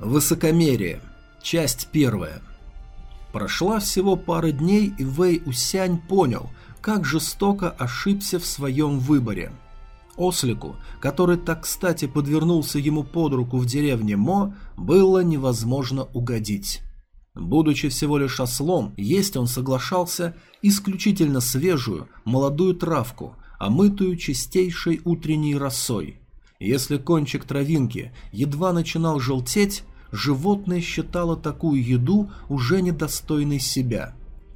Высокомерие. Часть первая. Прошла всего пара дней, и Вэй Усянь понял, как жестоко ошибся в своем выборе. Ослику, который так кстати подвернулся ему под руку в деревне Мо, было невозможно угодить. Будучи всего лишь ослом, есть он соглашался исключительно свежую, молодую травку, омытую чистейшей утренней росой. Если кончик травинки едва начинал желтеть, животное считало такую еду уже недостойной себя.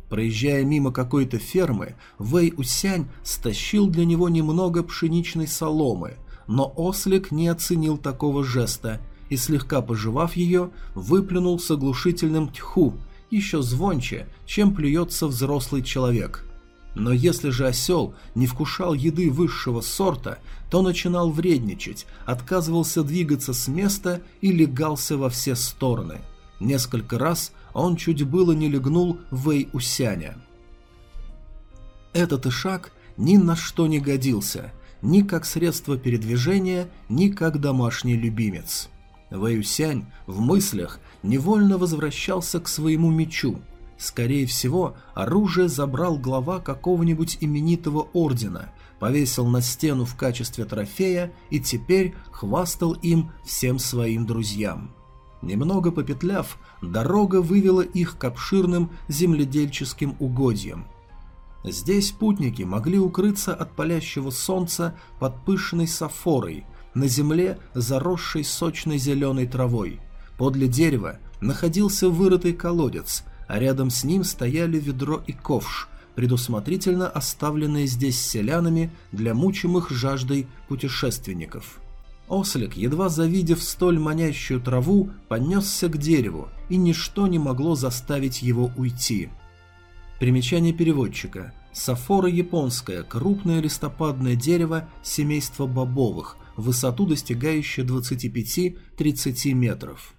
Проезжая мимо какой-то фермы, Вэй Усянь стащил для него немного пшеничной соломы, но ослик не оценил такого жеста и, слегка пожевав ее, выплюнул с оглушительным тьху, еще звонче, чем плюется взрослый человек. Но если же осел не вкушал еды высшего сорта, то начинал вредничать, отказывался двигаться с места и легался во все стороны. Несколько раз он чуть было не легнул Вэй Усяня. Этот ишак ни на что не годился, ни как средство передвижения, ни как домашний любимец. Вэй Усянь в мыслях невольно возвращался к своему мечу – Скорее всего, оружие забрал глава какого-нибудь именитого ордена, повесил на стену в качестве трофея и теперь хвастал им всем своим друзьям. Немного попетляв, дорога вывела их к обширным земледельческим угодьям. Здесь путники могли укрыться от палящего солнца под пышной сафорой, на земле, заросшей сочной зеленой травой. Подле дерева находился вырытый колодец – а рядом с ним стояли ведро и ковш, предусмотрительно оставленные здесь селянами для мучимых жаждой путешественников. Ослик, едва завидев столь манящую траву, поднесся к дереву, и ничто не могло заставить его уйти. Примечание переводчика. Сафора японское, крупное листопадное дерево семейства бобовых, высоту достигающее 25-30 метров.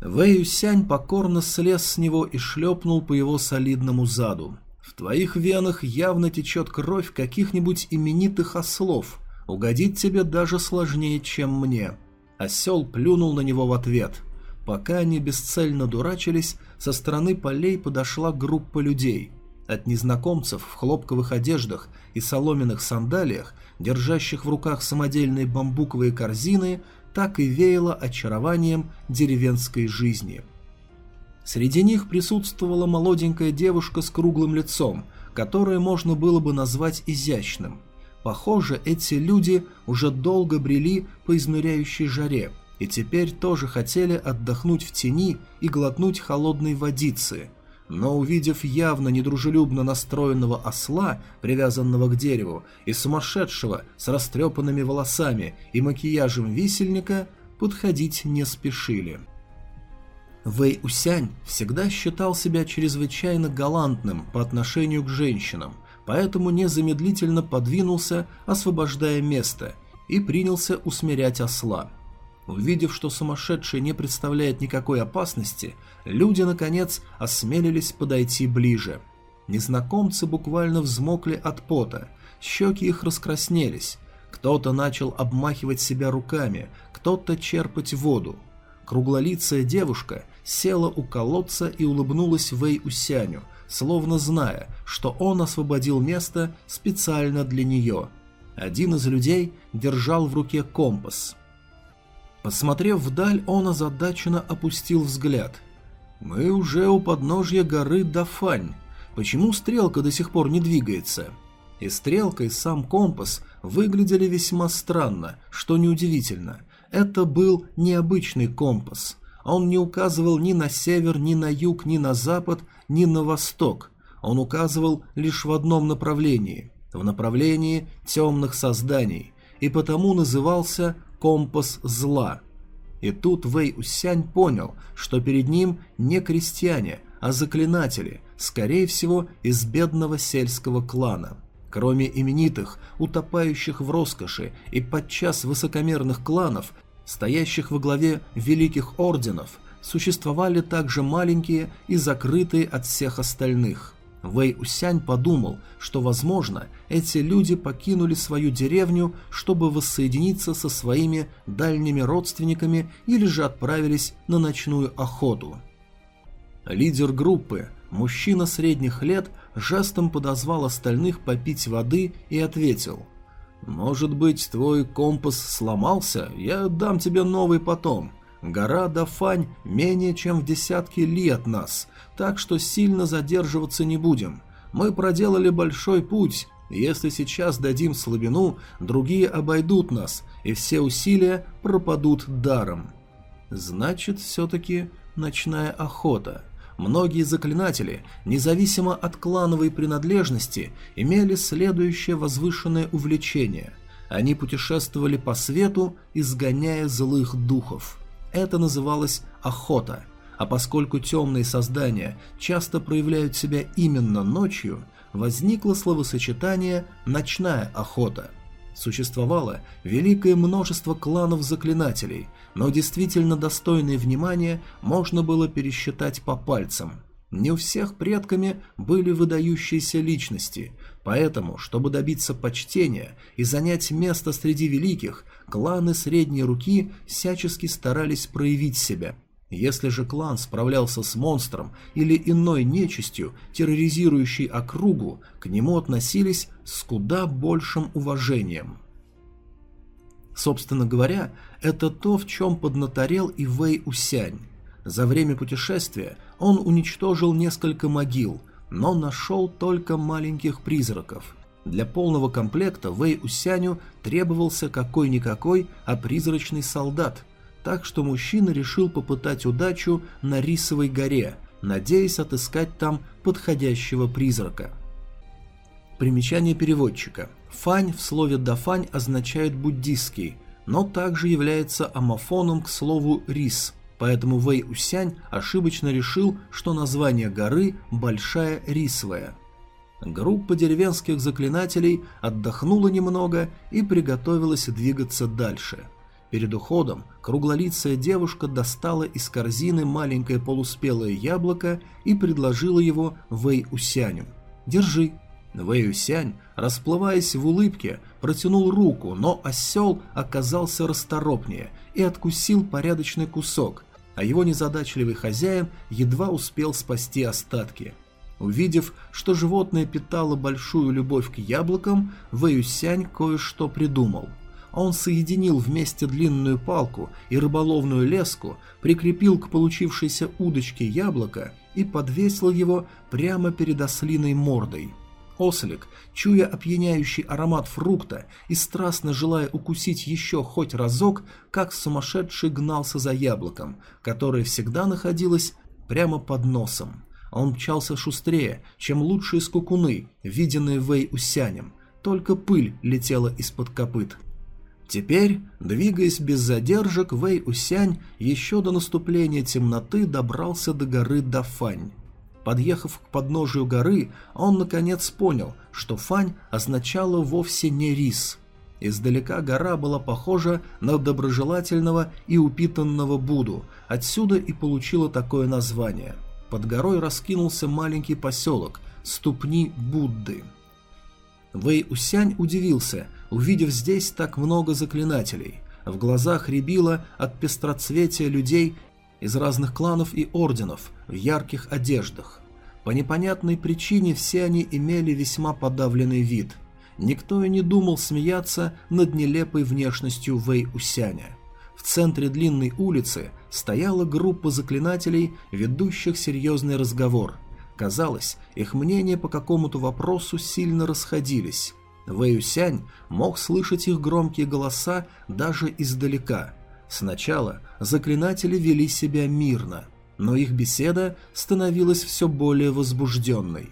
Вэй Сянь покорно слез с него и шлепнул по его солидному заду. «В твоих венах явно течет кровь каких-нибудь именитых ослов. Угодить тебе даже сложнее, чем мне». Осел плюнул на него в ответ. Пока они бесцельно дурачились, со стороны полей подошла группа людей. От незнакомцев в хлопковых одеждах и соломенных сандалиях, держащих в руках самодельные бамбуковые корзины, так и веяло очарованием деревенской жизни. Среди них присутствовала молоденькая девушка с круглым лицом, которое можно было бы назвать изящным. Похоже, эти люди уже долго брели по изнуряющей жаре и теперь тоже хотели отдохнуть в тени и глотнуть холодной водицы – но увидев явно недружелюбно настроенного осла, привязанного к дереву, и сумасшедшего с растрепанными волосами и макияжем висельника, подходить не спешили. Вэй Усянь всегда считал себя чрезвычайно галантным по отношению к женщинам, поэтому незамедлительно подвинулся, освобождая место, и принялся усмирять осла – Увидев, что сумасшедший не представляет никакой опасности, люди, наконец, осмелились подойти ближе. Незнакомцы буквально взмокли от пота, щеки их раскраснелись. Кто-то начал обмахивать себя руками, кто-то черпать воду. Круглолицая девушка села у колодца и улыбнулась Вэй Усяню, словно зная, что он освободил место специально для нее. Один из людей держал в руке компас – Посмотрев вдаль, он озадаченно опустил взгляд. «Мы уже у подножья горы Дафань. Почему стрелка до сих пор не двигается?» И стрелка, и сам компас выглядели весьма странно, что неудивительно. Это был необычный компас. Он не указывал ни на север, ни на юг, ни на запад, ни на восток. Он указывал лишь в одном направлении – в направлении темных созданий, и потому назывался компас зла. И тут Вэй Усянь понял, что перед ним не крестьяне, а заклинатели, скорее всего, из бедного сельского клана. Кроме именитых, утопающих в роскоши и подчас высокомерных кланов, стоящих во главе великих орденов, существовали также маленькие и закрытые от всех остальных. Вэй Усянь подумал, что, возможно, эти люди покинули свою деревню, чтобы воссоединиться со своими дальними родственниками или же отправились на ночную охоту. Лидер группы, мужчина средних лет, жестом подозвал остальных попить воды и ответил «Может быть, твой компас сломался? Я дам тебе новый потом. Гора Дафань менее чем в десятке ли от нас, так что сильно задерживаться не будем. Мы проделали большой путь, если сейчас дадим слабину, другие обойдут нас, и все усилия пропадут даром. Значит, все-таки ночная охота. Многие заклинатели, независимо от клановой принадлежности, имели следующее возвышенное увлечение. Они путешествовали по свету, изгоняя злых духов. Это называлось охота, а поскольку темные создания часто проявляют себя именно ночью, возникло словосочетание «ночная охота». Существовало великое множество кланов заклинателей, но действительно достойные внимания можно было пересчитать по пальцам. Не у всех предками были выдающиеся личности, поэтому, чтобы добиться почтения и занять место среди великих, кланы средней руки всячески старались проявить себя. Если же клан справлялся с монстром или иной нечистью, терроризирующей округу, к нему относились с куда большим уважением. Собственно говоря, это то, в чем поднаторел и Вэй Усянь. За время путешествия он уничтожил несколько могил, но нашел только маленьких призраков – для полного комплекта Вэй Усяню требовался какой-никакой, а призрачный солдат, так что мужчина решил попытать удачу на Рисовой горе, надеясь отыскать там подходящего призрака. Примечание переводчика. Фань в слове «дафань» означает «буддийский», но также является амофоном к слову «рис», поэтому Вэй Усянь ошибочно решил, что название горы «Большая Рисовая». Группа деревенских заклинателей отдохнула немного и приготовилась двигаться дальше. Перед уходом круглолицая девушка достала из корзины маленькое полуспелое яблоко и предложила его Вэй Усяню. «Держи». Вэй Усянь, расплываясь в улыбке, протянул руку, но осел оказался расторопнее и откусил порядочный кусок, а его незадачливый хозяин едва успел спасти остатки – Увидев, что животное питало большую любовь к яблокам, Вэюсянь кое-что придумал. Он соединил вместе длинную палку и рыболовную леску, прикрепил к получившейся удочке яблоко и подвесил его прямо перед ослиной мордой. Ослик, чуя опьяняющий аромат фрукта и страстно желая укусить еще хоть разок, как сумасшедший гнался за яблоком, которое всегда находилось прямо под носом. Он мчался шустрее, чем лучшие скукуны, виденные Вэй Усянем, только пыль летела из-под копыт. Теперь, двигаясь без задержек, Вэй Усянь еще до наступления темноты добрался до горы Дафань. Подъехав к подножию горы, он наконец понял, что Фань означала вовсе не рис. Издалека гора была похожа на доброжелательного и упитанного Буду, отсюда и получила такое название – под горой раскинулся маленький поселок, ступни Будды. Вэй Усянь удивился, увидев здесь так много заклинателей. В глазах рябило от пестроцветия людей из разных кланов и орденов в ярких одеждах. По непонятной причине все они имели весьма подавленный вид. Никто и не думал смеяться над нелепой внешностью Вэй Усяня. В центре длинной улицы стояла группа заклинателей, ведущих серьезный разговор. Казалось, их мнения по какому-то вопросу сильно расходились. Вэюсянь мог слышать их громкие голоса даже издалека. Сначала заклинатели вели себя мирно, но их беседа становилась все более возбужденной.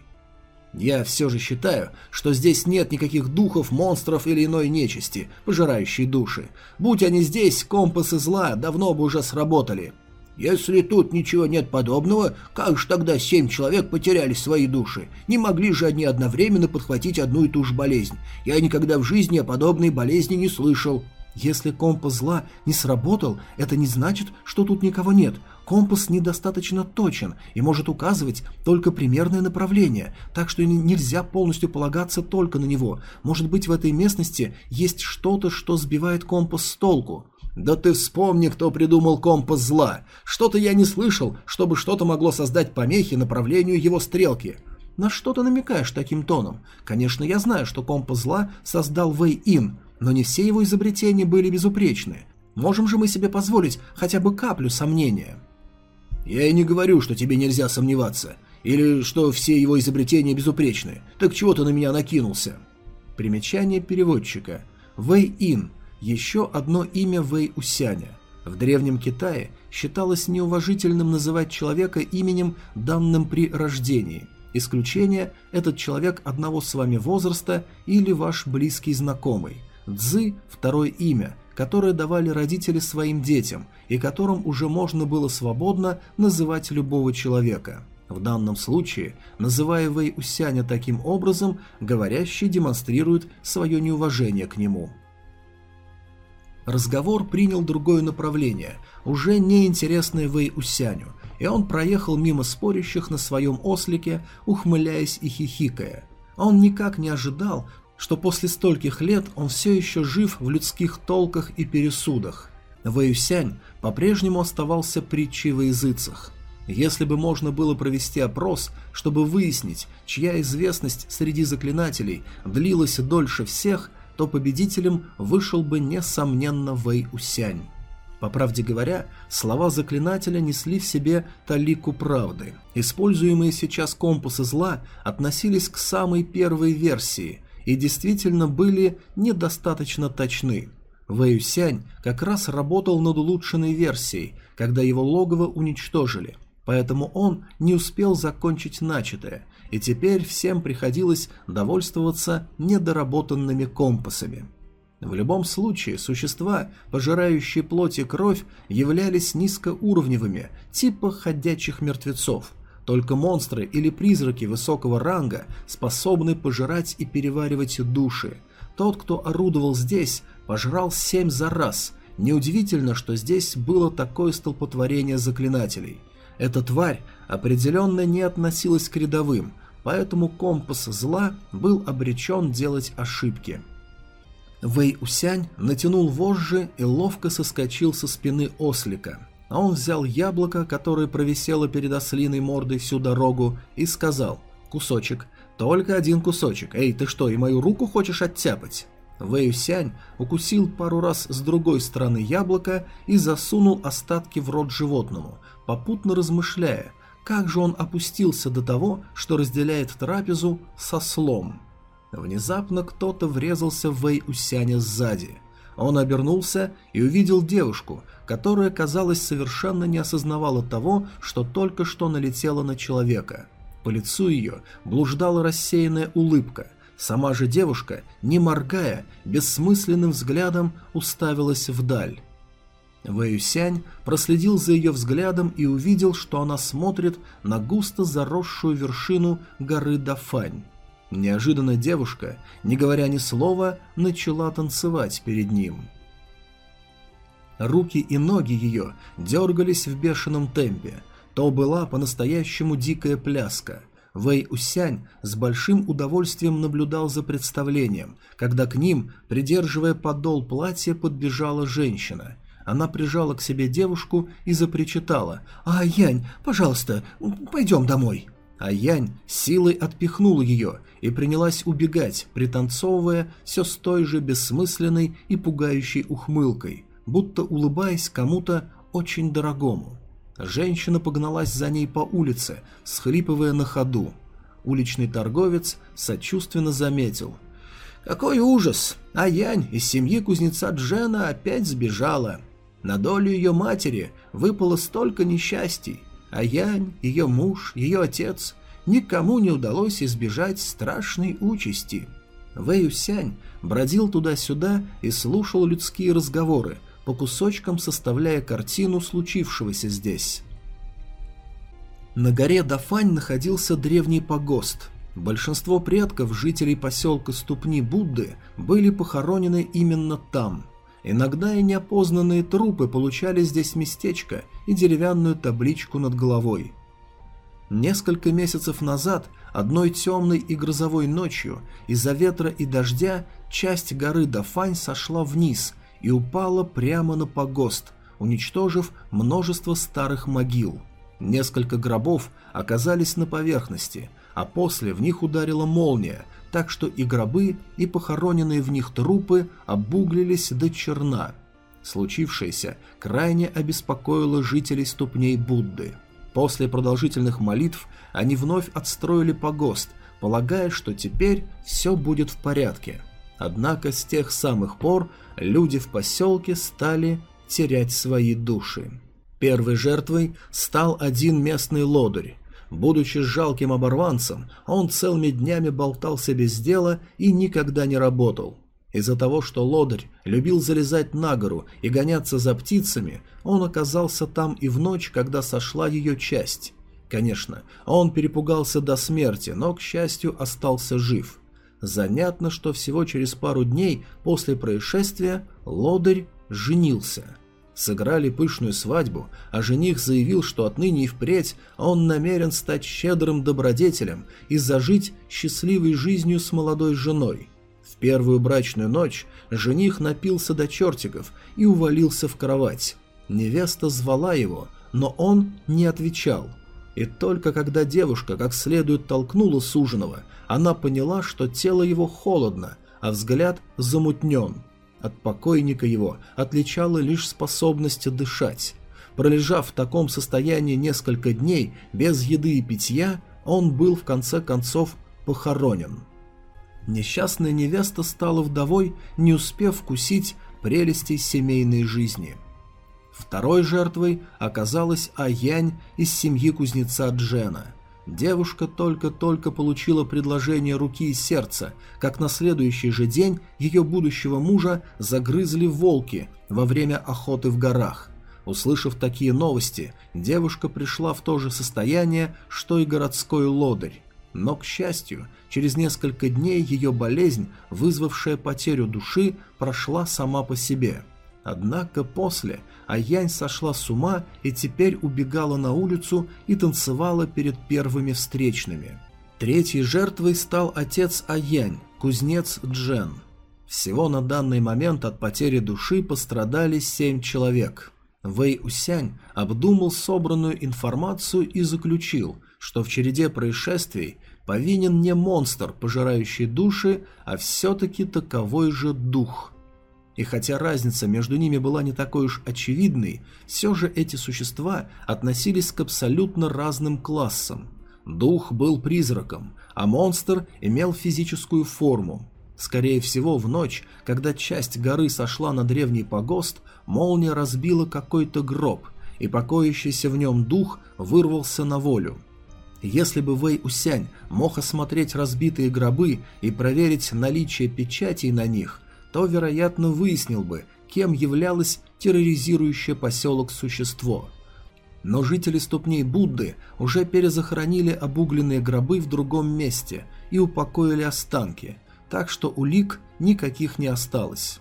Я все же считаю, что здесь нет никаких духов, монстров или иной нечисти, пожирающей души. Будь они здесь, компасы зла давно бы уже сработали. Если тут ничего нет подобного, как же тогда семь человек потеряли свои души? Не могли же они одновременно подхватить одну и ту же болезнь. Я никогда в жизни о подобной болезни не слышал. Если компас зла не сработал, это не значит, что тут никого нет. Компас недостаточно точен и может указывать только примерное направление, так что нельзя полностью полагаться только на него. Может быть, в этой местности есть что-то, что сбивает компас с толку. «Да ты вспомни, кто придумал компас зла. Что-то я не слышал, чтобы что-то могло создать помехи направлению его стрелки». «На что ты намекаешь таким тоном? Конечно, я знаю, что компас зла создал Вэй Ин, но не все его изобретения были безупречны. Можем же мы себе позволить хотя бы каплю сомнения?» «Я и не говорю, что тебе нельзя сомневаться, или что все его изобретения безупречны. Так чего ты на меня накинулся?» Примечание переводчика. Вэй Ин – еще одно имя Вэй Усяня. В Древнем Китае считалось неуважительным называть человека именем, данным при рождении. Исключение – этот человек одного с вами возраста или ваш близкий знакомый. Цзы – второе имя, которое давали родители своим детям и которым уже можно было свободно называть любого человека. В данном случае, называя Вэй Усяня таким образом, говорящий демонстрирует свое неуважение к нему. Разговор принял другое направление, уже неинтересное Вэй Усяню, и он проехал мимо спорящих на своем ослике, ухмыляясь и хихикая. Он никак не ожидал, что после стольких лет он все еще жив в людских толках и пересудах. Вэюсянь по-прежнему оставался притчей во языцах. Если бы можно было провести опрос, чтобы выяснить, чья известность среди заклинателей длилась дольше всех, то победителем вышел бы несомненно Вэй Усянь. По правде говоря, слова заклинателя несли в себе талику правды. Используемые сейчас компасы зла относились к самой первой версии, и действительно были недостаточно точны. Вэйюсянь как раз работал над улучшенной версией, когда его логово уничтожили, поэтому он не успел закончить начатое, и теперь всем приходилось довольствоваться недоработанными компасами. В любом случае, существа, пожирающие плоть и кровь, являлись низкоуровневыми, типа ходячих мертвецов – только монстры или призраки высокого ранга способны пожирать и переваривать души. Тот, кто орудовал здесь, пожрал семь за раз. Неудивительно, что здесь было такое столпотворение заклинателей. Эта тварь определенно не относилась к рядовым, поэтому компас зла был обречен делать ошибки. Вэй Усянь натянул вожжи и ловко соскочил со спины ослика а он взял яблоко, которое провисело перед ослиной мордой всю дорогу, и сказал «Кусочек, только один кусочек, эй, ты что, и мою руку хочешь оттяпать?» Вэй Сянь укусил пару раз с другой стороны яблоко и засунул остатки в рот животному, попутно размышляя, как же он опустился до того, что разделяет трапезу со слом. Внезапно кто-то врезался в Вэй Усяня сзади. Он обернулся и увидел девушку, которая, казалось, совершенно не осознавала того, что только что налетела на человека. По лицу ее блуждала рассеянная улыбка. Сама же девушка, не моргая, бессмысленным взглядом уставилась вдаль. Вэюсянь проследил за ее взглядом и увидел, что она смотрит на густо заросшую вершину горы Дафань. Неожиданно девушка, не говоря ни слова, начала танцевать перед ним. Руки и ноги ее дергались в бешеном темпе. То была по-настоящему дикая пляска. Вэй Усянь с большим удовольствием наблюдал за представлением, когда к ним, придерживая подол платья, подбежала женщина. Она прижала к себе девушку и запричитала «А, Янь, пожалуйста, пойдем домой». А Янь силой отпихнула ее и принялась убегать, пританцовывая все с той же бессмысленной и пугающей ухмылкой будто улыбаясь кому-то очень дорогому. Женщина погналась за ней по улице, схлипывая на ходу. Уличный торговец сочувственно заметил. «Какой ужас! А Янь из семьи кузнеца Джена опять сбежала. На долю ее матери выпало столько несчастий. А Янь, ее муж, ее отец, никому не удалось избежать страшной участи». Вэй Сянь бродил туда-сюда и слушал людские разговоры, по кусочкам составляя картину случившегося здесь. На горе Дафань находился древний погост. Большинство предков жителей поселка Ступни Будды были похоронены именно там. Иногда и неопознанные трупы получали здесь местечко и деревянную табличку над головой. Несколько месяцев назад, одной темной и грозовой ночью, из-за ветра и дождя, часть горы Дафань сошла вниз и упала прямо на погост, уничтожив множество старых могил. Несколько гробов оказались на поверхности, а после в них ударила молния, так что и гробы, и похороненные в них трупы обуглились до черна. Случившееся крайне обеспокоило жителей ступней Будды. После продолжительных молитв они вновь отстроили погост, полагая, что теперь все будет в порядке. Однако с тех самых пор люди в поселке стали терять свои души. Первой жертвой стал один местный лодырь. Будучи жалким оборванцем, он целыми днями болтался без дела и никогда не работал. Из-за того, что лодырь любил залезать на гору и гоняться за птицами, он оказался там и в ночь, когда сошла ее часть. Конечно, он перепугался до смерти, но, к счастью, остался жив. Занятно, что всего через пару дней после происшествия лодырь женился. Сыграли пышную свадьбу, а жених заявил, что отныне и впредь он намерен стать щедрым добродетелем и зажить счастливой жизнью с молодой женой. В первую брачную ночь жених напился до чертиков и увалился в кровать. Невеста звала его, но он не отвечал. И только когда девушка как следует толкнула суженого, она поняла, что тело его холодно, а взгляд замутнен – от покойника его отличала лишь способность дышать. Пролежав в таком состоянии несколько дней, без еды и питья, он был в конце концов похоронен. Несчастная невеста стала вдовой, не успев вкусить прелестей семейной жизни. Второй жертвой оказалась Аянь из семьи кузнеца Джена – Девушка только-только получила предложение руки и сердца, как на следующий же день ее будущего мужа загрызли волки во время охоты в горах. Услышав такие новости, девушка пришла в то же состояние, что и городской лодырь. Но, к счастью, через несколько дней ее болезнь, вызвавшая потерю души, прошла сама по себе – Однако после Аянь сошла с ума и теперь убегала на улицу и танцевала перед первыми встречными. Третьей жертвой стал отец Аянь, кузнец Джен. Всего на данный момент от потери души пострадали семь человек. Вэй Усянь обдумал собранную информацию и заключил, что в череде происшествий повинен не монстр, пожирающий души, а все-таки таковой же дух – и хотя разница между ними была не такой уж очевидной, все же эти существа относились к абсолютно разным классам. Дух был призраком, а монстр имел физическую форму. Скорее всего, в ночь, когда часть горы сошла на древний погост, молния разбила какой-то гроб, и покоящийся в нем дух вырвался на волю. Если бы Вэй Усянь мог осмотреть разбитые гробы и проверить наличие печатей на них – то, вероятно, выяснил бы, кем являлось терроризирующее поселок существо. Но жители ступней Будды уже перезахоронили обугленные гробы в другом месте и упокоили останки, так что улик никаких не осталось.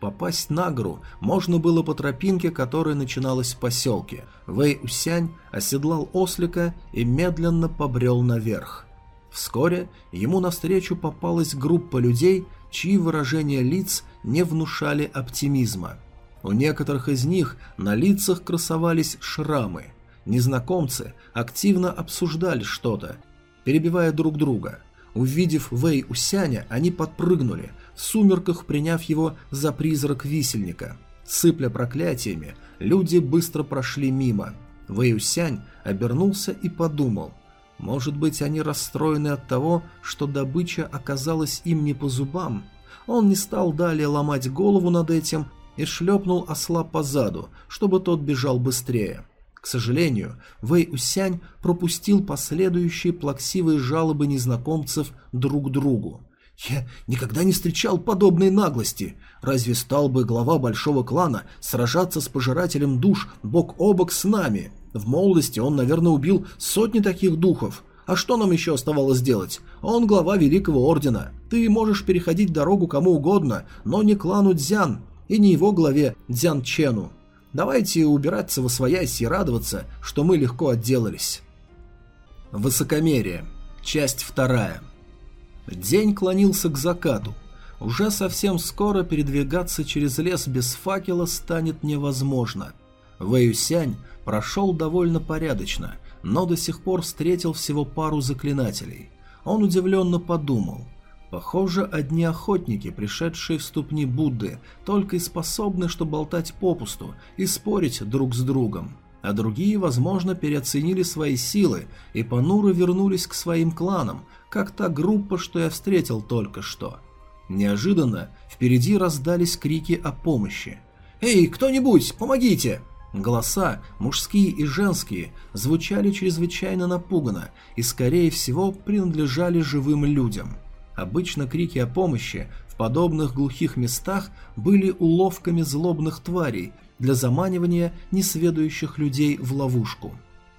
Попасть на гору можно было по тропинке, которая начиналась в поселке. Вэй Усянь оседлал ослика и медленно побрел наверх. Вскоре ему навстречу попалась группа людей чьи выражения лиц не внушали оптимизма. У некоторых из них на лицах красовались шрамы. Незнакомцы активно обсуждали что-то, перебивая друг друга. Увидев Вэй Усяня, они подпрыгнули, в сумерках приняв его за призрак висельника. Сыпля проклятиями, люди быстро прошли мимо. Вэй Усянь обернулся и подумал – может быть, они расстроены от того, что добыча оказалась им не по зубам? Он не стал далее ломать голову над этим и шлепнул осла по заду, чтобы тот бежал быстрее. К сожалению, Вэй Усянь пропустил последующие плаксивые жалобы незнакомцев друг другу. «Я никогда не встречал подобной наглости. Разве стал бы глава большого клана сражаться с пожирателем душ бок о бок с нами?» В молодости он, наверное, убил сотни таких духов. А что нам еще оставалось делать? Он глава Великого Ордена. Ты можешь переходить дорогу кому угодно, но не клану Дзян. и не его главе Дзян Чену. Давайте убираться во своясь и радоваться, что мы легко отделались. Высокомерие. Часть вторая. День клонился к закату. Уже совсем скоро передвигаться через лес без факела станет невозможно. Вэюсянь прошел довольно порядочно, но до сих пор встретил всего пару заклинателей. Он удивленно подумал. Похоже, одни охотники, пришедшие в ступни Будды, только и способны, что болтать попусту и спорить друг с другом. А другие, возможно, переоценили свои силы и понуро вернулись к своим кланам, как та группа, что я встретил только что. Неожиданно впереди раздались крики о помощи. «Эй, кто-нибудь, помогите!» Голоса, мужские и женские, звучали чрезвычайно напуганно и, скорее всего, принадлежали живым людям. Обычно крики о помощи в подобных глухих местах были уловками злобных тварей для заманивания несведущих людей в ловушку.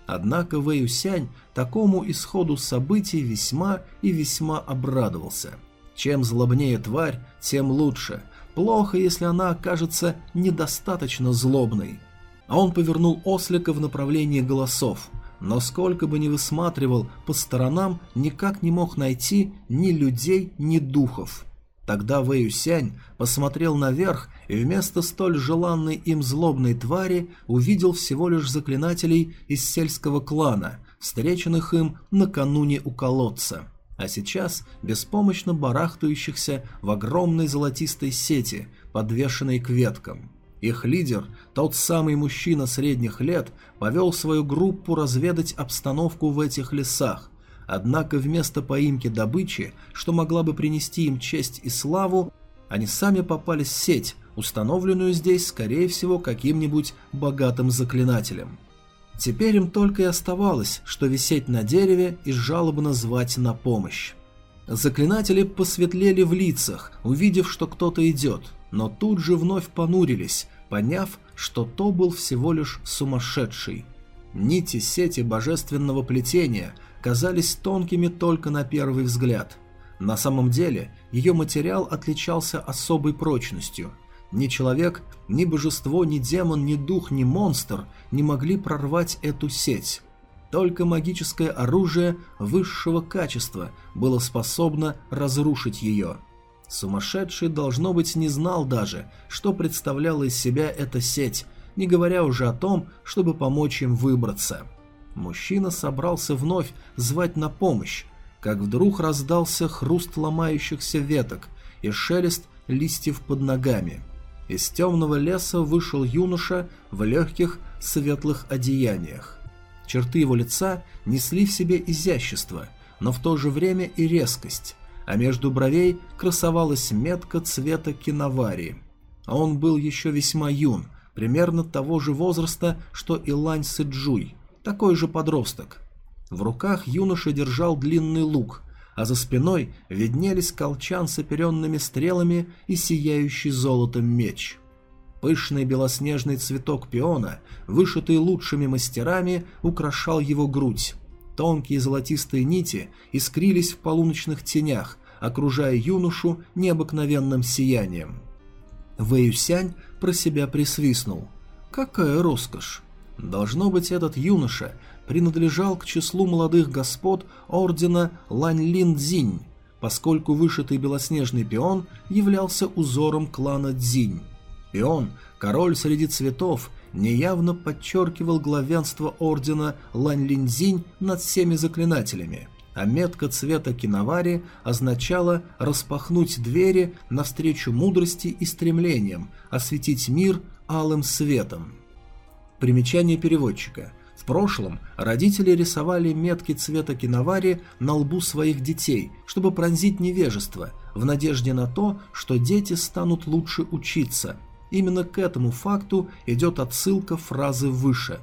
Однако Вэйюсянь такому исходу событий весьма и весьма обрадовался. Чем злобнее тварь, тем лучше. Плохо, если она окажется недостаточно злобной а он повернул ослика в направлении голосов, но сколько бы ни высматривал по сторонам, никак не мог найти ни людей, ни духов. Тогда Вэйюсянь посмотрел наверх и вместо столь желанной им злобной твари увидел всего лишь заклинателей из сельского клана, встреченных им накануне у колодца, а сейчас беспомощно барахтающихся в огромной золотистой сети, подвешенной к веткам. Их лидер, тот самый мужчина средних лет, повел свою группу разведать обстановку в этих лесах. Однако вместо поимки добычи, что могла бы принести им честь и славу, они сами попали в сеть, установленную здесь, скорее всего, каким-нибудь богатым заклинателем. Теперь им только и оставалось, что висеть на дереве и жалобно звать на помощь. Заклинатели посветлели в лицах, увидев, что кто-то идет, но тут же вновь понурились, поняв, что то был всего лишь сумасшедший. Нити сети божественного плетения казались тонкими только на первый взгляд. На самом деле ее материал отличался особой прочностью. Ни человек, ни божество, ни демон, ни дух, ни монстр не могли прорвать эту сеть. Только магическое оружие высшего качества было способно разрушить ее – Сумасшедший, должно быть, не знал даже, что представляла из себя эта сеть, не говоря уже о том, чтобы помочь им выбраться. Мужчина собрался вновь звать на помощь, как вдруг раздался хруст ломающихся веток и шелест листьев под ногами. Из темного леса вышел юноша в легких светлых одеяниях. Черты его лица несли в себе изящество, но в то же время и резкость, а между бровей красовалась метка цвета киновари. А он был еще весьма юн, примерно того же возраста, что и Лань Сыджуй, такой же подросток. В руках юноша держал длинный лук, а за спиной виднелись колчан с оперенными стрелами и сияющий золотом меч. Пышный белоснежный цветок пиона, вышитый лучшими мастерами, украшал его грудь, Тонкие золотистые нити искрились в полуночных тенях, окружая юношу необыкновенным сиянием. Вэйюсянь про себя присвистнул. Какая роскошь! Должно быть, этот юноша принадлежал к числу молодых господ ордена Лань Лин Цзинь, поскольку вышитый белоснежный пион являлся узором клана Цзинь. Пион, король среди цветов, неявно подчеркивал главенство ордена Лань Линзинь над всеми заклинателями, а метка цвета киновари означала распахнуть двери навстречу мудрости и стремлениям, осветить мир алым светом. Примечание переводчика. В прошлом родители рисовали метки цвета киновари на лбу своих детей, чтобы пронзить невежество, в надежде на то, что дети станут лучше учиться – Именно к этому факту идет отсылка фразы выше.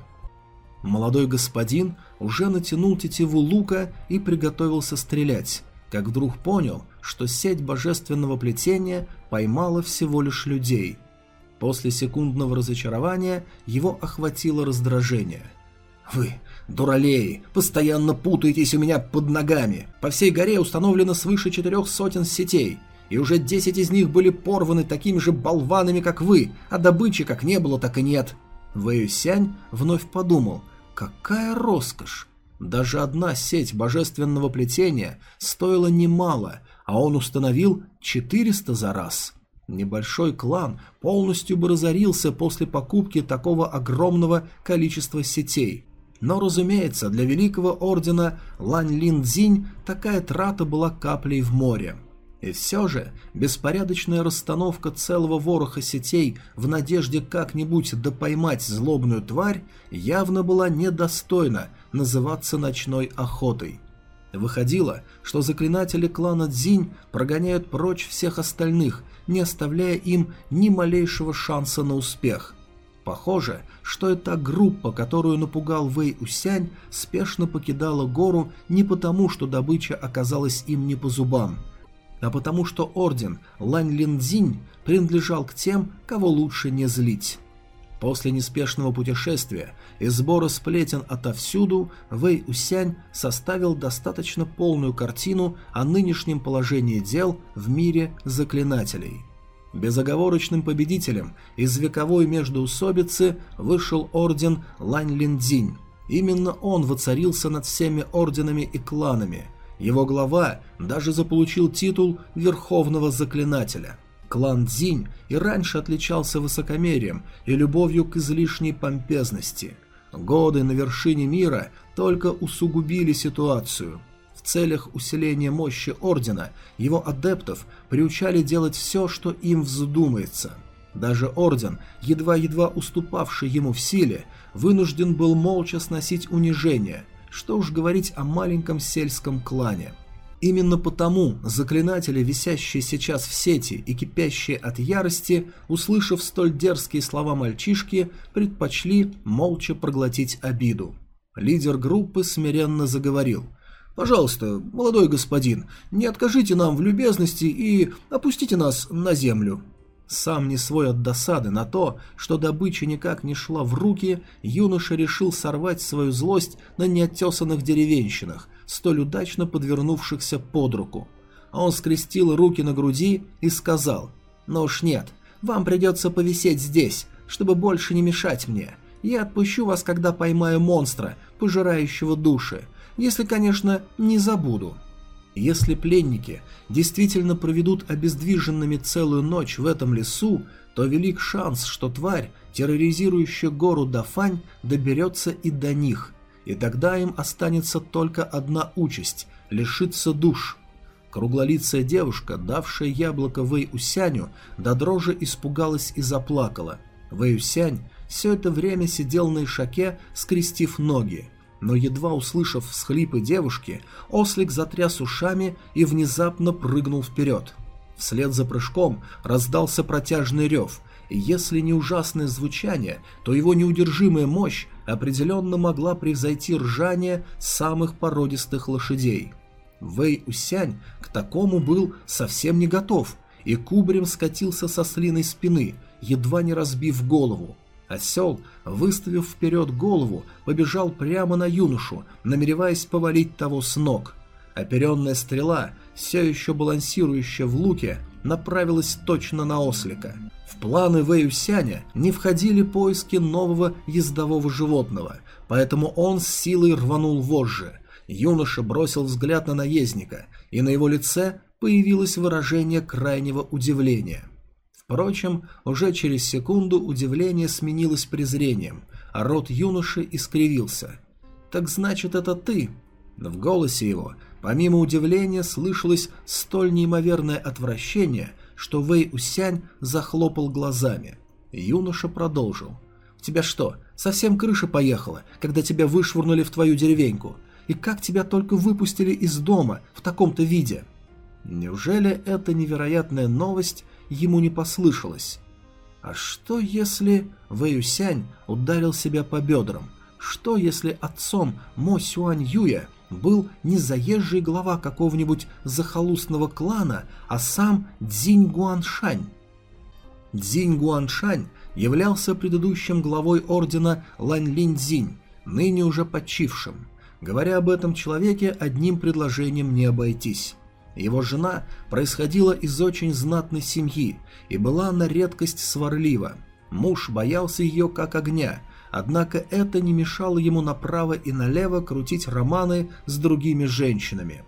Молодой господин уже натянул тетиву лука и приготовился стрелять, как вдруг понял, что сеть божественного плетения поймала всего лишь людей. После секундного разочарования его охватило раздражение. «Вы, дуралеи, постоянно путаетесь у меня под ногами. По всей горе установлено свыше четырех сотен сетей. И уже десять из них были порваны такими же болванами, как вы, а добычи как не было, так и нет. Вэйюсянь вновь подумал, какая роскошь. Даже одна сеть божественного плетения стоила немало, а он установил 400 за раз. Небольшой клан полностью бы разорился после покупки такого огромного количества сетей. Но, разумеется, для великого ордена Лань Лин Цзинь такая трата была каплей в море. И все же беспорядочная расстановка целого вороха сетей в надежде как-нибудь допоймать злобную тварь явно была недостойна называться ночной охотой. Выходило, что заклинатели клана Дзинь прогоняют прочь всех остальных, не оставляя им ни малейшего шанса на успех. Похоже, что эта группа, которую напугал Вэй Усянь, спешно покидала гору не потому, что добыча оказалась им не по зубам – а потому что орден Лань Линдзинь принадлежал к тем, кого лучше не злить. После неспешного путешествия и сбора сплетен отовсюду, Вэй Усянь составил достаточно полную картину о нынешнем положении дел в мире заклинателей. Безоговорочным победителем из вековой междоусобицы вышел орден Лань Линдзинь. Именно он воцарился над всеми орденами и кланами – его глава даже заполучил титул Верховного Заклинателя. Клан Дзинь и раньше отличался высокомерием и любовью к излишней помпезности. Годы на вершине мира только усугубили ситуацию. В целях усиления мощи Ордена его адептов приучали делать все, что им вздумается. Даже Орден, едва-едва уступавший ему в силе, вынужден был молча сносить унижение – что уж говорить о маленьком сельском клане. Именно потому заклинатели, висящие сейчас в сети и кипящие от ярости, услышав столь дерзкие слова мальчишки, предпочли молча проглотить обиду. Лидер группы смиренно заговорил. «Пожалуйста, молодой господин, не откажите нам в любезности и опустите нас на землю». Сам не свой от досады на то, что добыча никак не шла в руки, юноша решил сорвать свою злость на неотесанных деревенщинах, столь удачно подвернувшихся под руку. А он скрестил руки на груди и сказал, «Ну уж нет, вам придется повисеть здесь, чтобы больше не мешать мне. Я отпущу вас, когда поймаю монстра, пожирающего души, если, конечно, не забуду». Если пленники действительно проведут обездвиженными целую ночь в этом лесу, то велик шанс, что тварь, терроризирующая гору Дафань, доберется и до них, и тогда им останется только одна участь – лишиться душ. Круглолицая девушка, давшая яблоко Вэй Усяню, до дрожи испугалась и заплакала. Вэй Усянь все это время сидел на ишаке, скрестив ноги но едва услышав всхлипы девушки, ослик затряс ушами и внезапно прыгнул вперед. Вслед за прыжком раздался протяжный рев, и если не ужасное звучание, то его неудержимая мощь определенно могла превзойти ржание самых породистых лошадей. Вэй Усянь к такому был совсем не готов, и кубарем скатился со слиной спины, едва не разбив голову. Осел, выставив вперед голову, побежал прямо на юношу, намереваясь повалить того с ног. Оперенная стрела, все еще балансирующая в луке, направилась точно на ослика. В планы Вэюсяня не входили поиски нового ездового животного, поэтому он с силой рванул вожжи. Юноша бросил взгляд на наездника, и на его лице появилось выражение крайнего удивления. Впрочем, уже через секунду удивление сменилось презрением, а рот юноши искривился. «Так значит, это ты?» В голосе его, помимо удивления, слышалось столь неимоверное отвращение, что Вэй Усянь захлопал глазами. Юноша продолжил. «У тебя что, совсем крыша поехала, когда тебя вышвырнули в твою деревеньку? И как тебя только выпустили из дома в таком-то виде?» Неужели эта невероятная новость ему не послышалось. А что если Вэюсянь ударил себя по бедрам? Что если отцом Мо Сюань Юя был не заезжий глава какого-нибудь захолустного клана, а сам Цзинь Гуаншань? Цзинь Гуаншань являлся предыдущим главой ордена Лань Линь ныне уже почившим. Говоря об этом человеке, одним предложением не обойтись. Его жена происходила из очень знатной семьи и была на редкость сварлива. Муж боялся ее как огня, однако это не мешало ему направо и налево крутить романы с другими женщинами.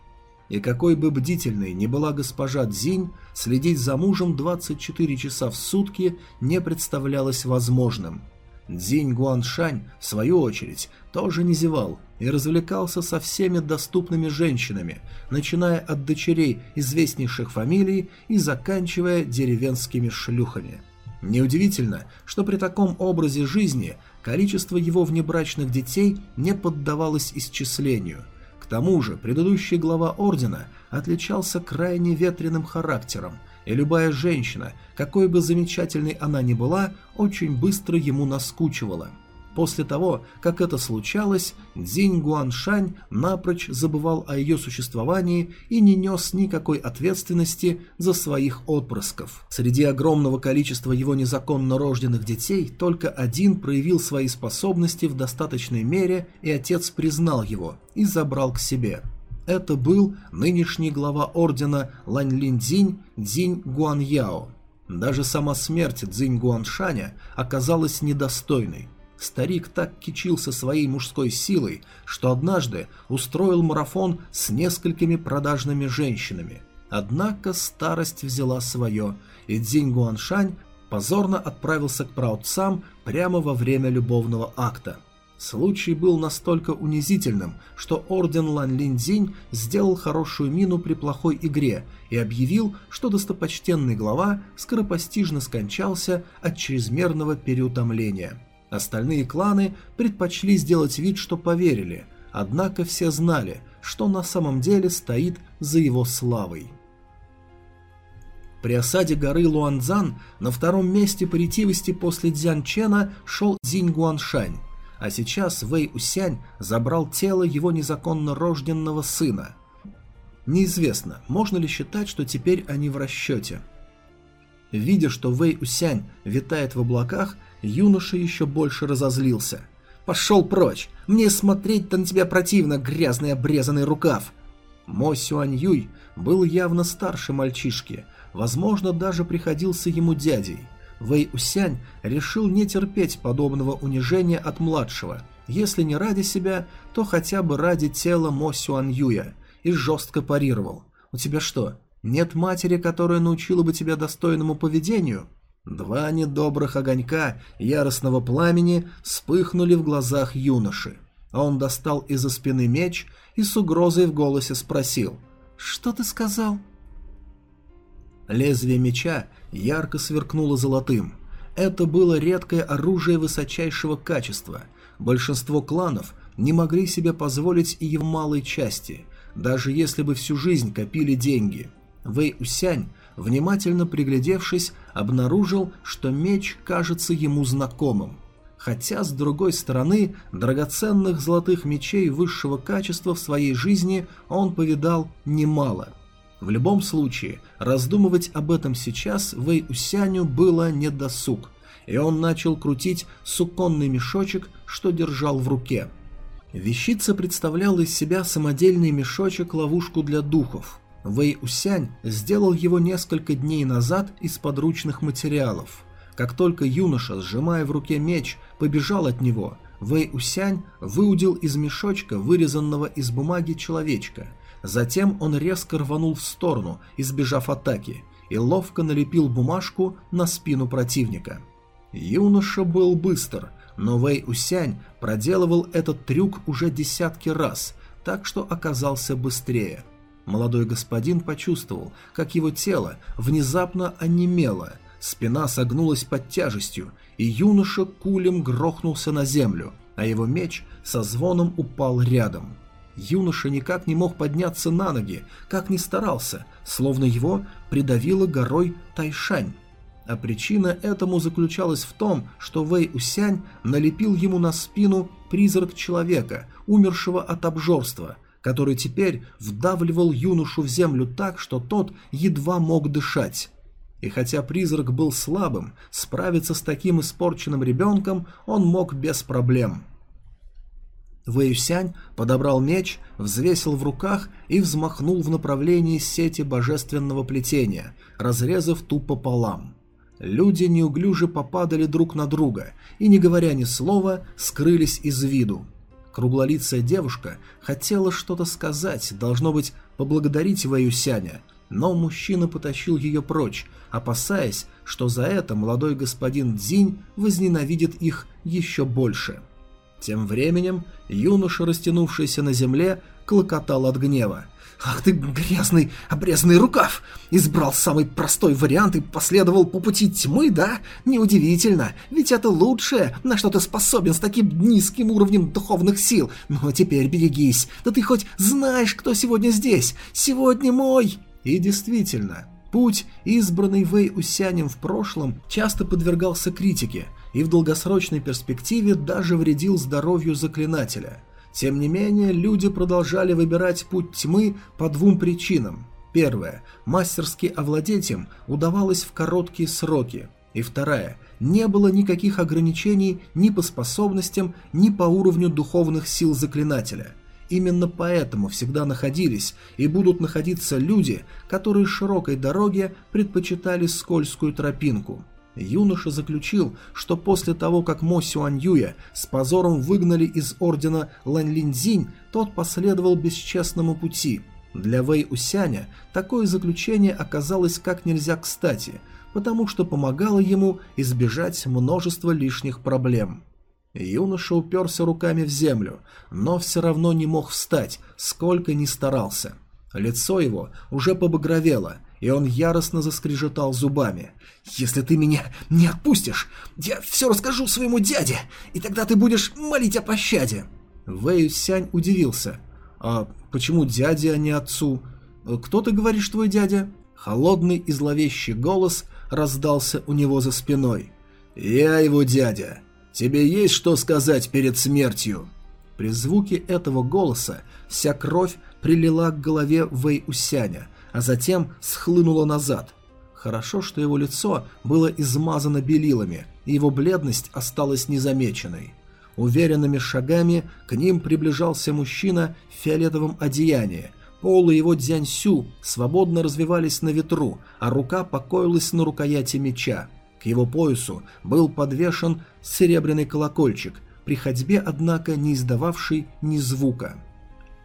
И какой бы бдительной ни была госпожа Дзинь, следить за мужем 24 часа в сутки не представлялось возможным. Дзинь Гуаншань, в свою очередь, тоже не зевал и развлекался со всеми доступными женщинами, начиная от дочерей известнейших фамилий и заканчивая деревенскими шлюхами. Неудивительно, что при таком образе жизни количество его внебрачных детей не поддавалось исчислению – к тому же, предыдущий глава Ордена отличался крайне ветреным характером, и любая женщина, какой бы замечательной она ни была, очень быстро ему наскучивала – После того, как это случалось, Дзинь Гуаншань напрочь забывал о ее существовании и не нес никакой ответственности за своих отпрысков. Среди огромного количества его незаконно рожденных детей только один проявил свои способности в достаточной мере, и отец признал его и забрал к себе. Это был нынешний глава ордена Лань Лин Цзинь Дзинь Гуаньяо. Даже сама смерть Цзинь Гуаншаня оказалась недостойной. Старик так кичился своей мужской силой, что однажды устроил марафон с несколькими продажными женщинами. Однако старость взяла свое, и Дзинь Гуаншань позорно отправился к праотцам прямо во время любовного акта. Случай был настолько унизительным, что орден Лан Линдзинь сделал хорошую мину при плохой игре и объявил, что достопочтенный глава скоропостижно скончался от чрезмерного переутомления – Остальные кланы предпочли сделать вид, что поверили, однако все знали, что на самом деле стоит за его славой. При осаде горы Луанзан на втором месте по ретивости после Дзянчена шел Цзинь Гуаншань, а сейчас Вэй Усянь забрал тело его незаконно рожденного сына. Неизвестно, можно ли считать, что теперь они в расчете. Видя, что Вэй Усянь витает в облаках, Юноша еще больше разозлился. «Пошел прочь! Мне смотреть-то на тебя противно, грязный обрезанный рукав!» Мо Сюань Юй был явно старше мальчишки, возможно, даже приходился ему дядей. Вэй Усянь решил не терпеть подобного унижения от младшего, если не ради себя, то хотя бы ради тела Мо Сюань Юя, и жестко парировал. «У тебя что, нет матери, которая научила бы тебя достойному поведению?» Два недобрых огонька яростного пламени вспыхнули в глазах юноши. Он достал из-за спины меч и с угрозой в голосе спросил «Что ты сказал?» Лезвие меча ярко сверкнуло золотым. Это было редкое оружие высочайшего качества. Большинство кланов не могли себе позволить и в малой части, даже если бы всю жизнь копили деньги. Вэй Усянь внимательно приглядевшись, обнаружил, что меч кажется ему знакомым. Хотя, с другой стороны, драгоценных золотых мечей высшего качества в своей жизни он повидал немало. В любом случае, раздумывать об этом сейчас Вэй Усяню было недосуг, и он начал крутить суконный мешочек, что держал в руке. Вещица представляла из себя самодельный мешочек-ловушку для духов – Вэй Усянь сделал его несколько дней назад из подручных материалов. Как только юноша, сжимая в руке меч, побежал от него, Вэй Усянь выудил из мешочка вырезанного из бумаги человечка. Затем он резко рванул в сторону, избежав атаки, и ловко налепил бумажку на спину противника. Юноша был быстр, но Вэй Усянь проделывал этот трюк уже десятки раз, так что оказался быстрее – Молодой господин почувствовал, как его тело внезапно онемело, спина согнулась под тяжестью, и юноша кулем грохнулся на землю, а его меч со звоном упал рядом. Юноша никак не мог подняться на ноги, как ни старался, словно его придавило горой Тайшань. А причина этому заключалась в том, что Вэй Усянь налепил ему на спину призрак человека, умершего от обжорства – который теперь вдавливал юношу в землю так, что тот едва мог дышать. И хотя призрак был слабым, справиться с таким испорченным ребенком он мог без проблем. Вэйюсянь подобрал меч, взвесил в руках и взмахнул в направлении сети божественного плетения, разрезав ту пополам. Люди неуклюже попадали друг на друга и, не говоря ни слова, скрылись из виду. Круглолицая девушка хотела что-то сказать, должно быть, поблагодарить Вэйюсяня, но мужчина потащил ее прочь, опасаясь, что за это молодой господин Дзинь возненавидит их еще больше. — тем временем юноша, растянувшийся на земле, клокотал от гнева. «Ах ты, грязный, обрезанный рукав! Избрал самый простой вариант и последовал по пути тьмы, да? Неудивительно, ведь это лучшее, на что ты способен с таким низким уровнем духовных сил. Но теперь берегись, да ты хоть знаешь, кто сегодня здесь? Сегодня мой...» И действительно, путь, избранный Вэй Усянем в прошлом, часто подвергался критике – и в долгосрочной перспективе даже вредил здоровью заклинателя. Тем не менее, люди продолжали выбирать путь тьмы по двум причинам. Первое. Мастерски овладеть им удавалось в короткие сроки. И вторая. Не было никаких ограничений ни по способностям, ни по уровню духовных сил заклинателя. Именно поэтому всегда находились и будут находиться люди, которые широкой дороге предпочитали скользкую тропинку – Юноша заключил, что после того, как Мо Сюаньюя с позором выгнали из ордена Лань Линзинь, тот последовал бесчестному пути. Для Вэй Усяня такое заключение оказалось как нельзя кстати, потому что помогало ему избежать множества лишних проблем. Юноша уперся руками в землю, но все равно не мог встать, сколько ни старался. Лицо его уже побагровело, и он яростно заскрежетал зубами. «Если ты меня не отпустишь, я все расскажу своему дяде, и тогда ты будешь молить о пощаде!» Вэй Сянь удивился. «А почему дяде, а не отцу? Кто ты говоришь, твой дядя?» Холодный и зловещий голос раздался у него за спиной. «Я его дядя. Тебе есть что сказать перед смертью?» При звуке этого голоса вся кровь прилила к голове Вэй Усяня, а затем схлынула назад. Хорошо, что его лицо было измазано белилами, и его бледность осталась незамеченной. Уверенными шагами к ним приближался мужчина в фиолетовом одеянии. Полы его дзяньсю свободно развивались на ветру, а рука покоилась на рукояти меча. К его поясу был подвешен серебряный колокольчик, при ходьбе, однако, не издававший ни звука.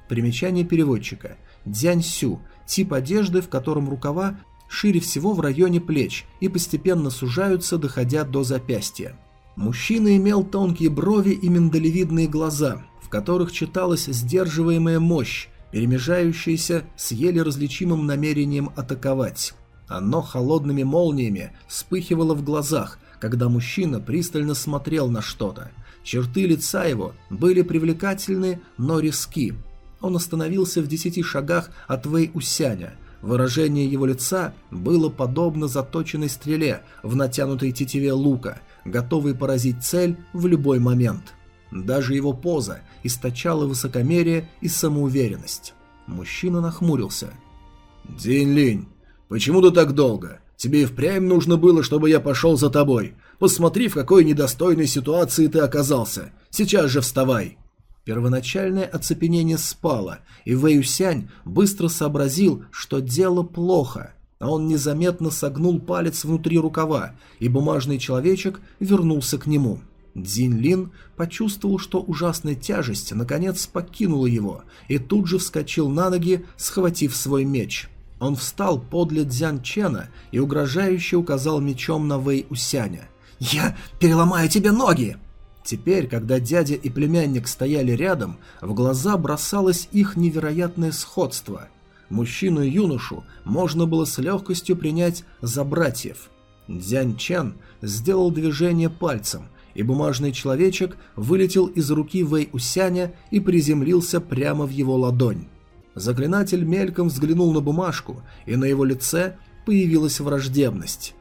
Примечание переводчика. Дзяньсю тип одежды, в котором рукава шире всего в районе плеч и постепенно сужаются, доходя до запястья. Мужчина имел тонкие брови и миндалевидные глаза, в которых читалась сдерживаемая мощь, перемежающаяся с еле различимым намерением атаковать. Оно холодными молниями вспыхивало в глазах, когда мужчина пристально смотрел на что-то. Черты лица его были привлекательны, но риски, он остановился в десяти шагах от Вэй Усяня. Выражение его лица было подобно заточенной стреле в натянутой тетиве лука, готовой поразить цель в любой момент. Даже его поза источала высокомерие и самоуверенность. Мужчина нахмурился. «Динь Линь, почему ты так долго? Тебе и впрямь нужно было, чтобы я пошел за тобой. Посмотри, в какой недостойной ситуации ты оказался. Сейчас же вставай!» Первоначальное оцепенение спало, и Вэйюсянь быстро сообразил, что дело плохо. А он незаметно согнул палец внутри рукава, и бумажный человечек вернулся к нему. Дзинь Лин почувствовал, что ужасная тяжесть наконец покинула его, и тут же вскочил на ноги, схватив свой меч. Он встал подле Дзян Чена и угрожающе указал мечом на Вэй Усяня. «Я переломаю тебе ноги!» Теперь, когда дядя и племянник стояли рядом, в глаза бросалось их невероятное сходство. Мужчину и юношу можно было с легкостью принять за братьев. Дзянь Чан сделал движение пальцем, и бумажный человечек вылетел из руки Вэй Усяня и приземлился прямо в его ладонь. Заклинатель мельком взглянул на бумажку, и на его лице появилась враждебность.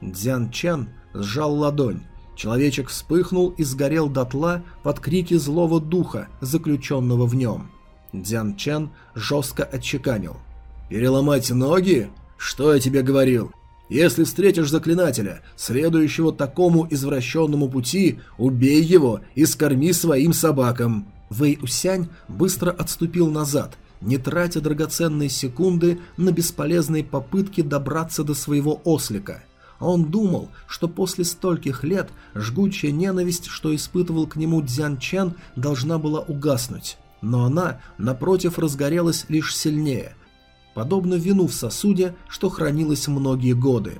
Дзян Чан сжал ладонь, Человечек вспыхнул и сгорел дотла под крики злого духа, заключенного в нем. Дзян Чен жестко отчеканил. «Переломать ноги? Что я тебе говорил? Если встретишь заклинателя, следующего такому извращенному пути, убей его и скорми своим собакам. Вэй Усянь быстро отступил назад, не тратя драгоценные секунды на бесполезные попытки добраться до своего ослика. Он думал, что после стольких лет жгучая ненависть, что испытывал к нему Дзян Чен, должна была угаснуть. Но она, напротив, разгорелась лишь сильнее, подобно вину в сосуде, что хранилось многие годы.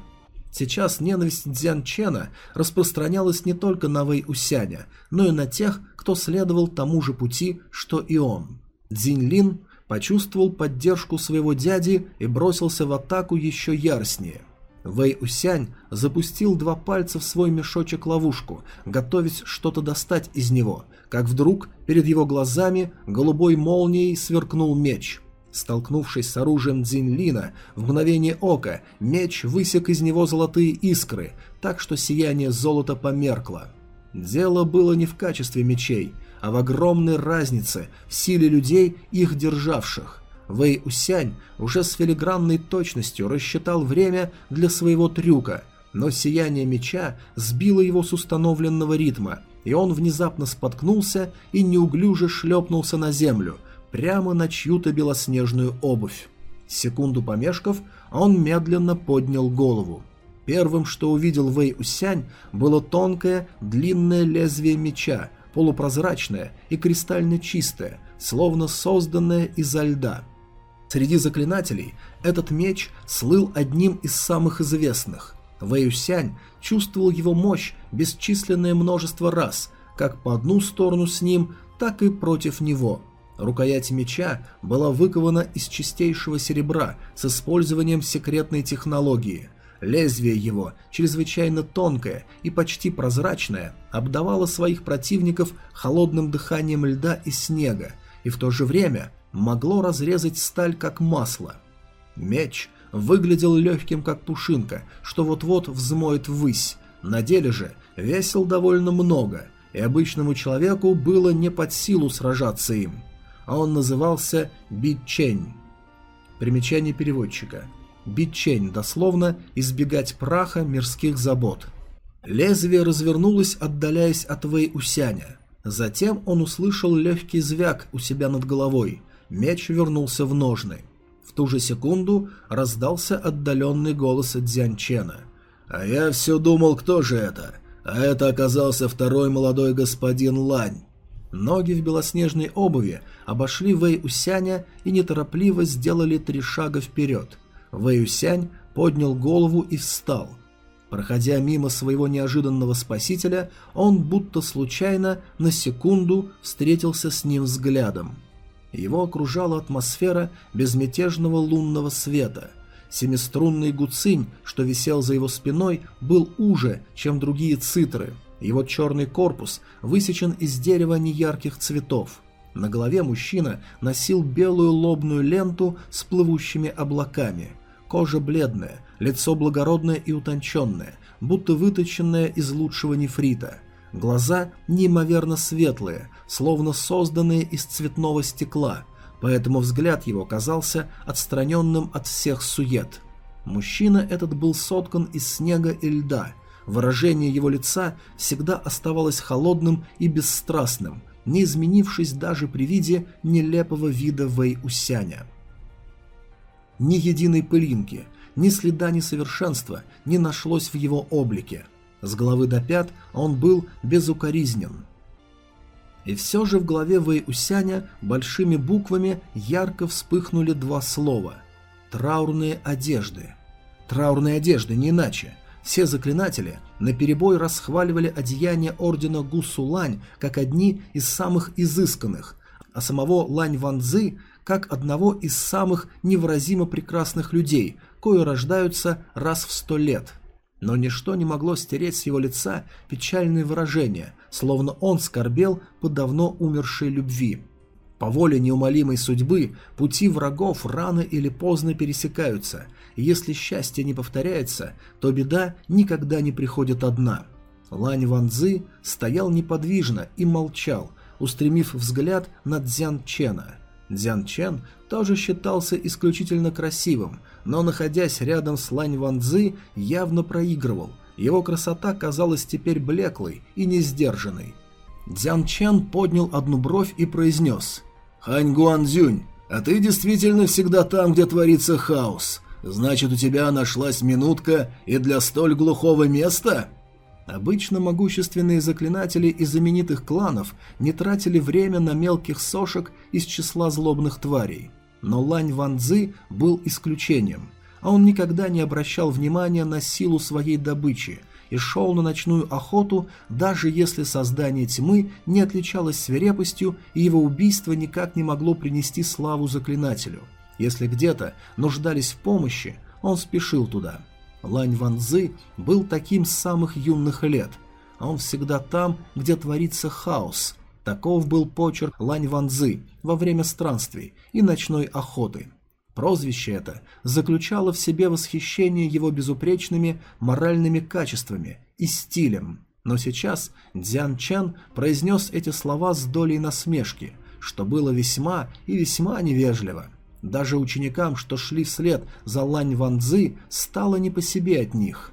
Сейчас ненависть Дзян Чена распространялась не только на Вэй Усяня, но и на тех, кто следовал тому же пути, что и он. Цзинь Лин почувствовал поддержку своего дяди и бросился в атаку еще яростнее. Вэй Усянь запустил два пальца в свой мешочек-ловушку, готовясь что-то достать из него, как вдруг перед его глазами голубой молнией сверкнул меч. Столкнувшись с оружием Дзинлина, в мгновение ока меч высек из него золотые искры, так что сияние золота померкло. Дело было не в качестве мечей, а в огромной разнице в силе людей, их державших. Вэй Усянь уже с филигранной точностью рассчитал время для своего трюка, но сияние меча сбило его с установленного ритма, и он внезапно споткнулся и неуклюже шлепнулся на землю – прямо на чью-то белоснежную обувь. Секунду помешков, он медленно поднял голову. Первым, что увидел Вэй Усянь, было тонкое, длинное лезвие меча, полупрозрачное и кристально чистое, словно созданное изо льда. Среди заклинателей этот меч слыл одним из самых известных. Вэй Усянь чувствовал его мощь бесчисленное множество раз, как по одну сторону с ним, так и против него – Рукоять меча была выкована из чистейшего серебра с использованием секретной технологии. Лезвие его, чрезвычайно тонкое и почти прозрачное, обдавало своих противников холодным дыханием льда и снега, и в то же время могло разрезать сталь как масло. Меч выглядел легким как пушинка, что вот-вот взмоет ввысь. На деле же весил довольно много, и обычному человеку было не под силу сражаться им а он назывался Бичень. Примечание переводчика. Бичень, дословно «избегать праха мирских забот». Лезвие развернулось, отдаляясь от Вэй Усяня. Затем он услышал легкий звяк у себя над головой. Меч вернулся в ножны. В ту же секунду раздался отдаленный голос Дзянчена. «А я все думал, кто же это? А это оказался второй молодой господин Лань. Ноги в белоснежной обуви обошли Вэй Усяня и неторопливо сделали три шага вперед. Вэй Усянь поднял голову и встал. Проходя мимо своего неожиданного спасителя, он будто случайно на секунду встретился с ним взглядом. Его окружала атмосфера безмятежного лунного света. Семиструнный гуцинь, что висел за его спиной, был уже, чем другие цитры – его черный корпус высечен из дерева неярких цветов. На голове мужчина носил белую лобную ленту с плывущими облаками. Кожа бледная, лицо благородное и утонченное, будто выточенное из лучшего нефрита. Глаза неимоверно светлые, словно созданные из цветного стекла, поэтому взгляд его казался отстраненным от всех сует. Мужчина этот был соткан из снега и льда – Выражение его лица всегда оставалось холодным и бесстрастным, не изменившись даже при виде нелепого вида Вэй Усяня. Ни единой пылинки, ни следа несовершенства не нашлось в его облике. С головы до пят он был безукоризнен. И все же в голове Вэй Усяня большими буквами ярко вспыхнули два слова «Траурные одежды». Траурные одежды, не иначе – все заклинатели наперебой расхваливали одеяния ордена Гусулань как одни из самых изысканных, а самого Лань Ванзы как одного из самых невыразимо прекрасных людей, кое рождаются раз в сто лет. Но ничто не могло стереть с его лица печальные выражения, словно он скорбел по давно умершей любви. По воле неумолимой судьбы пути врагов рано или поздно пересекаются, и если счастье не повторяется, то беда никогда не приходит одна. Лань Ванзы стоял неподвижно и молчал, устремив взгляд на Дзян Чена. Дзян Чен тоже считался исключительно красивым, но, находясь рядом с Лань Ванзы, явно проигрывал. Его красота казалась теперь блеклой и несдержанной. Дзян Чен поднял одну бровь и произнес «Хань Гуанзюнь, а ты действительно всегда там, где творится хаос. Значит, у тебя нашлась минутка и для столь глухого места?» Обычно могущественные заклинатели из знаменитых кланов не тратили время на мелких сошек из числа злобных тварей. Но Лань Ван Цзы был исключением, а он никогда не обращал внимания на силу своей добычи и шел на ночную охоту, даже если создание тьмы не отличалось свирепостью и его убийство никак не могло принести славу заклинателю. Если где-то нуждались в помощи, он спешил туда – Лань Ван Цзы был таким с самых юных лет, а он всегда там, где творится хаос. Таков был почерк Лань Ван Цзы во время странствий и ночной охоты. Прозвище это заключало в себе восхищение его безупречными моральными качествами и стилем. Но сейчас Дзян Чен произнес эти слова с долей насмешки, что было весьма и весьма невежливо. Даже ученикам, что шли вслед за Лань Ван Цзы, стало не по себе от них.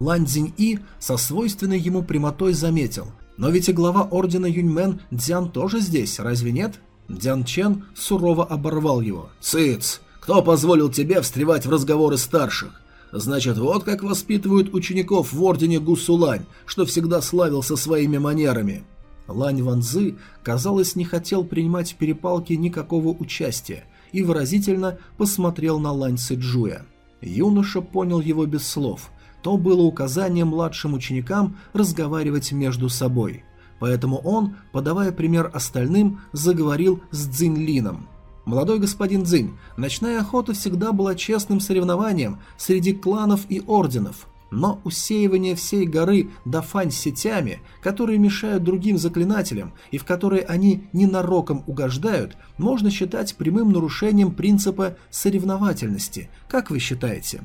Лань Цзинь И со свойственной ему прямотой заметил, но ведь и глава ордена Юньмен Дзян тоже здесь, разве нет? Дзян Чен сурово оборвал его. «Цыц! Кто позволил тебе встревать в разговоры старших? Значит, вот как воспитывают учеников в ордене Гусулань, что всегда славился своими манерами». Лань Ван Цзы, казалось, не хотел принимать в перепалке никакого участия, и выразительно посмотрел на Лань Сэджуя. Юноша понял его без слов. То было указание младшим ученикам разговаривать между собой. Поэтому он, подавая пример остальным, заговорил с Цзиньлином. «Молодой господин Цзинь, ночная охота всегда была честным соревнованием среди кланов и орденов. Но усеивание всей горы Дафань сетями, которые мешают другим заклинателям и в которые они ненароком угождают, можно считать прямым нарушением принципа соревновательности. Как вы считаете?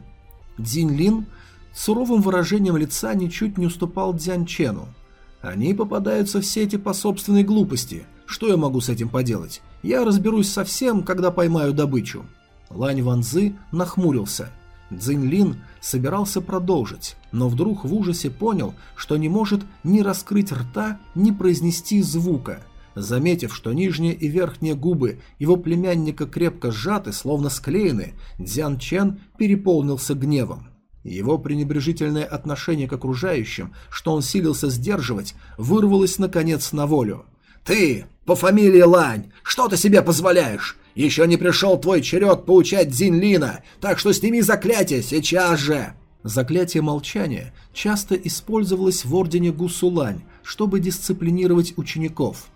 Дзинь Лин суровым выражением лица ничуть не уступал Дзян Чену. Они попадаются в сети по собственной глупости. Что я могу с этим поделать? Я разберусь со всем, когда поймаю добычу. Лань Ванзы нахмурился – Цзиньлин собирался продолжить, но вдруг в ужасе понял, что не может ни раскрыть рта, ни произнести звука. Заметив, что нижние и верхние губы его племянника крепко сжаты, словно склеены, Дзян Чен переполнился гневом. Его пренебрежительное отношение к окружающим, что он силился сдерживать, вырвалось наконец на волю. «Ты, по фамилии Лань, что ты себе позволяешь? Еще не пришел твой черед поучать Дзинлина, так что сними заклятие сейчас же!» Заклятие молчания часто использовалось в ордене Гусулань, чтобы дисциплинировать учеников.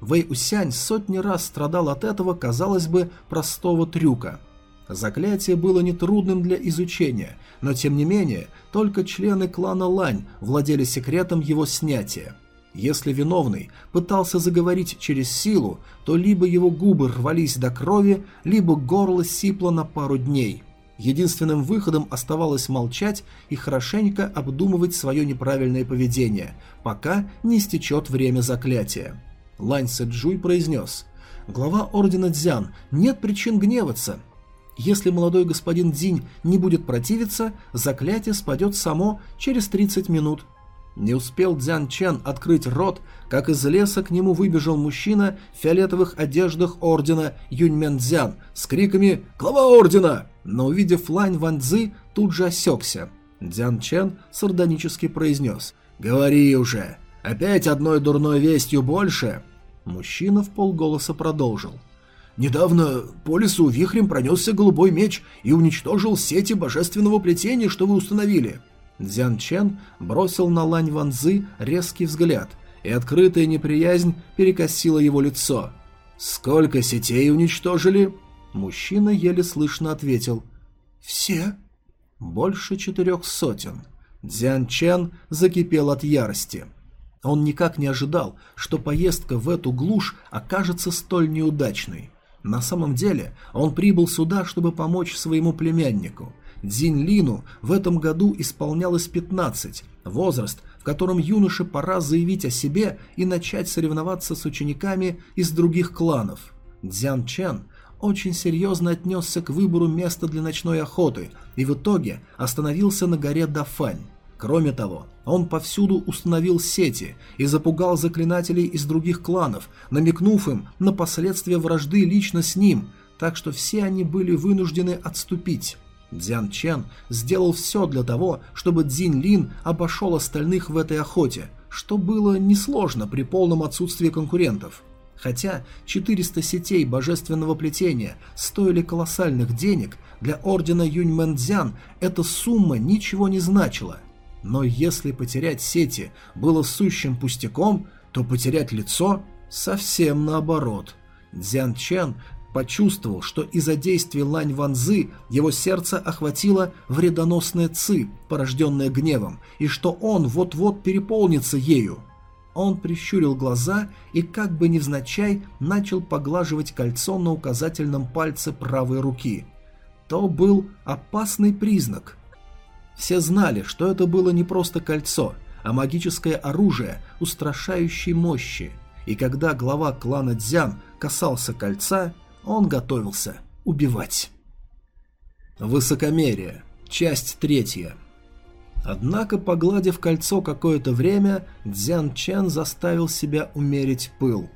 Вэй Усянь сотни раз страдал от этого, казалось бы, простого трюка. Заклятие было нетрудным для изучения, но тем не менее, только члены клана Лань владели секретом его снятия – если виновный пытался заговорить через силу, то либо его губы рвались до крови, либо горло сипло на пару дней. Единственным выходом оставалось молчать и хорошенько обдумывать свое неправильное поведение, пока не истечет время заклятия. Лань Сэджуй произнес «Глава ордена Дзян, нет причин гневаться. Если молодой господин Дзинь не будет противиться, заклятие спадет само через 30 минут. Не успел Дзян Чен открыть рот, как из леса к нему выбежал мужчина в фиолетовых одеждах ордена Юньмен Дзян с криками «Глава ордена!», но увидев Лань Ван Цзы, тут же осекся. Дзян Чен сардонически произнес «Говори уже! Опять одной дурной вестью больше!» Мужчина в полголоса продолжил. «Недавно по лесу вихрем пронесся голубой меч и уничтожил сети божественного плетения, что вы установили. Дзян Чен бросил на Лань Ванзы резкий взгляд, и открытая неприязнь перекосила его лицо. «Сколько сетей уничтожили?» Мужчина еле слышно ответил. «Все?» «Больше четырех сотен». Дзян Чен закипел от ярости. Он никак не ожидал, что поездка в эту глушь окажется столь неудачной. На самом деле он прибыл сюда, чтобы помочь своему племяннику – Дзинь Лину в этом году исполнялось 15, возраст, в котором юноше пора заявить о себе и начать соревноваться с учениками из других кланов. Дзян Чен очень серьезно отнесся к выбору места для ночной охоты и в итоге остановился на горе Дафань. Кроме того, он повсюду установил сети и запугал заклинателей из других кланов, намекнув им на последствия вражды лично с ним, так что все они были вынуждены отступить. Дзян Чен сделал все для того, чтобы Цзинь Лин обошел остальных в этой охоте, что было несложно при полном отсутствии конкурентов. Хотя 400 сетей божественного плетения стоили колоссальных денег, для ордена Юньмэнцзян эта сумма ничего не значила. Но если потерять сети было сущим пустяком, то потерять лицо совсем наоборот. Дзян Чен почувствовал, что из-за действий Лань Ванзы его сердце охватило вредоносное ци, порожденное гневом, и что он вот-вот переполнится ею. Он прищурил глаза и как бы невзначай начал поглаживать кольцо на указательном пальце правой руки. То был опасный признак. Все знали, что это было не просто кольцо, а магическое оружие устрашающей мощи, и когда глава клана Дзян касался кольца – он готовился убивать. Высокомерие. Часть третья. Однако, погладив кольцо какое-то время, Дзян Чен заставил себя умерить пыл.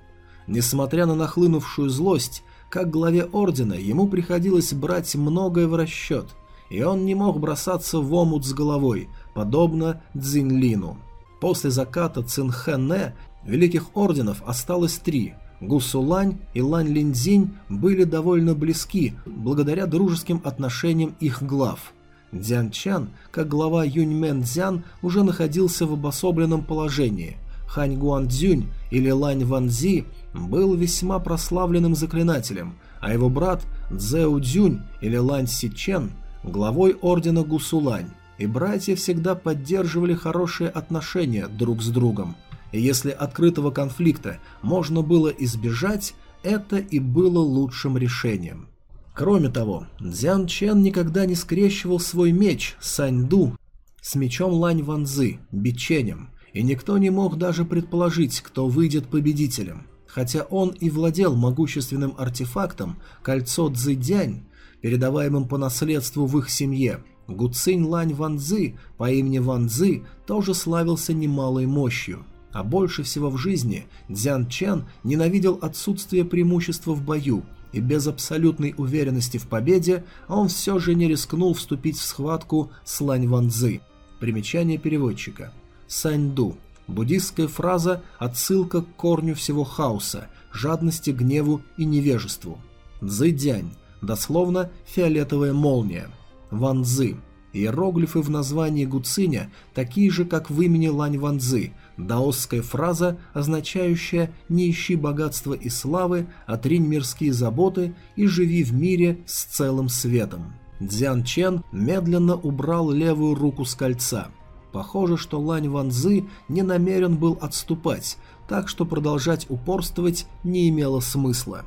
Несмотря на нахлынувшую злость, как главе ордена ему приходилось брать многое в расчет, и он не мог бросаться в омут с головой, подобно Цзиньлину. После заката Цинхэне великих орденов осталось три – Гусулань и Лань Линзинь были довольно близки благодаря дружеским отношениям их глав. Дзян Чан, как глава Юньмен Цзян, уже находился в обособленном положении. Хань Гуан Цзюнь или Лань Ван Зи был весьма прославленным заклинателем, а его брат Цзэу Цзюнь или Лань Си Чен – главой ордена Гусулань, и братья всегда поддерживали хорошие отношения друг с другом – и если открытого конфликта можно было избежать, это и было лучшим решением. Кроме того, Дзян Чен никогда не скрещивал свой меч Саньду с мечом Лань Ванзы, биченем, и никто не мог даже предположить, кто выйдет победителем. Хотя он и владел могущественным артефактом кольцо Цзэдянь, передаваемым по наследству в их семье, Гуцинь Лань Ванзы по имени Ванзы тоже славился немалой мощью. А больше всего в жизни Дзян Чен ненавидел отсутствие преимущества в бою, и без абсолютной уверенности в победе он все же не рискнул вступить в схватку с Лань Ванзы. Примечание переводчика. Саньду. Буддистская фраза – отсылка к корню всего хаоса, жадности, гневу и невежеству. Цзэдянь. Дословно «фиолетовая молния». Ванзы. Иероглифы в названии Гуциня такие же, как в имени Лань Ванзы, даосская фраза, означающая «не ищи богатства и славы, отринь мирские заботы и живи в мире с целым светом». Дзян Чен медленно убрал левую руку с кольца. Похоже, что Лань Ванзы не намерен был отступать, так что продолжать упорствовать не имело смысла.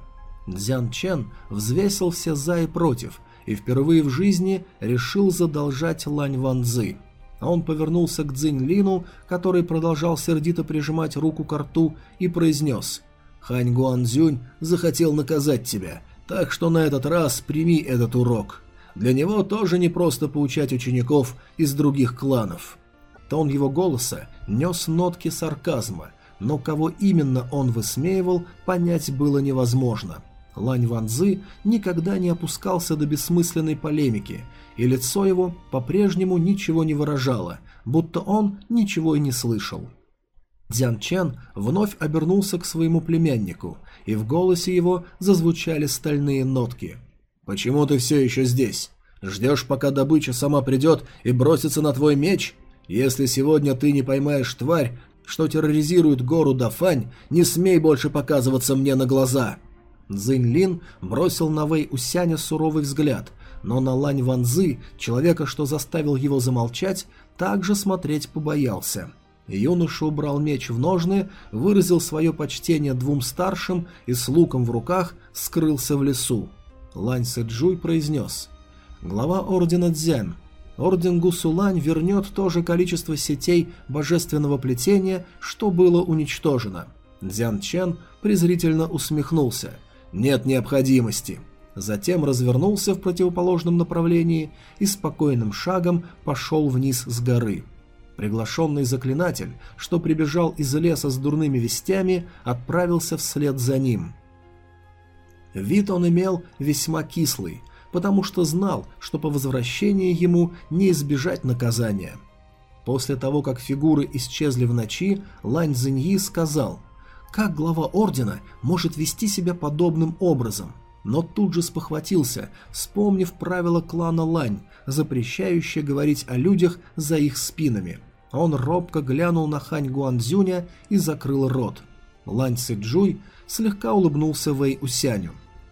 Дзян Чен взвесил все «за» и «против», и впервые в жизни решил задолжать Лань Ванзы. А он повернулся к Цзинь Лину, который продолжал сердито прижимать руку к рту, и произнес «Хань Гуанзюнь захотел наказать тебя, так что на этот раз прими этот урок. Для него тоже не просто поучать учеников из других кланов». Тон его голоса нес нотки сарказма, но кого именно он высмеивал, понять было невозможно – Лань Ванзы никогда не опускался до бессмысленной полемики, и лицо его по-прежнему ничего не выражало, будто он ничего и не слышал. Дзян Чен вновь обернулся к своему племяннику, и в голосе его зазвучали стальные нотки. «Почему ты все еще здесь? Ждешь, пока добыча сама придет и бросится на твой меч? Если сегодня ты не поймаешь тварь, что терроризирует гору Дафань, не смей больше показываться мне на глаза!» Цзинь Лин бросил на Вэй Усяня суровый взгляд, но на Лань Ванзы, человека, что заставил его замолчать, также смотреть побоялся. Юноша убрал меч в ножны, выразил свое почтение двум старшим и с луком в руках скрылся в лесу. Лань Сэджуй произнес. Глава ордена Дзян. Орден Гусулань вернет то же количество сетей божественного плетения, что было уничтожено. Дзян Чен презрительно усмехнулся – нет необходимости. Затем развернулся в противоположном направлении и спокойным шагом пошел вниз с горы. Приглашенный заклинатель, что прибежал из леса с дурными вестями, отправился вслед за ним. Вид он имел весьма кислый, потому что знал, что по возвращении ему не избежать наказания. После того, как фигуры исчезли в ночи, Лань Цзиньи сказал, как глава ордена может вести себя подобным образом, но тут же спохватился, вспомнив правила клана Лань, запрещающее говорить о людях за их спинами. Он робко глянул на Хань Гуанзюня и закрыл рот. Лань Цзюй слегка улыбнулся Вэй Усяню.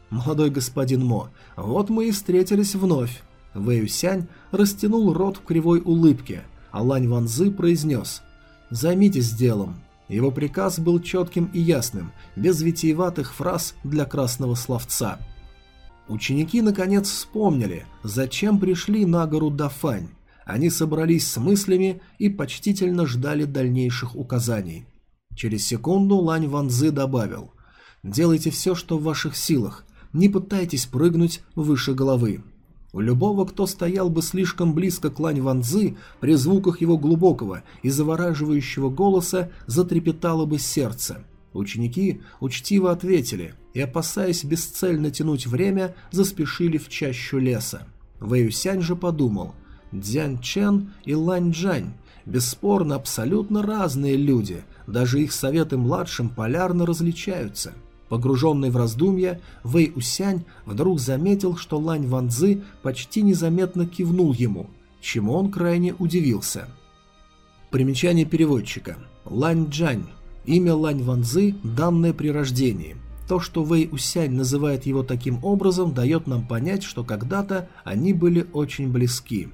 «Молодой господин Мо, вот мы и встретились вновь». Вэй Усянь растянул рот в кривой улыбке, а Лань Ванзы произнес «Займитесь делом». Его приказ был четким и ясным, без витиеватых фраз для красного словца. Ученики наконец вспомнили, зачем пришли на гору Дафань. Они собрались с мыслями и почтительно ждали дальнейших указаний. Через секунду Лань Ванзы добавил «Делайте все, что в ваших силах, не пытайтесь прыгнуть выше головы. У любого, кто стоял бы слишком близко к Лань Ванзы, при звуках его глубокого и завораживающего голоса затрепетало бы сердце. Ученики учтиво ответили и, опасаясь бесцельно тянуть время, заспешили в чащу леса. Вэюсянь же подумал, Дзянь Чен и Лань Джань бесспорно абсолютно разные люди, даже их советы младшим полярно различаются – Погруженный в раздумья, Вэй Усянь вдруг заметил, что Лань Ванзы почти незаметно кивнул ему, чему он крайне удивился. Примечание переводчика. Лань Джань. Имя Лань Ванзы, данное при рождении. То, что Вэй Усянь называет его таким образом, дает нам понять, что когда-то они были очень близки.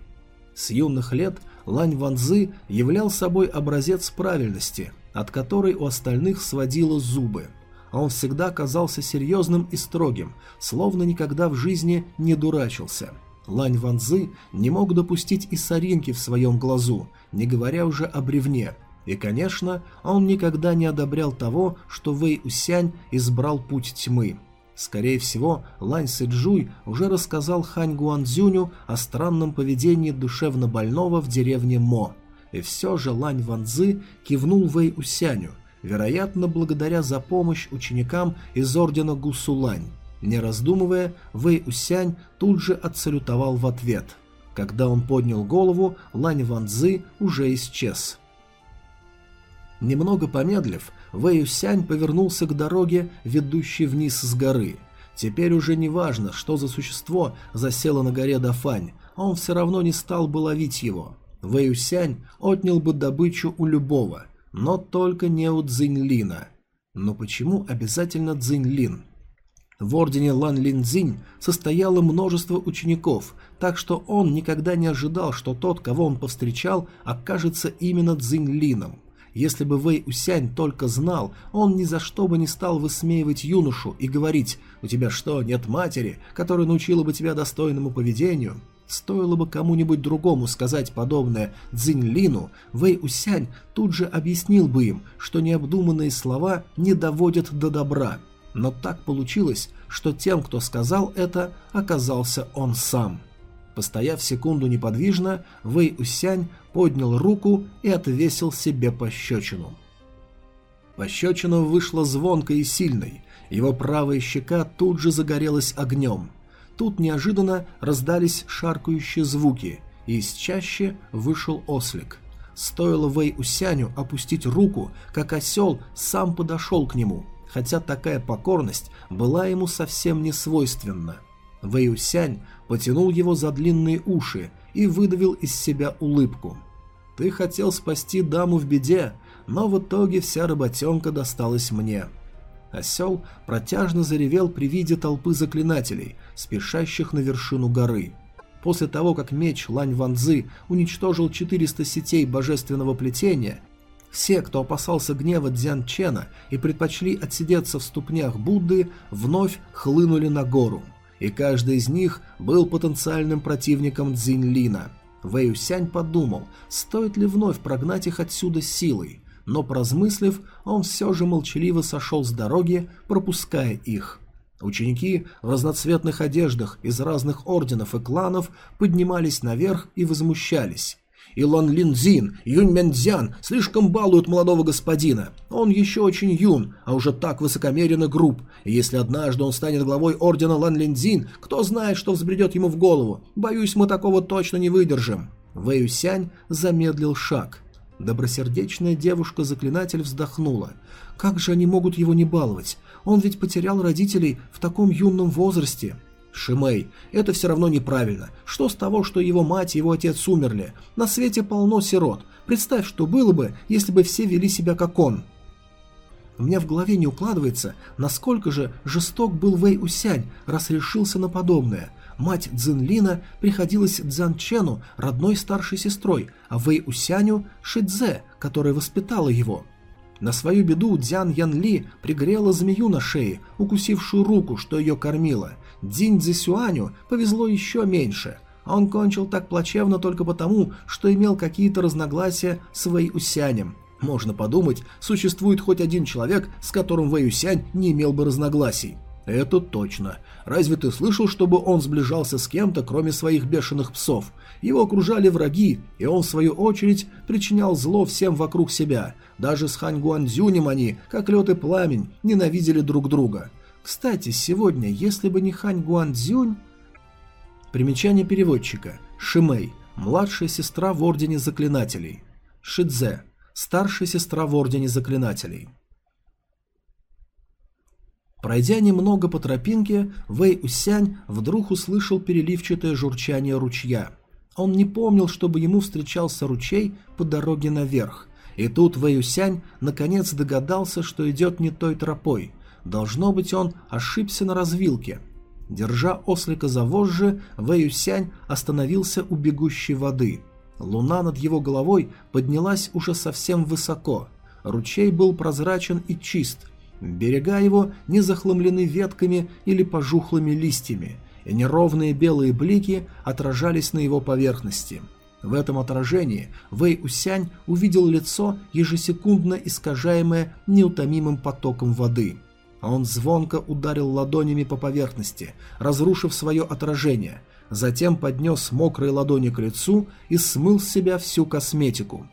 С юных лет Лань Ванзы являл собой образец правильности, от которой у остальных сводило зубы а он всегда казался серьезным и строгим, словно никогда в жизни не дурачился. Лань Ванзы не мог допустить и соринки в своем глазу, не говоря уже о бревне. И, конечно, он никогда не одобрял того, что Вэй Усянь избрал путь тьмы. Скорее всего, Лань Сэджуй уже рассказал Хань Гуанзюню о странном поведении душевно больного в деревне Мо. И все же Лань Ванзы кивнул Вэй Усяню – вероятно, благодаря за помощь ученикам из ордена Гусулань. Не раздумывая, Вэй Усянь тут же отсалютовал в ответ. Когда он поднял голову, Лань Ванзы уже исчез. Немного помедлив, Вэй Усянь повернулся к дороге, ведущей вниз с горы. Теперь уже не важно, что за существо засело на горе Дафань, он все равно не стал бы ловить его. Вэй Усянь отнял бы добычу у любого – но только не у Цзиньлина. Но почему обязательно Цзиньлин? В ордене Лан Линцзинь состояло множество учеников, так что он никогда не ожидал, что тот, кого он повстречал, окажется именно Цзиньлином. Если бы Вэй Усянь только знал, он ни за что бы не стал высмеивать юношу и говорить «У тебя что, нет матери, которая научила бы тебя достойному поведению?» Стоило бы кому-нибудь другому сказать подобное Цзинь Лину, Вэй Усянь тут же объяснил бы им, что необдуманные слова не доводят до добра. Но так получилось, что тем, кто сказал это, оказался он сам. Постояв секунду неподвижно, Вэй Усянь поднял руку и отвесил себе пощечину. Пощечина вышла звонкой и сильной, его правая щека тут же загорелась огнем – Тут неожиданно раздались шаркающие звуки, и из чаще вышел ослик. Стоило Вэй Усяню опустить руку, как осел сам подошел к нему, хотя такая покорность была ему совсем не свойственна. Вэй Усянь потянул его за длинные уши и выдавил из себя улыбку. «Ты хотел спасти даму в беде, но в итоге вся работенка досталась мне. Осел протяжно заревел при виде толпы заклинателей, спешащих на вершину горы. После того, как меч Лань Ванзы уничтожил 400 сетей божественного плетения, все, кто опасался гнева Дзян Чена и предпочли отсидеться в ступнях Будды, вновь хлынули на гору. И каждый из них был потенциальным противником Цзиньлина. Вэй Усянь подумал, стоит ли вновь прогнать их отсюда силой – но, поразмыслив, он все же молчаливо сошел с дороги, пропуская их. Ученики в разноцветных одеждах из разных орденов и кланов поднимались наверх и возмущались. и Лан Линзин, Юнь Мянцзян слишком балуют молодого господина. Он еще очень юн, а уже так высокомерен и груб. И если однажды он станет главой ордена Лан Линзин, кто знает, что взбредет ему в голову. Боюсь, мы такого точно не выдержим. Вэй Сянь замедлил шаг. Добросердечная девушка-заклинатель вздохнула. Как же они могут его не баловать? Он ведь потерял родителей в таком юном возрасте. Шимей, это все равно неправильно. Что с того, что его мать и его отец умерли? На свете полно сирот. Представь, что было бы, если бы все вели себя как он. У меня в голове не укладывается, насколько же жесток был Вэй Усянь, раз решился на подобное. Мать Цзинлина приходилась Цзан Чену родной старшей сестрой, а Вэй Усяню – Шидзе, которая воспитала его. На свою беду Дзян Ян Ли пригрела змею на шее, укусившую руку, что ее кормила. Динь Цзисюаню повезло еще меньше. Он кончил так плачевно только потому, что имел какие-то разногласия с Вэй Усянем. Можно подумать, существует хоть один человек, с которым Вэй Усянь не имел бы разногласий. Это точно. Разве ты слышал, чтобы он сближался с кем-то, кроме своих бешеных псов? Его окружали враги, и он, в свою очередь, причинял зло всем вокруг себя. Даже с Хань Гуанзюнем они, как лед и пламень, ненавидели друг друга. Кстати, сегодня, если бы не Хань Гуанзюнь... Примечание переводчика. Шимей. Младшая сестра в Ордене Заклинателей. Шидзе. Старшая сестра в Ордене Заклинателей. Пройдя немного по тропинке, Вэй Усянь вдруг услышал переливчатое журчание ручья. Он не помнил, чтобы ему встречался ручей по дороге наверх. И тут Вэй Усянь наконец догадался, что идет не той тропой. Должно быть, он ошибся на развилке. Держа ослика за вожжи, Вэй Усянь остановился у бегущей воды. Луна над его головой поднялась уже совсем высоко. Ручей был прозрачен и чист – Берега его не захламлены ветками или пожухлыми листьями, и неровные белые блики отражались на его поверхности. В этом отражении Вэй Усянь увидел лицо, ежесекундно искажаемое неутомимым потоком воды. А он звонко ударил ладонями по поверхности, разрушив свое отражение, затем поднес мокрые ладони к лицу и смыл с себя всю косметику.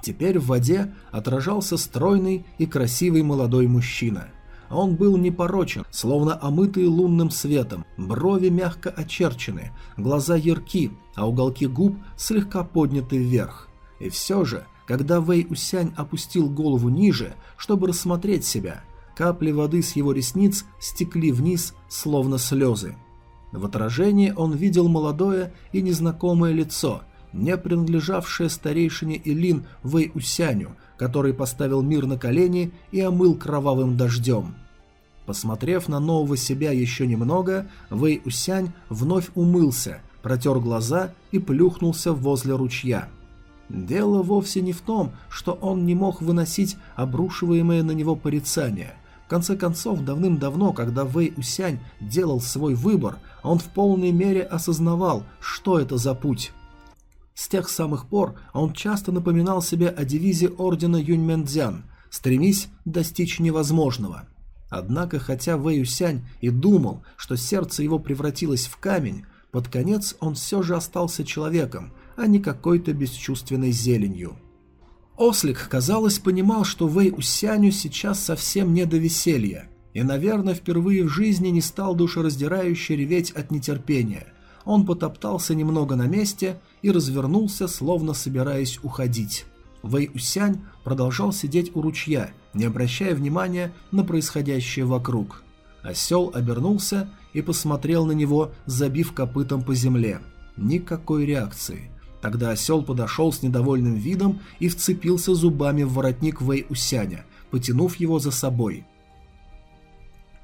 Теперь в воде отражался стройный и красивый молодой мужчина. Он был непорочен, словно омытый лунным светом, брови мягко очерчены, глаза ярки, а уголки губ слегка подняты вверх. И все же, когда Вэй Усянь опустил голову ниже, чтобы рассмотреть себя, капли воды с его ресниц стекли вниз, словно слезы. В отражении он видел молодое и незнакомое лицо, не принадлежавшая старейшине Илин Вэй Усяню, который поставил мир на колени и омыл кровавым дождем. Посмотрев на нового себя еще немного, Вэй Усянь вновь умылся, протер глаза и плюхнулся возле ручья. Дело вовсе не в том, что он не мог выносить обрушиваемое на него порицание. В конце концов, давным-давно, когда Вэй Усянь делал свой выбор, он в полной мере осознавал, что это за путь. С тех самых пор он часто напоминал себе о девизе ордена Юньмэнцзян «Стремись достичь невозможного». Однако, хотя Вэй Юсянь и думал, что сердце его превратилось в камень, под конец он все же остался человеком, а не какой-то бесчувственной зеленью. Ослик, казалось, понимал, что Вэй Усяню сейчас совсем не до веселья, и, наверное, впервые в жизни не стал душераздирающе реветь от нетерпения – он потоптался немного на месте и развернулся, словно собираясь уходить. Вэй Усянь продолжал сидеть у ручья, не обращая внимания на происходящее вокруг. Осел обернулся и посмотрел на него, забив копытом по земле. Никакой реакции. Тогда осел подошел с недовольным видом и вцепился зубами в воротник Вэй Усяня, потянув его за собой.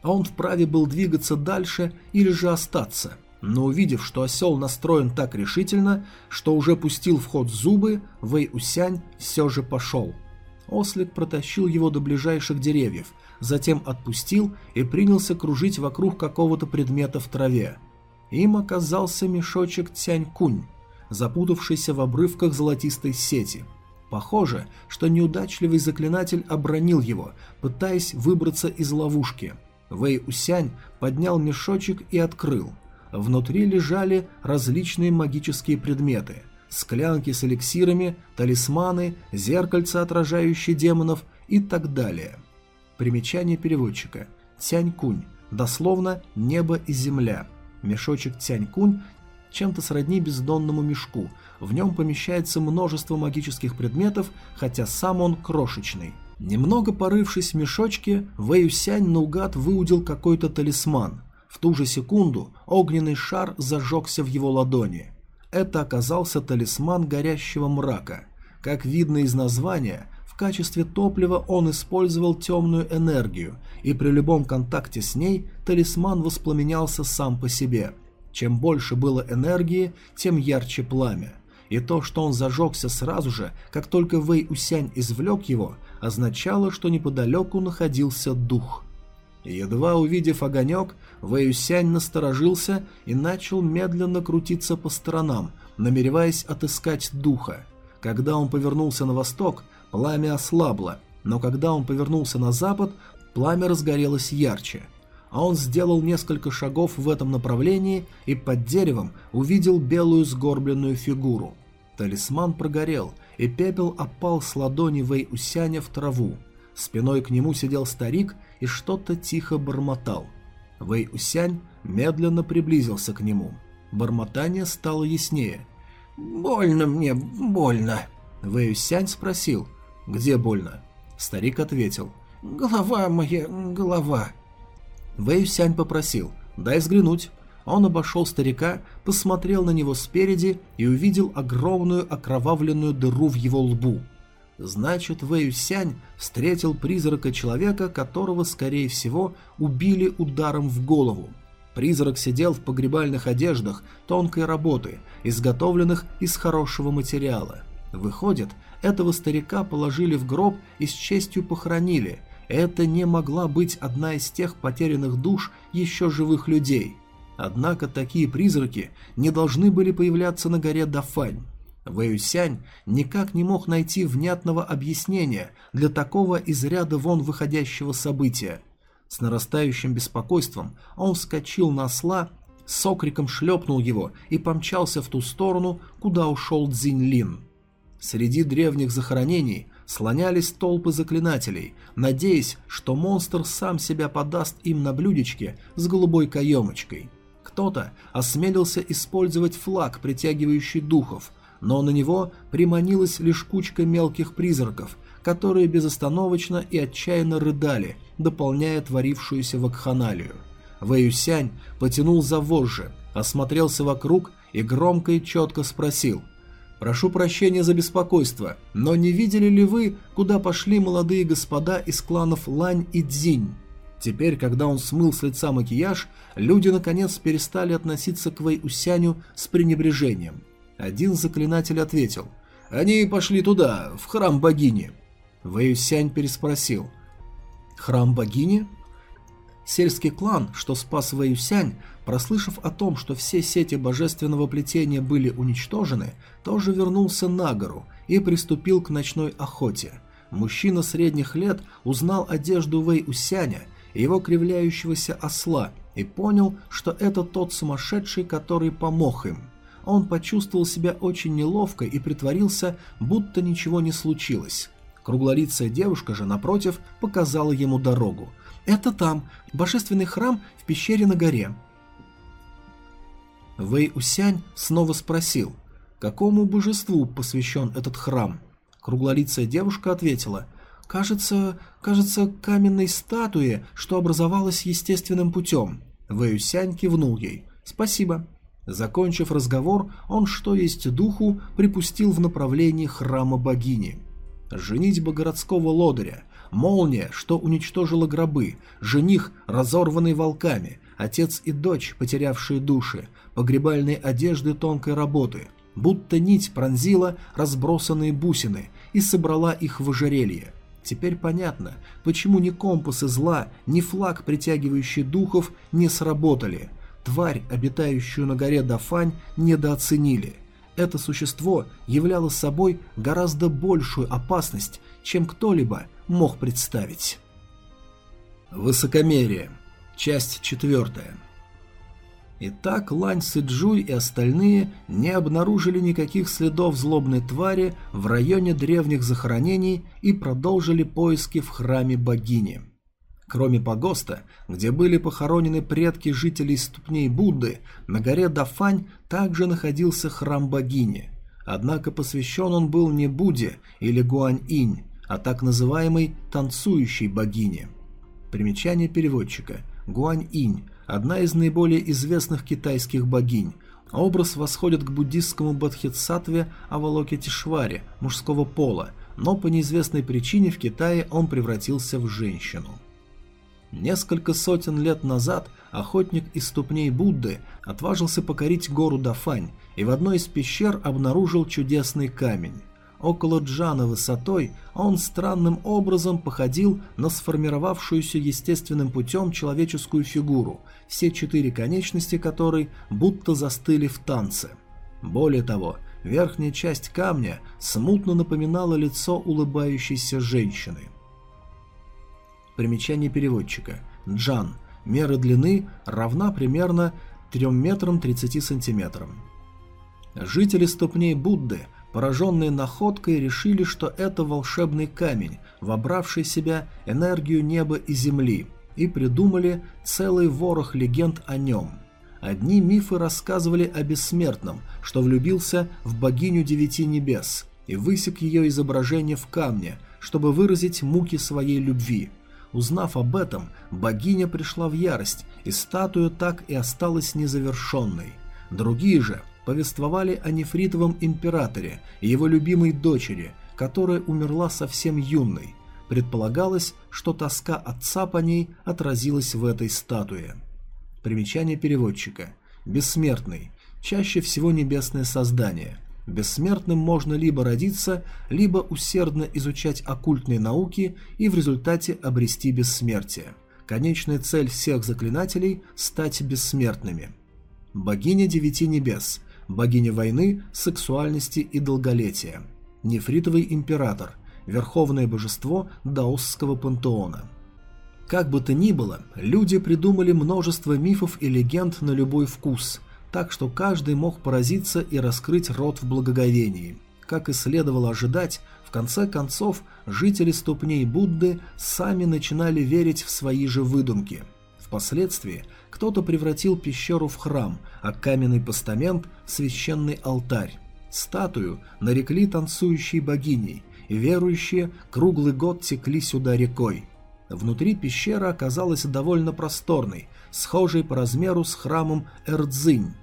А он вправе был двигаться дальше или же остаться – но увидев, что осел настроен так решительно, что уже пустил в ход зубы, Вэй Усянь все же пошел. Ослик протащил его до ближайших деревьев, затем отпустил и принялся кружить вокруг какого-то предмета в траве. Им оказался мешочек Тянь-Кунь, запутавшийся в обрывках золотистой сети. Похоже, что неудачливый заклинатель обронил его, пытаясь выбраться из ловушки. Вэй Усянь поднял мешочек и открыл – Внутри лежали различные магические предметы. склянки с эликсирами, талисманы, зеркальца, отражающие демонов и так далее. Примечание переводчика. Тянь-кунь. Дословно «небо и земля». Мешочек Тянь-кунь чем-то сродни бездонному мешку. В нем помещается множество магических предметов, хотя сам он крошечный. Немного порывшись в мешочке, Вэйюсянь наугад выудил какой-то талисман. В ту же секунду огненный шар зажегся в его ладони. Это оказался талисман горящего мрака. Как видно из названия, в качестве топлива он использовал темную энергию, и при любом контакте с ней талисман воспламенялся сам по себе. Чем больше было энергии, тем ярче пламя. И то, что он зажегся сразу же, как только Вэй Усянь извлек его, означало, что неподалеку находился дух. Едва увидев огонек, Вэюсянь насторожился и начал медленно крутиться по сторонам, намереваясь отыскать духа. Когда он повернулся на восток, пламя ослабло, но когда он повернулся на запад, пламя разгорелось ярче. А он сделал несколько шагов в этом направлении и под деревом увидел белую сгорбленную фигуру. Талисман прогорел, и пепел опал с ладони Вэй-Усяня в траву. Спиной к нему сидел старик и что-то тихо бормотал. Вэй Усянь медленно приблизился к нему. Бормотание стало яснее. «Больно мне, больно». Вэй Усянь спросил, «Где больно?» Старик ответил, «Голова моя, голова». Вэй Усянь попросил, «Дай взглянуть». Он обошел старика, посмотрел на него спереди и увидел огромную окровавленную дыру в его лбу – Значит, Вэй Сянь встретил призрака человека, которого, скорее всего, убили ударом в голову. Призрак сидел в погребальных одеждах тонкой работы, изготовленных из хорошего материала. Выходит, этого старика положили в гроб и с честью похоронили. Это не могла быть одна из тех потерянных душ еще живых людей. Однако такие призраки не должны были появляться на горе Дафань. Вэюсянь никак не мог найти внятного объяснения для такого из ряда вон выходящего события. С нарастающим беспокойством он вскочил на осла, с окриком шлепнул его и помчался в ту сторону, куда ушел Цзиньлин. Среди древних захоронений слонялись толпы заклинателей, надеясь, что монстр сам себя подаст им на блюдечке с голубой каемочкой. Кто-то осмелился использовать флаг, притягивающий духов – но на него приманилась лишь кучка мелких призраков, которые безостановочно и отчаянно рыдали, дополняя творившуюся вакханалию. Вэюсянь потянул за вожжи, осмотрелся вокруг и громко и четко спросил «Прошу прощения за беспокойство, но не видели ли вы, куда пошли молодые господа из кланов Лань и Цзинь?» Теперь, когда он смыл с лица макияж, люди наконец перестали относиться к Вэйусяню с пренебрежением – один заклинатель ответил. «Они пошли туда, в храм богини». Вэйюсянь переспросил. «Храм богини?» Сельский клан, что спас Вэйюсянь, прослышав о том, что все сети божественного плетения были уничтожены, тоже вернулся на гору и приступил к ночной охоте. Мужчина средних лет узнал одежду Вэйюсяня и его кривляющегося осла и понял, что это тот сумасшедший, который помог им – он почувствовал себя очень неловко и притворился, будто ничего не случилось. Круглолицая девушка же, напротив, показала ему дорогу. «Это там, божественный храм в пещере на горе». Вэй Усянь снова спросил, какому божеству посвящен этот храм? Круглолицая девушка ответила, «Кажется, кажется, каменной статуе, что образовалась естественным путем». Вэй Усянь кивнул ей, «Спасибо». Закончив разговор, он, что есть духу, припустил в направлении храма богини. Женитьба городского лодыря, молния, что уничтожила гробы, жених, разорванный волками, отец и дочь, потерявшие души, погребальные одежды тонкой работы, будто нить пронзила разбросанные бусины и собрала их в ожерелье. Теперь понятно, почему ни компасы зла, ни флаг, притягивающий духов, не сработали – Тварь, обитающую на горе Дафань, недооценили. Это существо являло собой гораздо большую опасность, чем кто-либо мог представить. Высокомерие. Часть четвертая. И так Лань Сыджуй и остальные не обнаружили никаких следов злобной твари в районе древних захоронений и продолжили поиски в храме богини. Кроме погоста, где были похоронены предки жителей ступней Будды, на горе Дафань также находился храм богини. Однако посвящен он был не Будде или Гуань-инь, а так называемой «танцующей богине». Примечание переводчика. Гуань-инь – одна из наиболее известных китайских богинь. Образ восходит к буддистскому бодхитсаттве Авалокитишваре, мужского пола, но по неизвестной причине в Китае он превратился в женщину. Несколько сотен лет назад охотник из ступней Будды отважился покорить гору Дафань и в одной из пещер обнаружил чудесный камень. Около джана высотой он странным образом походил на сформировавшуюся естественным путем человеческую фигуру, все четыре конечности которой будто застыли в танце. Более того, верхняя часть камня смутно напоминала лицо улыбающейся женщины. Примечание переводчика. Джан. Мера длины равна примерно 3 метрам 30 сантиметрам. Жители ступней Будды, пораженные находкой, решили, что это волшебный камень, вобравший в себя энергию неба и земли, и придумали целый ворох легенд о нем. Одни мифы рассказывали о бессмертном, что влюбился в богиню девяти небес и высек ее изображение в камне, чтобы выразить муки своей любви – Узнав об этом, богиня пришла в ярость, и статуя так и осталась незавершенной. Другие же повествовали о нефритовом императоре и его любимой дочери, которая умерла совсем юной. Предполагалось, что тоска отца по ней отразилась в этой статуе. Примечание переводчика. Бессмертный. Чаще всего небесное создание. Бессмертным можно либо родиться, либо усердно изучать оккультные науки и в результате обрести бессмертие. Конечная цель всех заклинателей – стать бессмертными. Богиня девяти небес, богиня войны, сексуальности и долголетия. Нефритовый император, верховное божество даосского пантеона. Как бы то ни было, люди придумали множество мифов и легенд на любой вкус – так что каждый мог поразиться и раскрыть рот в благоговении. Как и следовало ожидать, в конце концов жители ступней Будды сами начинали верить в свои же выдумки. Впоследствии кто-то превратил пещеру в храм, а каменный постамент – в священный алтарь. Статую нарекли танцующей богиней, и верующие круглый год текли сюда рекой. Внутри пещера оказалась довольно просторной, схожей по размеру с храмом Эрдзинь,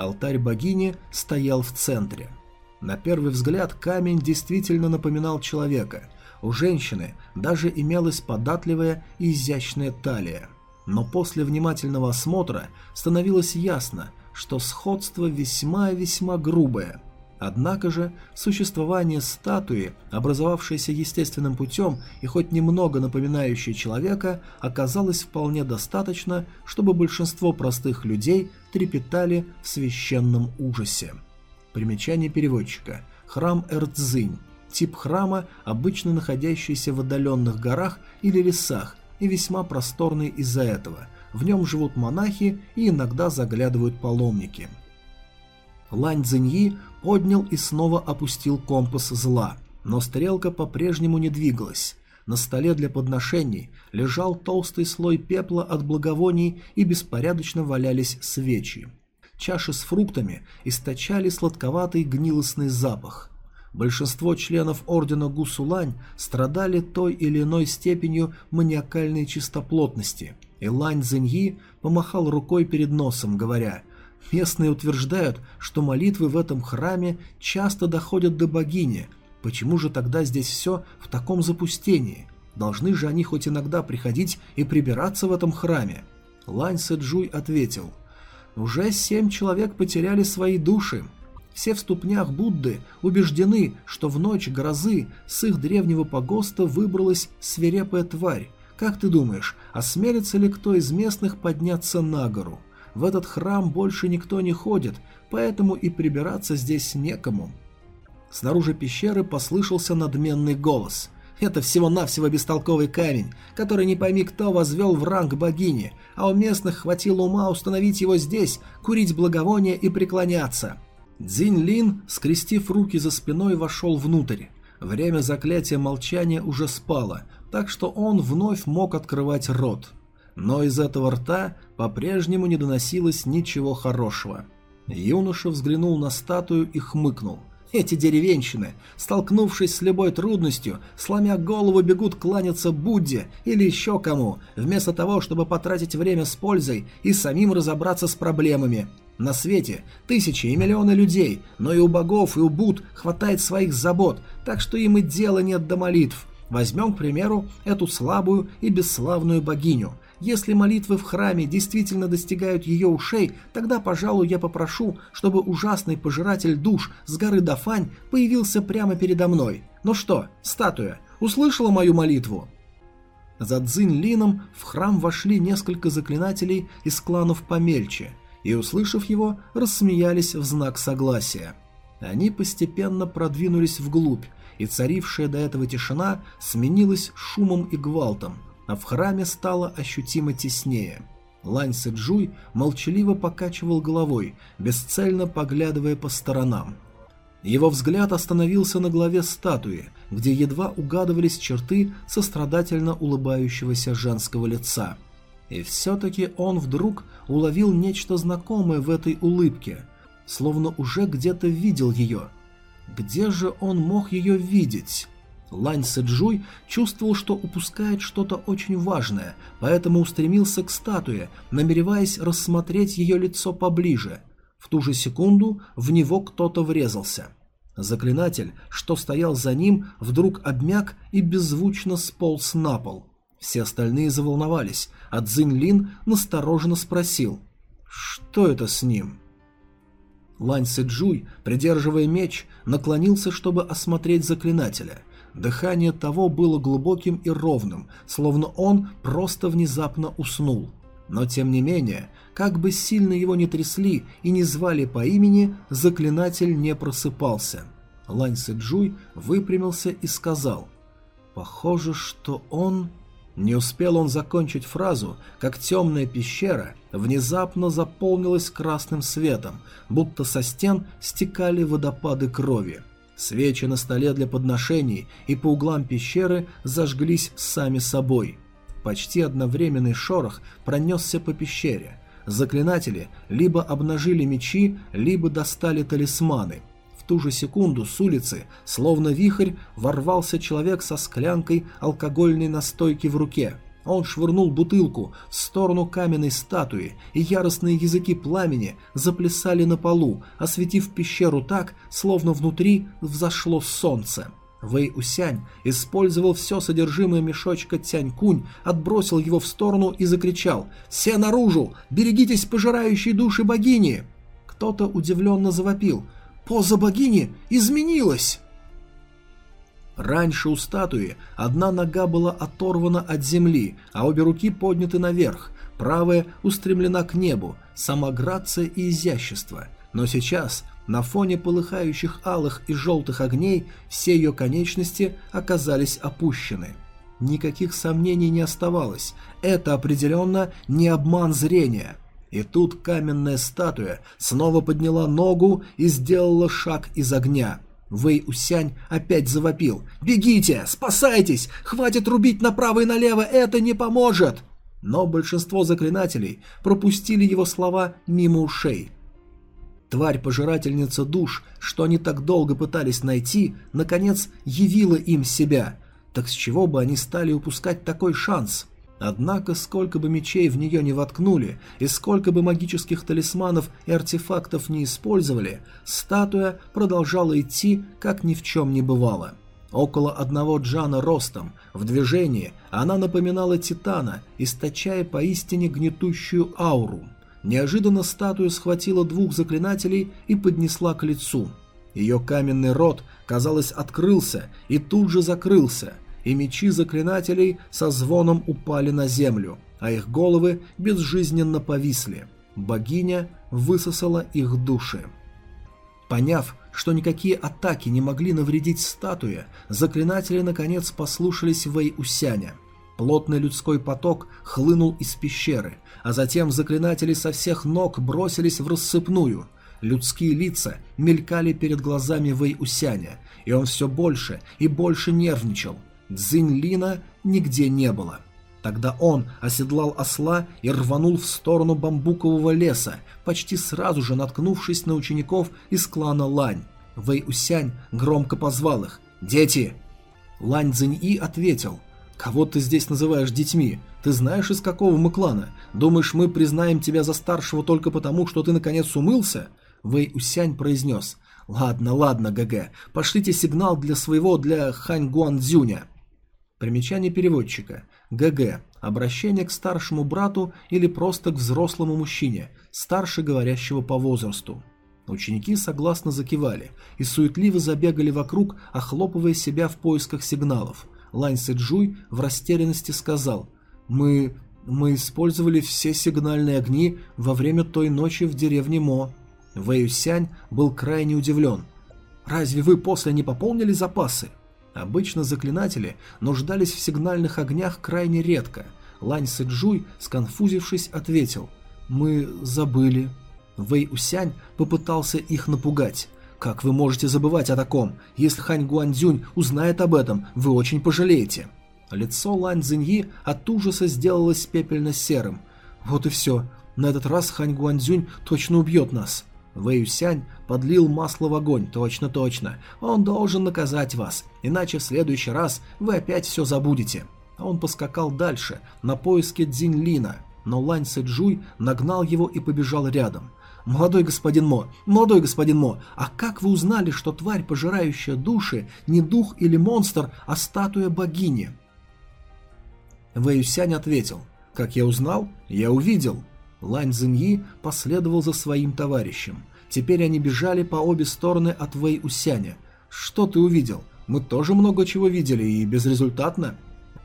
Алтарь богини стоял в центре. На первый взгляд камень действительно напоминал человека. У женщины даже имелась податливая и изящная талия. Но после внимательного осмотра становилось ясно, что сходство весьма-весьма грубое – Однако же существование статуи, образовавшейся естественным путем и хоть немного напоминающей человека, оказалось вполне достаточно, чтобы большинство простых людей трепетали в священном ужасе. Примечание переводчика. Храм Эрцзинь. Тип храма, обычно находящийся в отдаленных горах или лесах, и весьма просторный из-за этого. В нем живут монахи и иногда заглядывают паломники. Лань Цзиньи поднял и снова опустил компас зла, но стрелка по-прежнему не двигалась. На столе для подношений лежал толстый слой пепла от благовоний и беспорядочно валялись свечи. Чаши с фруктами источали сладковатый гнилостный запах. Большинство членов ордена Гусулань страдали той или иной степенью маниакальной чистоплотности, и Лань Зиньи помахал рукой перед носом, говоря Местные утверждают, что молитвы в этом храме часто доходят до богини. Почему же тогда здесь все в таком запустении? Должны же они хоть иногда приходить и прибираться в этом храме? Лань Сэджуй ответил. Уже семь человек потеряли свои души. Все в ступнях Будды убеждены, что в ночь грозы с их древнего погоста выбралась свирепая тварь. Как ты думаешь, осмелится ли кто из местных подняться на гору? В этот храм больше никто не ходит, поэтому и прибираться здесь некому. Снаружи пещеры послышался надменный голос. Это всего-навсего бестолковый камень, который не пойми кто возвел в ранг богини, а у местных хватило ума установить его здесь, курить благовония и преклоняться. Дзинь Лин, скрестив руки за спиной, вошел внутрь. Время заклятия молчания уже спало, так что он вновь мог открывать рот. Но из этого рта по-прежнему не доносилось ничего хорошего. Юноша взглянул на статую и хмыкнул. Эти деревенщины, столкнувшись с любой трудностью, сломя голову бегут кланяться Будде или еще кому, вместо того, чтобы потратить время с пользой и самим разобраться с проблемами. На свете тысячи и миллионы людей, но и у богов, и у Будд хватает своих забот, так что им и дела нет до молитв. Возьмем, к примеру, эту слабую и бесславную богиню – если молитвы в храме действительно достигают ее ушей, тогда, пожалуй, я попрошу, чтобы ужасный пожиратель душ с горы Дафань появился прямо передо мной. Ну что, статуя, услышала мою молитву?» За Цзинь Лином в храм вошли несколько заклинателей из кланов помельче, и, услышав его, рассмеялись в знак согласия. Они постепенно продвинулись вглубь, и царившая до этого тишина сменилась шумом и гвалтом – а в храме стало ощутимо теснее. Лань Сэджуй молчаливо покачивал головой, бесцельно поглядывая по сторонам. Его взгляд остановился на главе статуи, где едва угадывались черты сострадательно улыбающегося женского лица. И все-таки он вдруг уловил нечто знакомое в этой улыбке, словно уже где-то видел ее. Где же он мог ее видеть? Лань Сэджуй чувствовал, что упускает что-то очень важное, поэтому устремился к статуе, намереваясь рассмотреть ее лицо поближе. В ту же секунду в него кто-то врезался. Заклинатель, что стоял за ним, вдруг обмяк и беззвучно сполз на пол. Все остальные заволновались, а Цзинь Лин настороженно спросил «Что это с ним?» Лань Сэджуй, придерживая меч, наклонился, чтобы осмотреть заклинателя – Дыхание того было глубоким и ровным, словно он просто внезапно уснул. Но тем не менее, как бы сильно его не трясли и не звали по имени, заклинатель не просыпался. Лань Сэджуй выпрямился и сказал «Похоже, что он...» Не успел он закончить фразу, как темная пещера внезапно заполнилась красным светом, будто со стен стекали водопады крови. Свечи на столе для подношений и по углам пещеры зажглись сами собой. Почти одновременный шорох пронесся по пещере. Заклинатели либо обнажили мечи, либо достали талисманы. В ту же секунду с улицы, словно вихрь, ворвался человек со склянкой алкогольной настойки в руке – он швырнул бутылку в сторону каменной статуи, и яростные языки пламени заплясали на полу, осветив пещеру так, словно внутри взошло солнце. Вэй Усянь использовал все содержимое мешочка Тянь-Кунь, отбросил его в сторону и закричал «Все наружу! Берегитесь пожирающей души богини!» Кто-то удивленно завопил «Поза богини изменилась!» Раньше у статуи одна нога была оторвана от земли, а обе руки подняты наверх, правая устремлена к небу, сама и изящество. Но сейчас, на фоне полыхающих алых и желтых огней, все ее конечности оказались опущены. Никаких сомнений не оставалось, это определенно не обман зрения. И тут каменная статуя снова подняла ногу и сделала шаг из огня – Вэй Усянь опять завопил. «Бегите! Спасайтесь! Хватит рубить направо и налево! Это не поможет!» Но большинство заклинателей пропустили его слова мимо ушей. Тварь-пожирательница душ, что они так долго пытались найти, наконец явила им себя. Так с чего бы они стали упускать такой шанс? Однако, сколько бы мечей в нее не воткнули, и сколько бы магических талисманов и артефактов не использовали, статуя продолжала идти, как ни в чем не бывало. Около одного джана ростом, в движении, она напоминала титана, источая поистине гнетущую ауру. Неожиданно статуя схватила двух заклинателей и поднесла к лицу. Ее каменный рот, казалось, открылся и тут же закрылся – и мечи заклинателей со звоном упали на землю, а их головы безжизненно повисли. Богиня высосала их души. Поняв, что никакие атаки не могли навредить статуе, заклинатели наконец послушались Вэй Усяня. Плотный людской поток хлынул из пещеры, а затем заклинатели со всех ног бросились в рассыпную. Людские лица мелькали перед глазами Вэй Усяня, и он все больше и больше нервничал. Цзинь Лина нигде не было. — Тогда он оседлал осла и рванул в сторону бамбукового леса, почти сразу же наткнувшись на учеников из клана Лань. Вэй Усянь громко позвал их «Дети!». Лань Цзиньи ответил «Кого ты здесь называешь детьми? Ты знаешь, из какого мы клана? Думаешь, мы признаем тебя за старшего только потому, что ты наконец умылся?» Вэй Усянь произнес «Ладно, ладно, ГГ, пошлите сигнал для своего, для Хань Гуанцзюня». Примечание переводчика. ГГ. Обращение к старшему брату или просто к взрослому мужчине, старше говорящего по возрасту. Ученики согласно закивали и суетливо забегали вокруг, охлопывая себя в поисках сигналов. Лань Сэджуй в растерянности сказал «Мы... мы использовали все сигнальные огни во время той ночи в деревне Мо». Вэй был крайне удивлен. «Разве вы после не пополнили запасы?» Обычно заклинатели нуждались в сигнальных огнях крайне редко. Лань Сэджуй, сконфузившись, ответил «Мы забыли». Вэй Усянь попытался их напугать. «Как вы можете забывать о таком? Если Хань Гуанзюнь узнает об этом, вы очень пожалеете». Лицо Лань Цзиньи от ужаса сделалось пепельно-серым. «Вот и все. На этот раз Хань Гуанзюнь точно убьет нас». Вэйюсянь подлил масло в огонь, точно-точно. Он должен наказать вас, иначе в следующий раз вы опять все забудете. Он поскакал дальше, на поиски Дзиньлина, но Лань Сэджуй нагнал его и побежал рядом. «Молодой господин Мо, молодой господин Мо, а как вы узнали, что тварь, пожирающая души, не дух или монстр, а статуя богини?» Вэйюсянь ответил, «Как я узнал? Я увидел. Лань Цзиньи последовал за своим товарищем. Теперь они бежали по обе стороны от Вэй Усяня. «Что ты увидел? Мы тоже много чего видели и безрезультатно».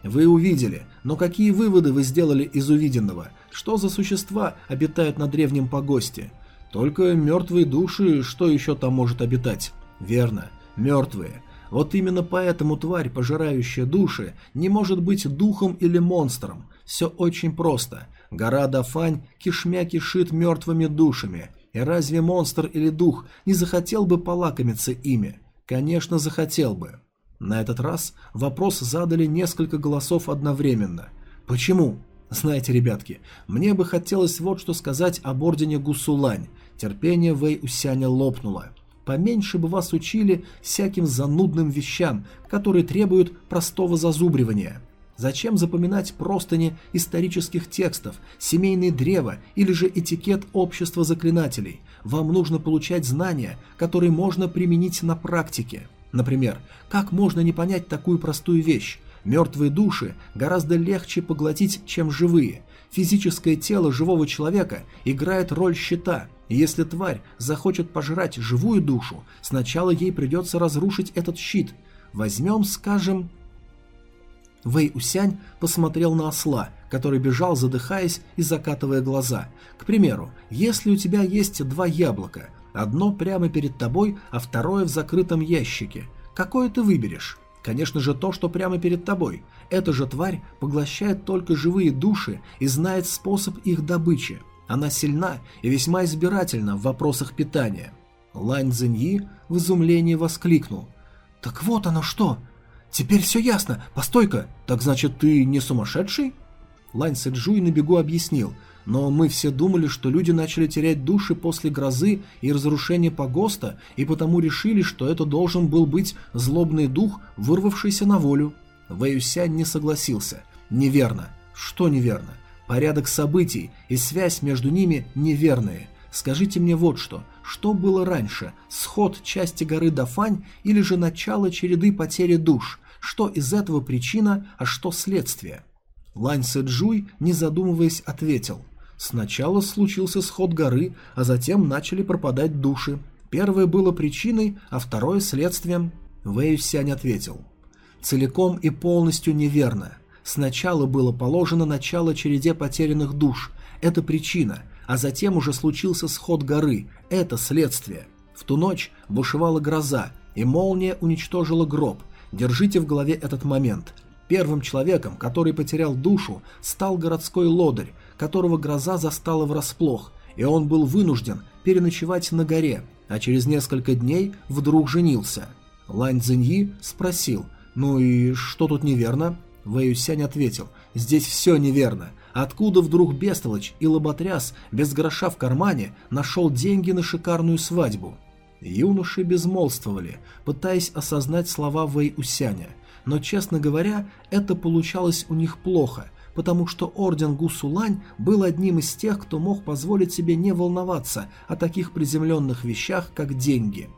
«Вы увидели, но какие выводы вы сделали из увиденного? Что за существа обитают на древнем погосте?» «Только мертвые души, что еще там может обитать?» «Верно, мертвые. Вот именно поэтому тварь, пожирающая души, не может быть духом или монстром. Все очень просто. Гора Дафань кишмя кишит мертвыми душами. И разве монстр или дух не захотел бы полакомиться ими? Конечно, захотел бы. На этот раз вопрос задали несколько голосов одновременно. Почему? Знаете, ребятки, мне бы хотелось вот что сказать об ордене Гусулань. Терпение Вэй Усяня лопнуло. Поменьше бы вас учили всяким занудным вещам, которые требуют простого зазубривания. Зачем запоминать простыни исторических текстов, семейные древа или же этикет общества заклинателей? Вам нужно получать знания, которые можно применить на практике. Например, как можно не понять такую простую вещь? Мертвые души гораздо легче поглотить, чем живые. Физическое тело живого человека играет роль щита, если тварь захочет пожрать живую душу, сначала ей придется разрушить этот щит. Возьмем, скажем, Вэй Усянь посмотрел на осла, который бежал, задыхаясь и закатывая глаза. К примеру, если у тебя есть два яблока, одно прямо перед тобой, а второе в закрытом ящике, какое ты выберешь? Конечно же то, что прямо перед тобой. Эта же тварь поглощает только живые души и знает способ их добычи. Она сильна и весьма избирательна в вопросах питания. Лань Цзиньи в изумлении воскликнул. «Так вот оно что! «Теперь все ясно. Постой-ка, так значит ты не сумасшедший?» Лань Сэджуй на бегу объяснил, но мы все думали, что люди начали терять души после грозы и разрушения погоста, и потому решили, что это должен был быть злобный дух, вырвавшийся на волю. Вэюсянь не согласился. Неверно. Что неверно? Порядок событий и связь между ними неверные. Скажите мне вот что. Что было раньше? Сход части горы Дафань или же начало череды потери душ? что из этого причина, а что следствие. Лань Сэджуй, не задумываясь, ответил. Сначала случился сход горы, а затем начали пропадать души. Первое было причиной, а второе следствием. Вэй Сянь ответил. Целиком и полностью неверно. Сначала было положено начало череде потерянных душ. Это причина, а затем уже случился сход горы. Это следствие. В ту ночь бушевала гроза, и молния уничтожила гроб. Держите в голове этот момент. Первым человеком, который потерял душу, стал городской лодырь, которого гроза застала врасплох, и он был вынужден переночевать на горе, а через несколько дней вдруг женился. Лань Цзиньи спросил, «Ну и что тут неверно?» Вэй Юсянь ответил, «Здесь все неверно. Откуда вдруг бестолочь и лоботряс без гроша в кармане нашел деньги на шикарную свадьбу?» Юноши безмолвствовали, пытаясь осознать слова Вэй Усяня, но, честно говоря, это получалось у них плохо, потому что орден Гусулань был одним из тех, кто мог позволить себе не волноваться о таких приземленных вещах, как деньги.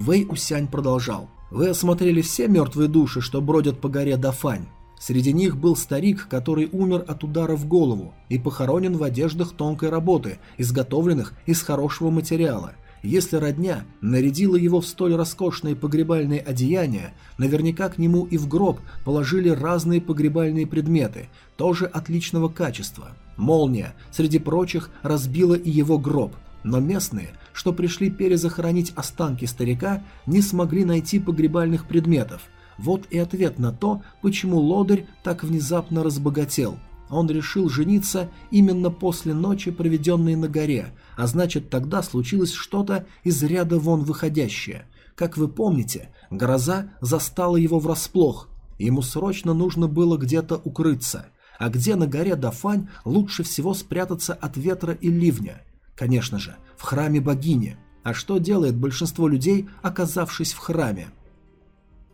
Вэй Усянь продолжал. «Вы осмотрели все мертвые души, что бродят по горе Дафань? Среди них был старик, который умер от удара в голову и похоронен в одеждах тонкой работы, изготовленных из хорошего материала. Если родня нарядила его в столь роскошные погребальные одеяния, наверняка к нему и в гроб положили разные погребальные предметы, тоже отличного качества. Молния, среди прочих, разбила и его гроб, но местные, что пришли перезахоронить останки старика, не смогли найти погребальных предметов. Вот и ответ на то, почему лодырь так внезапно разбогател – он решил жениться именно после ночи, проведенной на горе, а значит тогда случилось что-то из ряда вон выходящее. Как вы помните, гроза застала его врасплох. Ему срочно нужно было где-то укрыться. А где на горе Дафань лучше всего спрятаться от ветра и ливня? Конечно же, в храме богини. А что делает большинство людей, оказавшись в храме?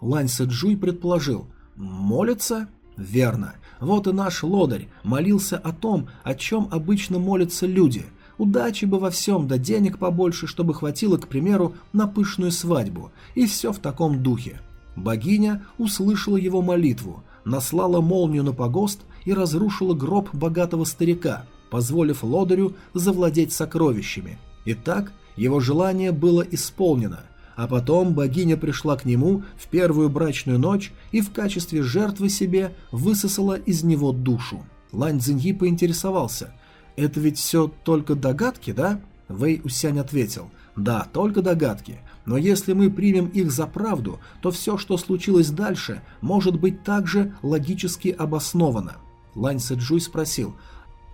Лань Сэджуй предположил, молится? Верно. Вот и наш лодырь молился о том, о чем обычно молятся люди. Удачи бы во всем, да денег побольше, чтобы хватило, к примеру, на пышную свадьбу. И все в таком духе. Богиня услышала его молитву, наслала молнию на погост и разрушила гроб богатого старика, позволив лодырю завладеть сокровищами. И так его желание было исполнено – а потом богиня пришла к нему в первую брачную ночь и в качестве жертвы себе высосала из него душу. Лань Цзиньи поинтересовался, «Это ведь все только догадки, да?» Вэй Усянь ответил, «Да, только догадки. Но если мы примем их за правду, то все, что случилось дальше, может быть также логически обосновано». Лань Сэджуй спросил,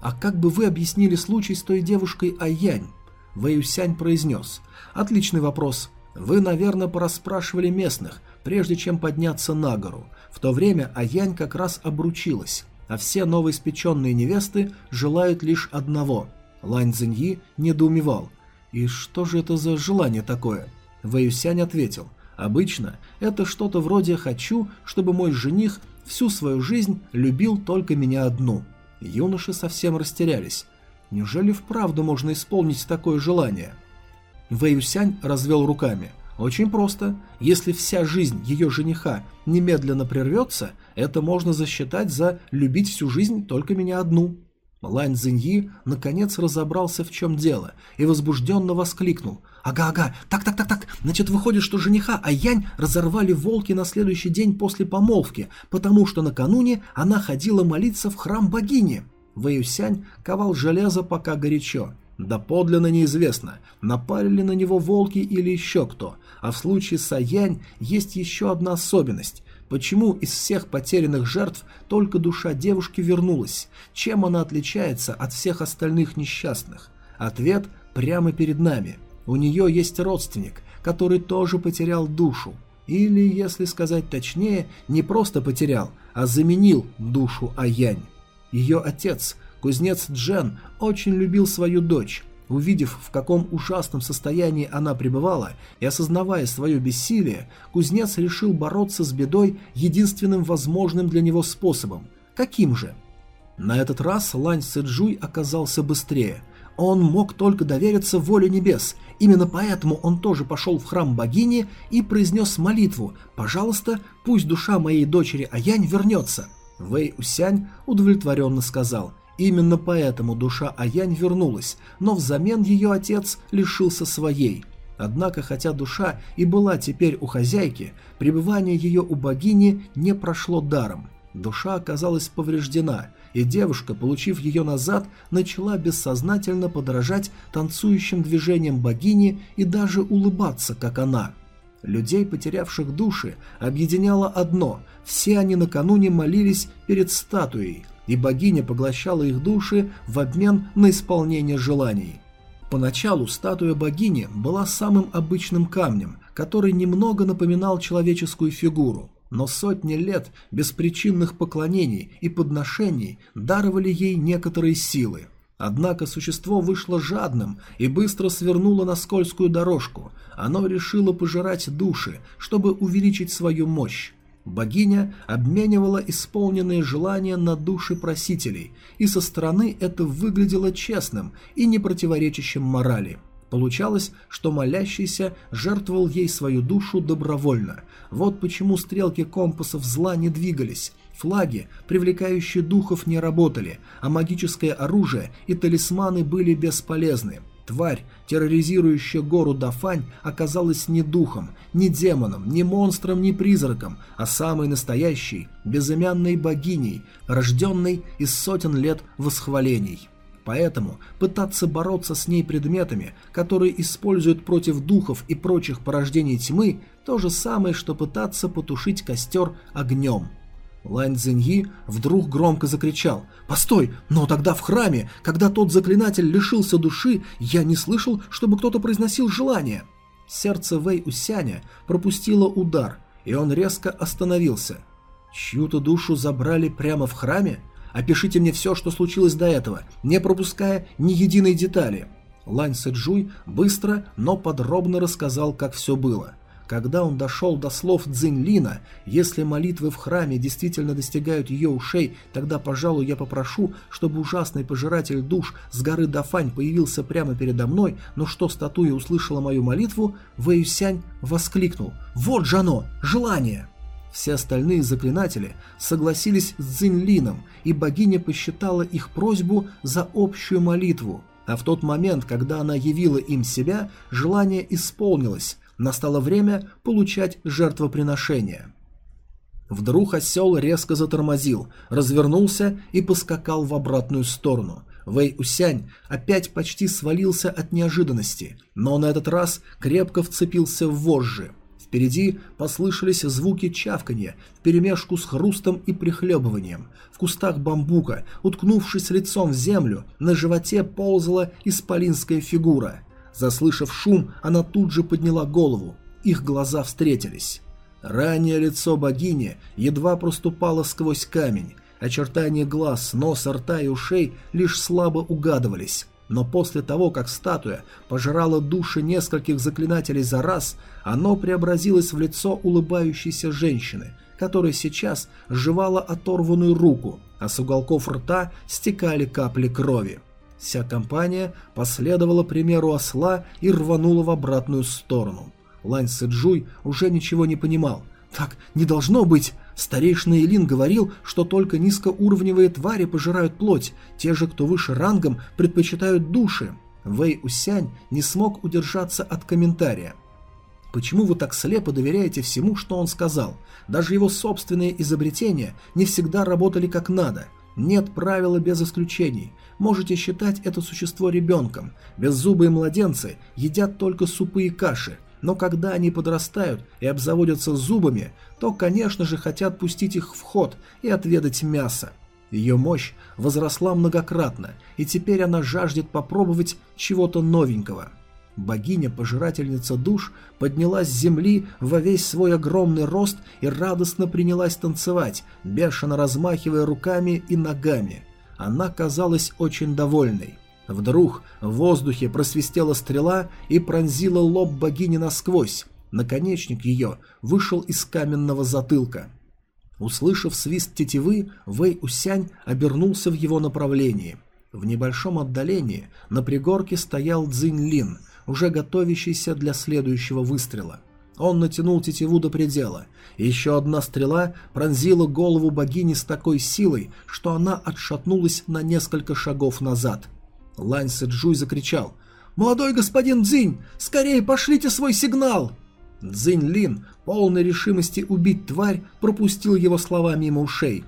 «А как бы вы объяснили случай с той девушкой Айянь?» Вэй Усянь произнес, «Отличный вопрос. Вы, наверное, порасспрашивали местных, прежде чем подняться на гору. В то время Аянь как раз обручилась, а все новоиспеченные невесты желают лишь одного. Лань Цзиньи недоумевал. И что же это за желание такое? Вэюсянь ответил. Обычно это что-то вроде «хочу, чтобы мой жених всю свою жизнь любил только меня одну». Юноши совсем растерялись. Неужели вправду можно исполнить такое желание? Вэйюсянь развел руками. Очень просто. Если вся жизнь ее жениха немедленно прервется, это можно засчитать за «любить всю жизнь только меня одну». Лань Цзиньи наконец разобрался, в чем дело, и возбужденно воскликнул. «Ага-ага, так-так-так-так, значит, выходит, что жениха Аянь разорвали волки на следующий день после помолвки, потому что накануне она ходила молиться в храм богини». Вэйюсянь ковал железо пока горячо. Да подлинно неизвестно, напали ли на него волки или еще кто. А в случае с Аянь есть еще одна особенность. Почему из всех потерянных жертв только душа девушки вернулась? Чем она отличается от всех остальных несчастных? Ответ прямо перед нами. У нее есть родственник, который тоже потерял душу. Или, если сказать точнее, не просто потерял, а заменил душу Аянь. Ее отец – Кузнец Джен очень любил свою дочь. Увидев, в каком ужасном состоянии она пребывала, и осознавая свое бессилие, кузнец решил бороться с бедой единственным возможным для него способом. Каким же? На этот раз Лань Сэджуй оказался быстрее. Он мог только довериться воле небес. Именно поэтому он тоже пошел в храм богини и произнес молитву «Пожалуйста, пусть душа моей дочери Аянь вернется». Вэй Усянь удовлетворенно сказал Именно поэтому душа Аянь вернулась, но взамен ее отец лишился своей. Однако, хотя душа и была теперь у хозяйки, пребывание ее у богини не прошло даром. Душа оказалась повреждена, и девушка, получив ее назад, начала бессознательно подражать танцующим движениям богини и даже улыбаться, как она. Людей, потерявших души, объединяло одно – все они накануне молились перед статуей, и богиня поглощала их души в обмен на исполнение желаний. Поначалу статуя богини была самым обычным камнем, который немного напоминал человеческую фигуру, но сотни лет беспричинных поклонений и подношений даровали ей некоторые силы. Однако существо вышло жадным и быстро свернуло на скользкую дорожку. Оно решило пожирать души, чтобы увеличить свою мощь. Богиня обменивала исполненные желания на души просителей, и со стороны это выглядело честным и не противоречащим морали. Получалось, что молящийся жертвовал ей свою душу добровольно. Вот почему стрелки компасов зла не двигались, флаги, привлекающие духов, не работали, а магическое оружие и талисманы были бесполезны. Тварь, терроризирующая гору Дафань, оказалась не духом, не демоном, не монстром, не призраком, а самой настоящей, безымянной богиней, рожденной из сотен лет восхвалений. Поэтому пытаться бороться с ней предметами, которые используют против духов и прочих порождений тьмы, то же самое, что пытаться потушить костер огнем – Лань Цзиньи вдруг громко закричал «Постой, но тогда в храме, когда тот заклинатель лишился души, я не слышал, чтобы кто-то произносил желание». Сердце Вэй Усяня пропустило удар, и он резко остановился. «Чью-то душу забрали прямо в храме? Опишите мне все, что случилось до этого, не пропуская ни единой детали». Лань Сэджуй быстро, но подробно рассказал, как все было. Когда он дошел до слов Цзиньлина, если молитвы в храме действительно достигают ее ушей, тогда, пожалуй, я попрошу, чтобы ужасный пожиратель душ с горы Дафань появился прямо передо мной, но что статуя услышала мою молитву, Вэйюсянь воскликнул «Вот же оно! Желание!» Все остальные заклинатели согласились с Цзиньлином, и богиня посчитала их просьбу за общую молитву. А в тот момент, когда она явила им себя, желание исполнилось, Настало время получать жертвоприношение. Вдруг осел резко затормозил, развернулся и поскакал в обратную сторону. Вэй Усянь опять почти свалился от неожиданности, но на этот раз крепко вцепился в вожжи. Впереди послышались звуки чавканья вперемешку с хрустом и прихлебыванием. В кустах бамбука, уткнувшись лицом в землю, на животе ползала исполинская фигура. Заслышав шум, она тут же подняла голову. Их глаза встретились. Ранее лицо богини едва проступало сквозь камень. Очертания глаз, носа, рта и ушей лишь слабо угадывались. Но после того, как статуя пожирала души нескольких заклинателей за раз, оно преобразилось в лицо улыбающейся женщины, которая сейчас сживала оторванную руку, а с уголков рта стекали капли крови. Вся компания последовала примеру осла и рванула в обратную сторону. Лань Сэджуй уже ничего не понимал. «Так не должно быть!» Старейшина Илин говорил, что только низкоуровневые твари пожирают плоть, те же, кто выше рангом, предпочитают души. Вэй Усянь не смог удержаться от комментария. Почему вы так слепо доверяете всему, что он сказал? Даже его собственные изобретения не всегда работали как надо – нет правила без исключений. Можете считать это существо ребенком. Беззубые младенцы едят только супы и каши, но когда они подрастают и обзаводятся зубами, то, конечно же, хотят пустить их в ход и отведать мясо. Ее мощь возросла многократно, и теперь она жаждет попробовать чего-то новенького – Богиня-пожирательница душ поднялась с земли во весь свой огромный рост и радостно принялась танцевать, бешено размахивая руками и ногами. Она казалась очень довольной. Вдруг в воздухе просвистела стрела и пронзила лоб богини насквозь. Наконечник ее вышел из каменного затылка. Услышав свист тетивы, Вэй Усянь обернулся в его направлении. В небольшом отдалении на пригорке стоял Цзинь Лин – уже готовящийся для следующего выстрела. Он натянул тетиву до предела, еще одна стрела пронзила голову богини с такой силой, что она отшатнулась на несколько шагов назад. Лань Сэджуй закричал «Молодой господин Цзинь, скорее пошлите свой сигнал!» Цзинь Лин, полной решимости убить тварь, пропустил его слова мимо ушей.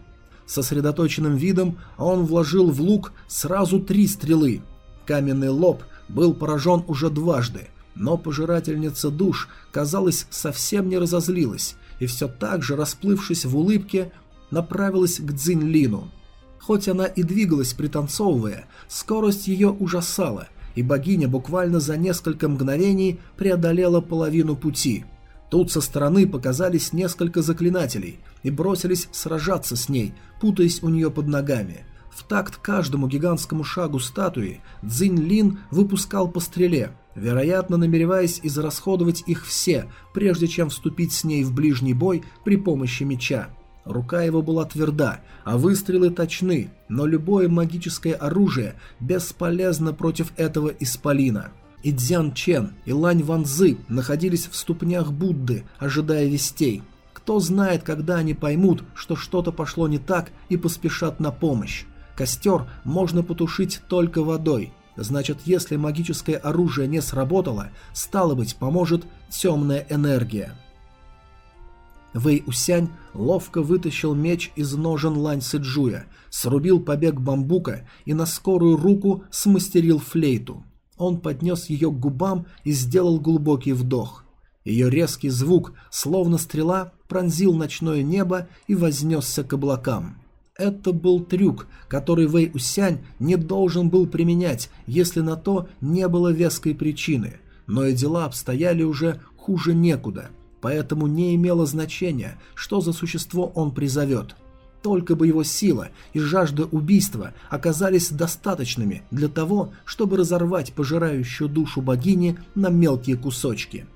Сосредоточенным видом он вложил в лук сразу три стрелы. Каменный лоб был поражен уже дважды, но пожирательница душ, казалось, совсем не разозлилась и все так же, расплывшись в улыбке, направилась к Цзиньлину. Хоть она и двигалась пританцовывая, скорость ее ужасала, и богиня буквально за несколько мгновений преодолела половину пути. Тут со стороны показались несколько заклинателей и бросились сражаться с ней, путаясь у нее под ногами. В такт каждому гигантскому шагу статуи Цзинь Лин выпускал по стреле, вероятно намереваясь израсходовать их все, прежде чем вступить с ней в ближний бой при помощи меча. Рука его была тверда, а выстрелы точны, но любое магическое оружие бесполезно против этого исполина. И Дзян Чен, и Лань Ванзы находились в ступнях Будды, ожидая вестей. Кто знает, когда они поймут, что что-то пошло не так и поспешат на помощь. Костер можно потушить только водой. Значит, если магическое оружие не сработало, стало быть, поможет темная энергия. Вэй Усянь ловко вытащил меч из ножен Лань Сыджуя, срубил побег бамбука и на скорую руку смастерил флейту. Он поднес ее к губам и сделал глубокий вдох. Ее резкий звук, словно стрела, пронзил ночное небо и вознесся к облакам. Это был трюк, который Вэй Усянь не должен был применять, если на то не было веской причины, но и дела обстояли уже хуже некуда – поэтому не имело значения, что за существо он призовет. Только бы его сила и жажда убийства оказались достаточными для того, чтобы разорвать пожирающую душу богини на мелкие кусочки.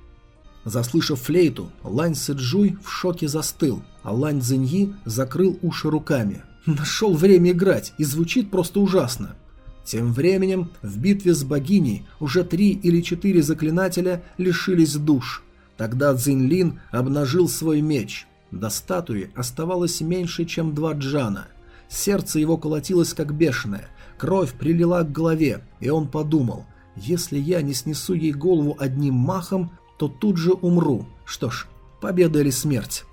Заслышав флейту, Лань Сэджуй в шоке застыл, а Лань Цзиньи закрыл уши руками. Нашел время играть, и звучит просто ужасно. Тем временем в битве с богиней уже три или четыре заклинателя лишились душ – Тогда Цзиньлин обнажил свой меч. До статуи оставалось меньше, чем два джана. Сердце его колотилось как бешеное, кровь прилила к голове, и он подумал, если я не снесу ей голову одним махом, то тут же умру. Что ж, победа или смерть?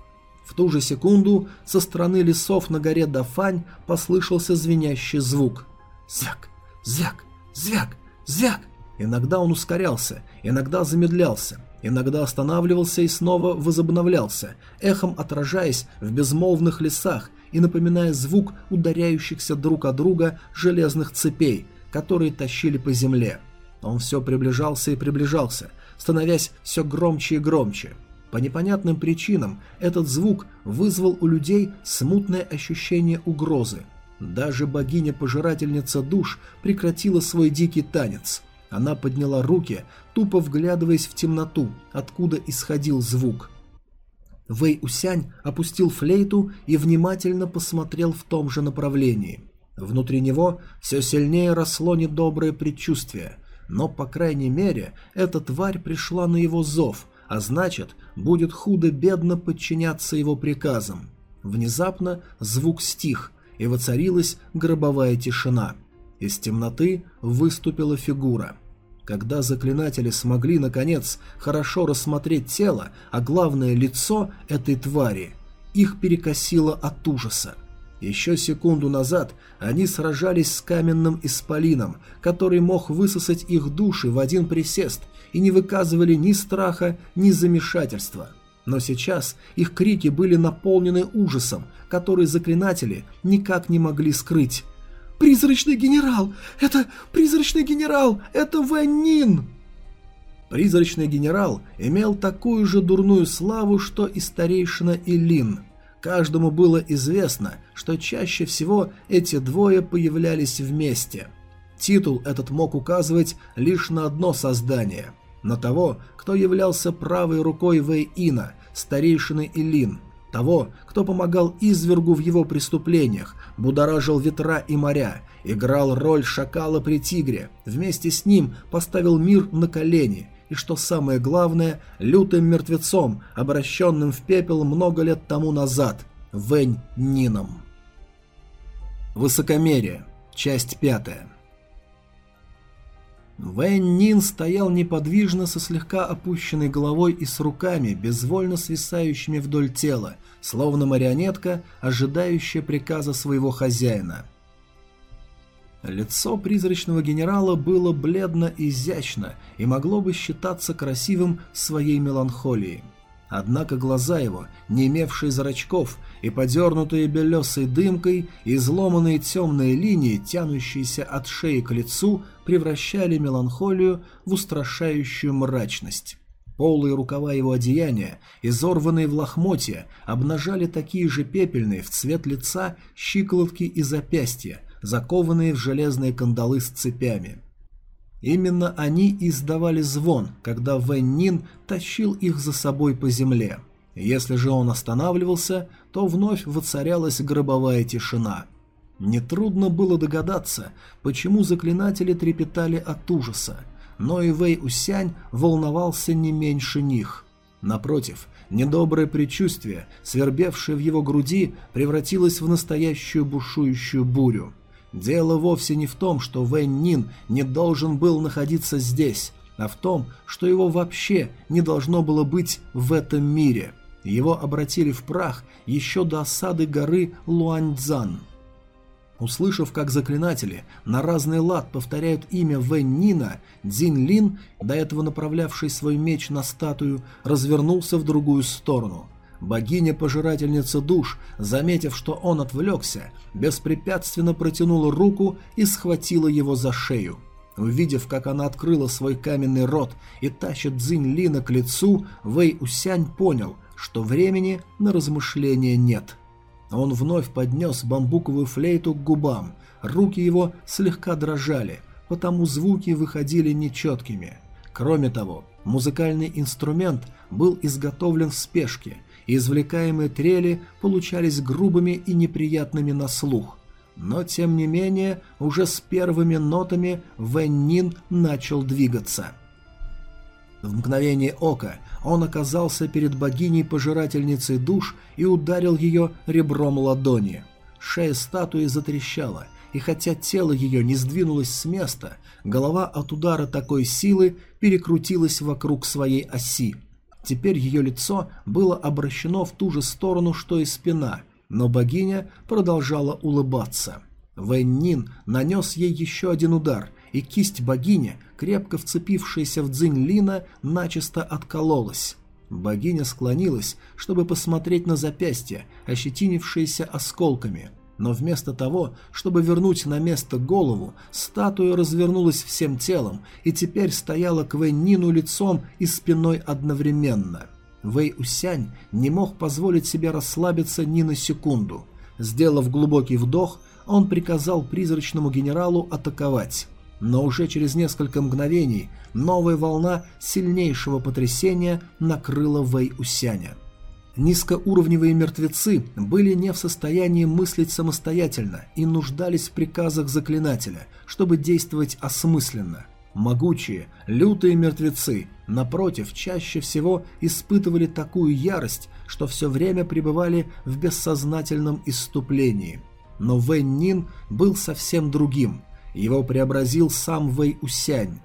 В ту же секунду со стороны лесов на горе Дафань послышался звенящий звук. Звяк, звяк, звяк, звяк. Иногда он ускорялся, иногда замедлялся. Иногда останавливался и снова возобновлялся, эхом отражаясь в безмолвных лесах и напоминая звук ударяющихся друг о друга железных цепей, которые тащили по земле. Он все приближался и приближался, становясь все громче и громче. По непонятным причинам этот звук вызвал у людей смутное ощущение угрозы. Даже богиня-пожирательница душ прекратила свой дикий танец – она подняла руки, тупо вглядываясь в темноту, откуда исходил звук. Вэй Усянь опустил флейту и внимательно посмотрел в том же направлении. Внутри него все сильнее росло недоброе предчувствие, но, по крайней мере, эта тварь пришла на его зов, а значит, будет худо-бедно подчиняться его приказам. Внезапно звук стих, и воцарилась гробовая тишина. Из темноты выступила фигура – когда заклинатели смогли, наконец, хорошо рассмотреть тело, а главное лицо этой твари, их перекосило от ужаса. Еще секунду назад они сражались с каменным исполином, который мог высосать их души в один присест, и не выказывали ни страха, ни замешательства. Но сейчас их крики были наполнены ужасом, который заклинатели никак не могли скрыть. «Призрачный генерал! Это призрачный генерал! Это Вэнь Призрачный генерал имел такую же дурную славу, что и старейшина Илин. Каждому было известно, что чаще всего эти двое появлялись вместе. Титул этот мог указывать лишь на одно создание – на того, кто являлся правой рукой Вэй-Ина, старейшины Илин – того, кто помогал извергу в его преступлениях, будоражил ветра и моря, играл роль шакала при тигре, вместе с ним поставил мир на колени, и, что самое главное, лютым мертвецом, обращенным в пепел много лет тому назад, Вэнь Нином. Высокомерие. Часть пятая. Вэнь Нин стоял неподвижно со слегка опущенной головой и с руками, безвольно свисающими вдоль тела, словно марионетка, ожидающая приказа своего хозяина. Лицо призрачного генерала было бледно и изящно и могло бы считаться красивым своей меланхолией. Однако глаза его, не имевшие зрачков и подернутые белесой дымкой, изломанные темные линии, тянущиеся от шеи к лицу, превращали меланхолию в устрашающую мрачность. Полые рукава его одеяния, изорванные в лохмотья, обнажали такие же пепельные в цвет лица щиколотки и запястья, закованные в железные кандалы с цепями. Именно они издавали звон, когда Вэнь тащил их за собой по земле. Если же он останавливался, то вновь воцарялась гробовая тишина. Нетрудно было догадаться, почему заклинатели трепетали от ужаса, но и Вэй Усянь волновался не меньше них. Напротив, недоброе предчувствие, свербевшее в его груди, превратилось в настоящую бушующую бурю. Дело вовсе не в том, что Вэнь Нин не должен был находиться здесь, а в том, что его вообще не должно было быть в этом мире. Его обратили в прах еще до осады горы Луаньцзан. Услышав, как заклинатели на разный лад повторяют имя Вэнь Нина, Дзин Лин, до этого направлявший свой меч на статую, развернулся в другую сторону – Богиня-пожирательница душ, заметив, что он отвлекся, беспрепятственно протянула руку и схватила его за шею. Увидев, как она открыла свой каменный рот и тащит Цзинь Лина к лицу, Вэй Усянь понял, что времени на размышления нет. Он вновь поднес бамбуковую флейту к губам, руки его слегка дрожали, потому звуки выходили нечеткими. Кроме того, музыкальный инструмент был изготовлен в спешке – извлекаемые трели получались грубыми и неприятными на слух. Но, тем не менее, уже с первыми нотами Вэнь Нин начал двигаться. В мгновение ока он оказался перед богиней-пожирательницей душ и ударил ее ребром ладони. Шея статуи затрещала, и хотя тело ее не сдвинулось с места, голова от удара такой силы перекрутилась вокруг своей оси, Теперь ее лицо было обращено в ту же сторону, что и спина, но богиня продолжала улыбаться. Вэнь нанес ей еще один удар, и кисть богини, крепко вцепившаяся в Цзинь Лина, начисто откололась. Богиня склонилась, чтобы посмотреть на запястье, ощетинившееся осколками – но вместо того, чтобы вернуть на место голову, статуя развернулась всем телом и теперь стояла к Вэй Нину лицом и спиной одновременно. Вэй Усянь не мог позволить себе расслабиться ни на секунду. Сделав глубокий вдох, он приказал призрачному генералу атаковать. Но уже через несколько мгновений новая волна сильнейшего потрясения накрыла Вэй Усяня. Низкоуровневые мертвецы были не в состоянии мыслить самостоятельно и нуждались в приказах заклинателя, чтобы действовать осмысленно. Могучие, лютые мертвецы, напротив, чаще всего испытывали такую ярость, что все время пребывали в бессознательном иступлении. Но Вэнь Нин был совсем другим. Его преобразил сам Вэй Усянь,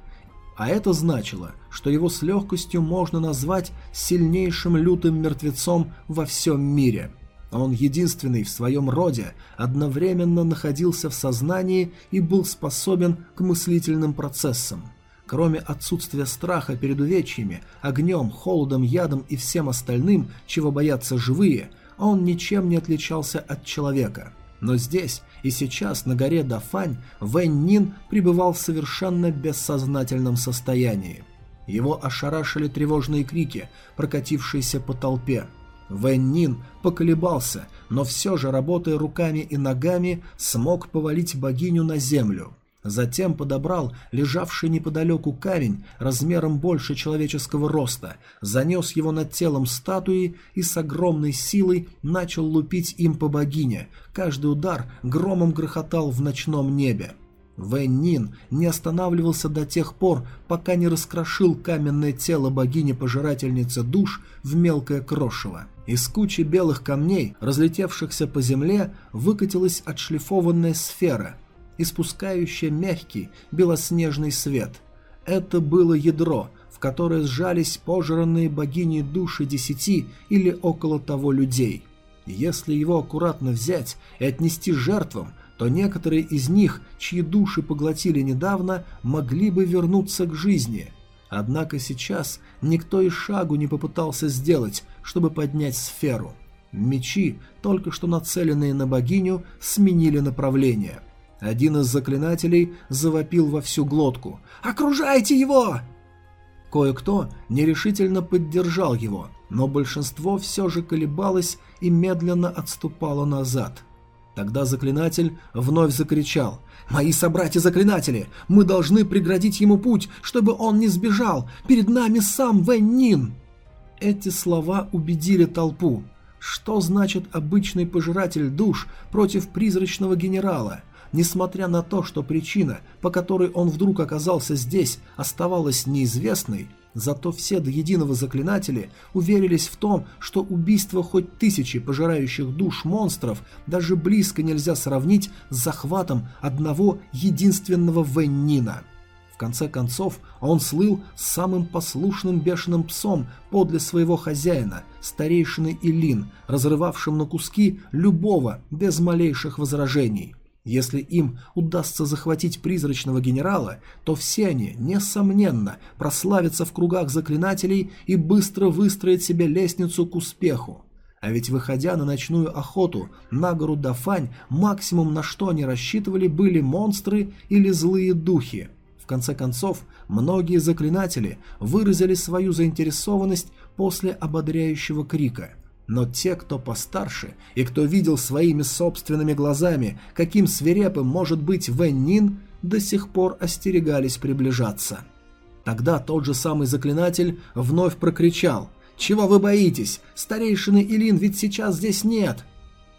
а это значило, что его с легкостью можно назвать сильнейшим лютым мертвецом во всем мире. Он единственный в своем роде одновременно находился в сознании и был способен к мыслительным процессам. Кроме отсутствия страха перед увечьями, огнем, холодом, ядом и всем остальным, чего боятся живые, он ничем не отличался от человека – но здесь и сейчас на горе Дафань Вэнь Нин пребывал в совершенно бессознательном состоянии. Его ошарашили тревожные крики, прокатившиеся по толпе. Вэнь Нин поколебался, но все же, работая руками и ногами, смог повалить богиню на землю. Затем подобрал лежавший неподалеку камень размером больше человеческого роста, занес его над телом статуи и с огромной силой начал лупить им по богине. Каждый удар громом грохотал в ночном небе. Вэнь не останавливался до тех пор, пока не раскрошил каменное тело богини-пожирательницы душ в мелкое крошево. Из кучи белых камней, разлетевшихся по земле, выкатилась отшлифованная сфера – испускающая мягкий белоснежный свет. Это было ядро, в которое сжались пожранные богини души десяти или около того людей. Если его аккуратно взять и отнести жертвам, то некоторые из них, чьи души поглотили недавно, могли бы вернуться к жизни. Однако сейчас никто и шагу не попытался сделать, чтобы поднять сферу. Мечи, только что нацеленные на богиню, сменили направление. Один из заклинателей завопил во всю глотку. «Окружайте его!» Кое-кто нерешительно поддержал его, но большинство все же колебалось и медленно отступало назад. Тогда заклинатель вновь закричал «Мои собратья-заклинатели, мы должны преградить ему путь, чтобы он не сбежал! Перед нами сам Вэнь Нин!» Эти слова убедили толпу. Что значит обычный пожиратель душ против призрачного генерала? Несмотря на то, что причина, по которой он вдруг оказался здесь, оставалась неизвестной, зато все до единого заклинатели уверились в том, что убийство хоть тысячи пожирающих душ монстров даже близко нельзя сравнить с захватом одного единственного Веннина. В конце концов, он слыл самым послушным бешеным псом подле своего хозяина, старейшины Илин, разрывавшим на куски любого без малейших возражений. Если им удастся захватить призрачного генерала, то все они, несомненно, прославятся в кругах заклинателей и быстро выстроят себе лестницу к успеху. А ведь выходя на ночную охоту на гору Дафань, максимум на что они рассчитывали были монстры или злые духи. В конце концов, многие заклинатели выразили свою заинтересованность после ободряющего крика – но те, кто постарше и кто видел своими собственными глазами, каким свирепым может быть Вэнь Нин, до сих пор остерегались приближаться. Тогда тот же самый заклинатель вновь прокричал «Чего вы боитесь? Старейшины Илин ведь сейчас здесь нет!»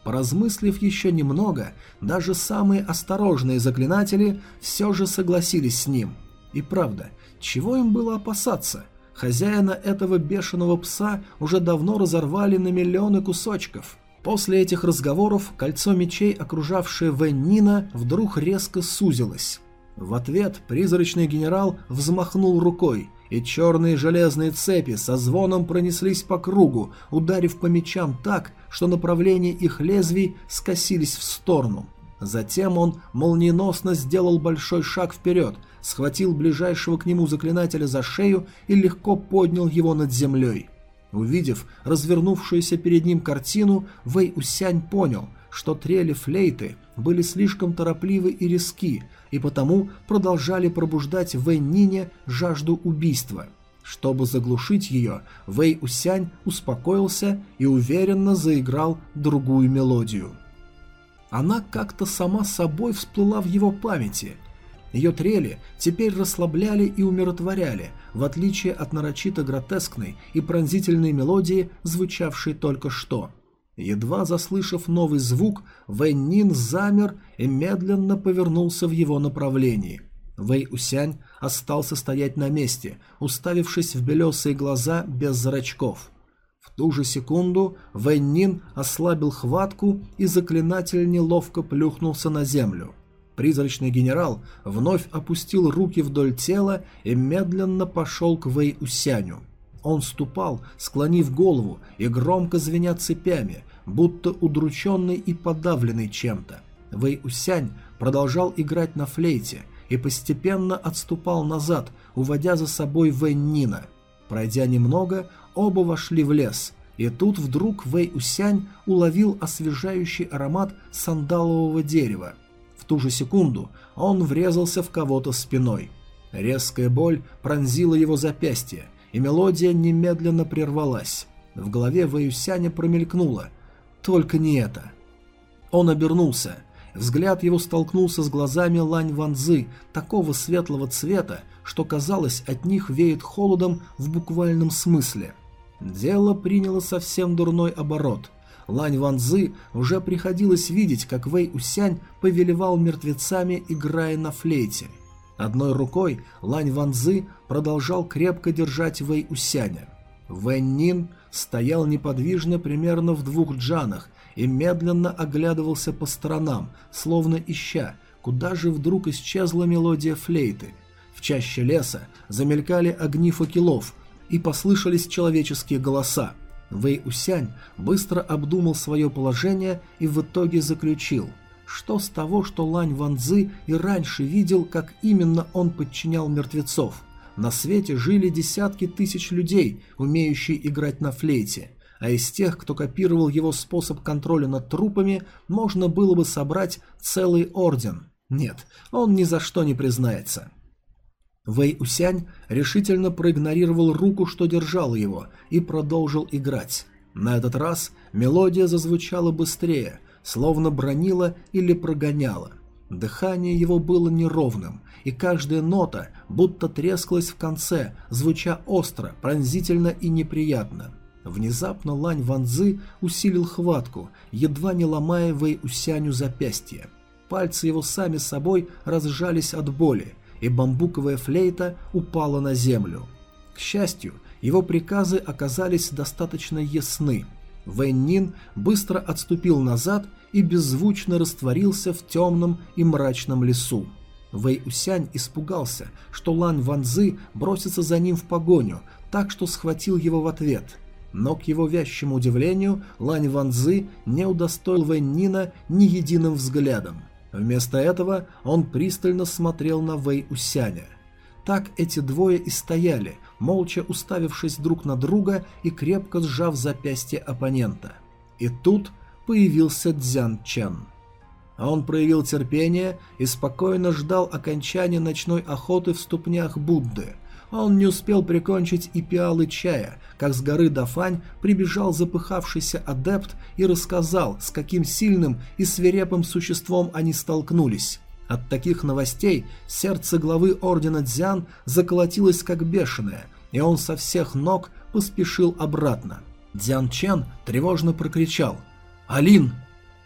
Поразмыслив еще немного, даже самые осторожные заклинатели все же согласились с ним. И правда, чего им было опасаться? Хозяина этого бешеного пса уже давно разорвали на миллионы кусочков. После этих разговоров кольцо мечей, окружавшее Вэнь вдруг резко сузилось. В ответ призрачный генерал взмахнул рукой, и черные железные цепи со звоном пронеслись по кругу, ударив по мечам так, что направление их лезвий скосились в сторону. Затем он молниеносно сделал большой шаг вперед, схватил ближайшего к нему заклинателя за шею и легко поднял его над землей. Увидев развернувшуюся перед ним картину, Вэй Усянь понял, что трели флейты были слишком торопливы и резки, и потому продолжали пробуждать в Вэй Нине жажду убийства. Чтобы заглушить ее, Вэй Усянь успокоился и уверенно заиграл другую мелодию. Она как-то сама собой всплыла в его памяти. Ее трели теперь расслабляли и умиротворяли, в отличие от нарочито гротескной и пронзительной мелодии, звучавшей только что. Едва заслышав новый звук, Вэнь Нин замер и медленно повернулся в его направлении. Вэй Усянь остался стоять на месте, уставившись в белесые глаза без зрачков – ту же секунду Вэнь ослабил хватку, и заклинатель неловко плюхнулся на землю. Призрачный генерал вновь опустил руки вдоль тела и медленно пошел к Вэй Усяню. Он ступал, склонив голову и громко звеня цепями, будто удрученный и подавленный чем-то. Вэй Усянь продолжал играть на флейте и постепенно отступал назад, уводя за собой Вэнь Нина. Пройдя немного, Оба вошли в лес, и тут вдруг Вэй Усянь уловил освежающий аромат сандалового дерева. В ту же секунду он врезался в кого-то спиной. Резкая боль пронзила его запястье, и мелодия немедленно прервалась. В голове Вэюсяня промелькнуло «Только не это». Он обернулся. Взгляд его столкнулся с глазами Лань Ванзы, такого светлого цвета, что казалось, от них веет холодом в буквальном смысле. Дело приняло совсем дурной оборот. Лань Ванзы уже приходилось видеть, как Вэй Усянь повелевал мертвецами, играя на флейте. Одной рукой Лань Ванзы продолжал крепко держать Вэй Усяня. Вэнь Нин стоял неподвижно примерно в двух джанах и медленно оглядывался по сторонам, словно ища, куда же вдруг исчезла мелодия флейты. В чаще леса замелькали огни факелов, и послышались человеческие голоса. Вэй Усянь быстро обдумал свое положение и в итоге заключил, что с того, что Лань Ванзы и раньше видел, как именно он подчинял мертвецов. На свете жили десятки тысяч людей, умеющие играть на флейте, а из тех, кто копировал его способ контроля над трупами, можно было бы собрать целый орден. Нет, он ни за что не признается. Вэй Усянь решительно проигнорировал руку, что держала его, и продолжил играть. На этот раз мелодия зазвучала быстрее, словно бронила или прогоняла. Дыхание его было неровным, и каждая нота будто трескалась в конце, звуча остро, пронзительно и неприятно. Внезапно Лань Ванзы усилил хватку, едва не ломая Вэй Усяню запястье. Пальцы его сами собой разжались от боли, и бамбуковая флейта упала на землю. К счастью, его приказы оказались достаточно ясны. Вэнь Нин быстро отступил назад и беззвучно растворился в темном и мрачном лесу. Вэй Усянь испугался, что Лан Ванзы бросится за ним в погоню, так что схватил его в ответ. Но, к его вящему удивлению, Лань Ванзы не удостоил Вэнь Нина ни единым взглядом. Вместо этого он пристально смотрел на Вэй Усяня. Так эти двое и стояли, молча уставившись друг на друга и крепко сжав запястье оппонента. И тут появился Дзян Чен. Он проявил терпение и спокойно ждал окончания ночной охоты в ступнях Будды. Он не успел прикончить и пиалы чая, как с горы Дафань прибежал запыхавшийся адепт и рассказал, с каким сильным и свирепым существом они столкнулись. От таких новостей сердце главы ордена Дзян заколотилось как бешеное, и он со всех ног поспешил обратно. Дзян Чен тревожно прокричал – «Алин!»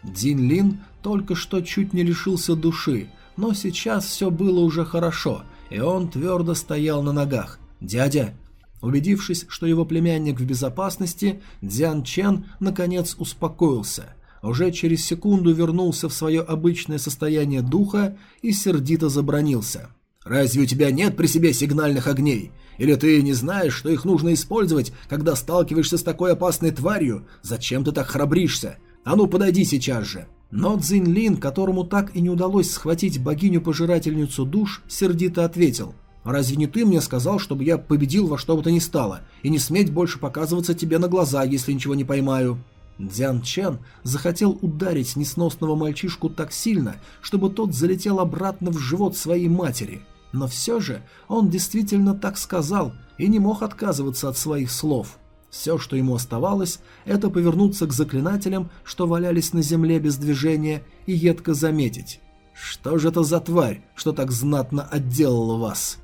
Дин Лин только что чуть не лишился души, но сейчас все было уже хорошо, и он твердо стоял на ногах. «Дядя!» Убедившись, что его племянник в безопасности, Дзян Чен наконец успокоился. Уже через секунду вернулся в свое обычное состояние духа и сердито забронился. «Разве у тебя нет при себе сигнальных огней? Или ты не знаешь, что их нужно использовать, когда сталкиваешься с такой опасной тварью? Зачем ты так храбришься? А ну подойди сейчас же!» Но Цзиньлин, которому так и не удалось схватить богиню-пожирательницу душ, сердито ответил. «Разве не ты мне сказал, чтобы я победил во что бы то ни стало, и не сметь больше показываться тебе на глаза, если ничего не поймаю?» Дзян Чен захотел ударить несносного мальчишку так сильно, чтобы тот залетел обратно в живот своей матери. Но все же он действительно так сказал и не мог отказываться от своих слов. Все, что ему оставалось, это повернуться к заклинателям, что валялись на земле без движения, и едко заметить. «Что же это за тварь, что так знатно отделала вас?»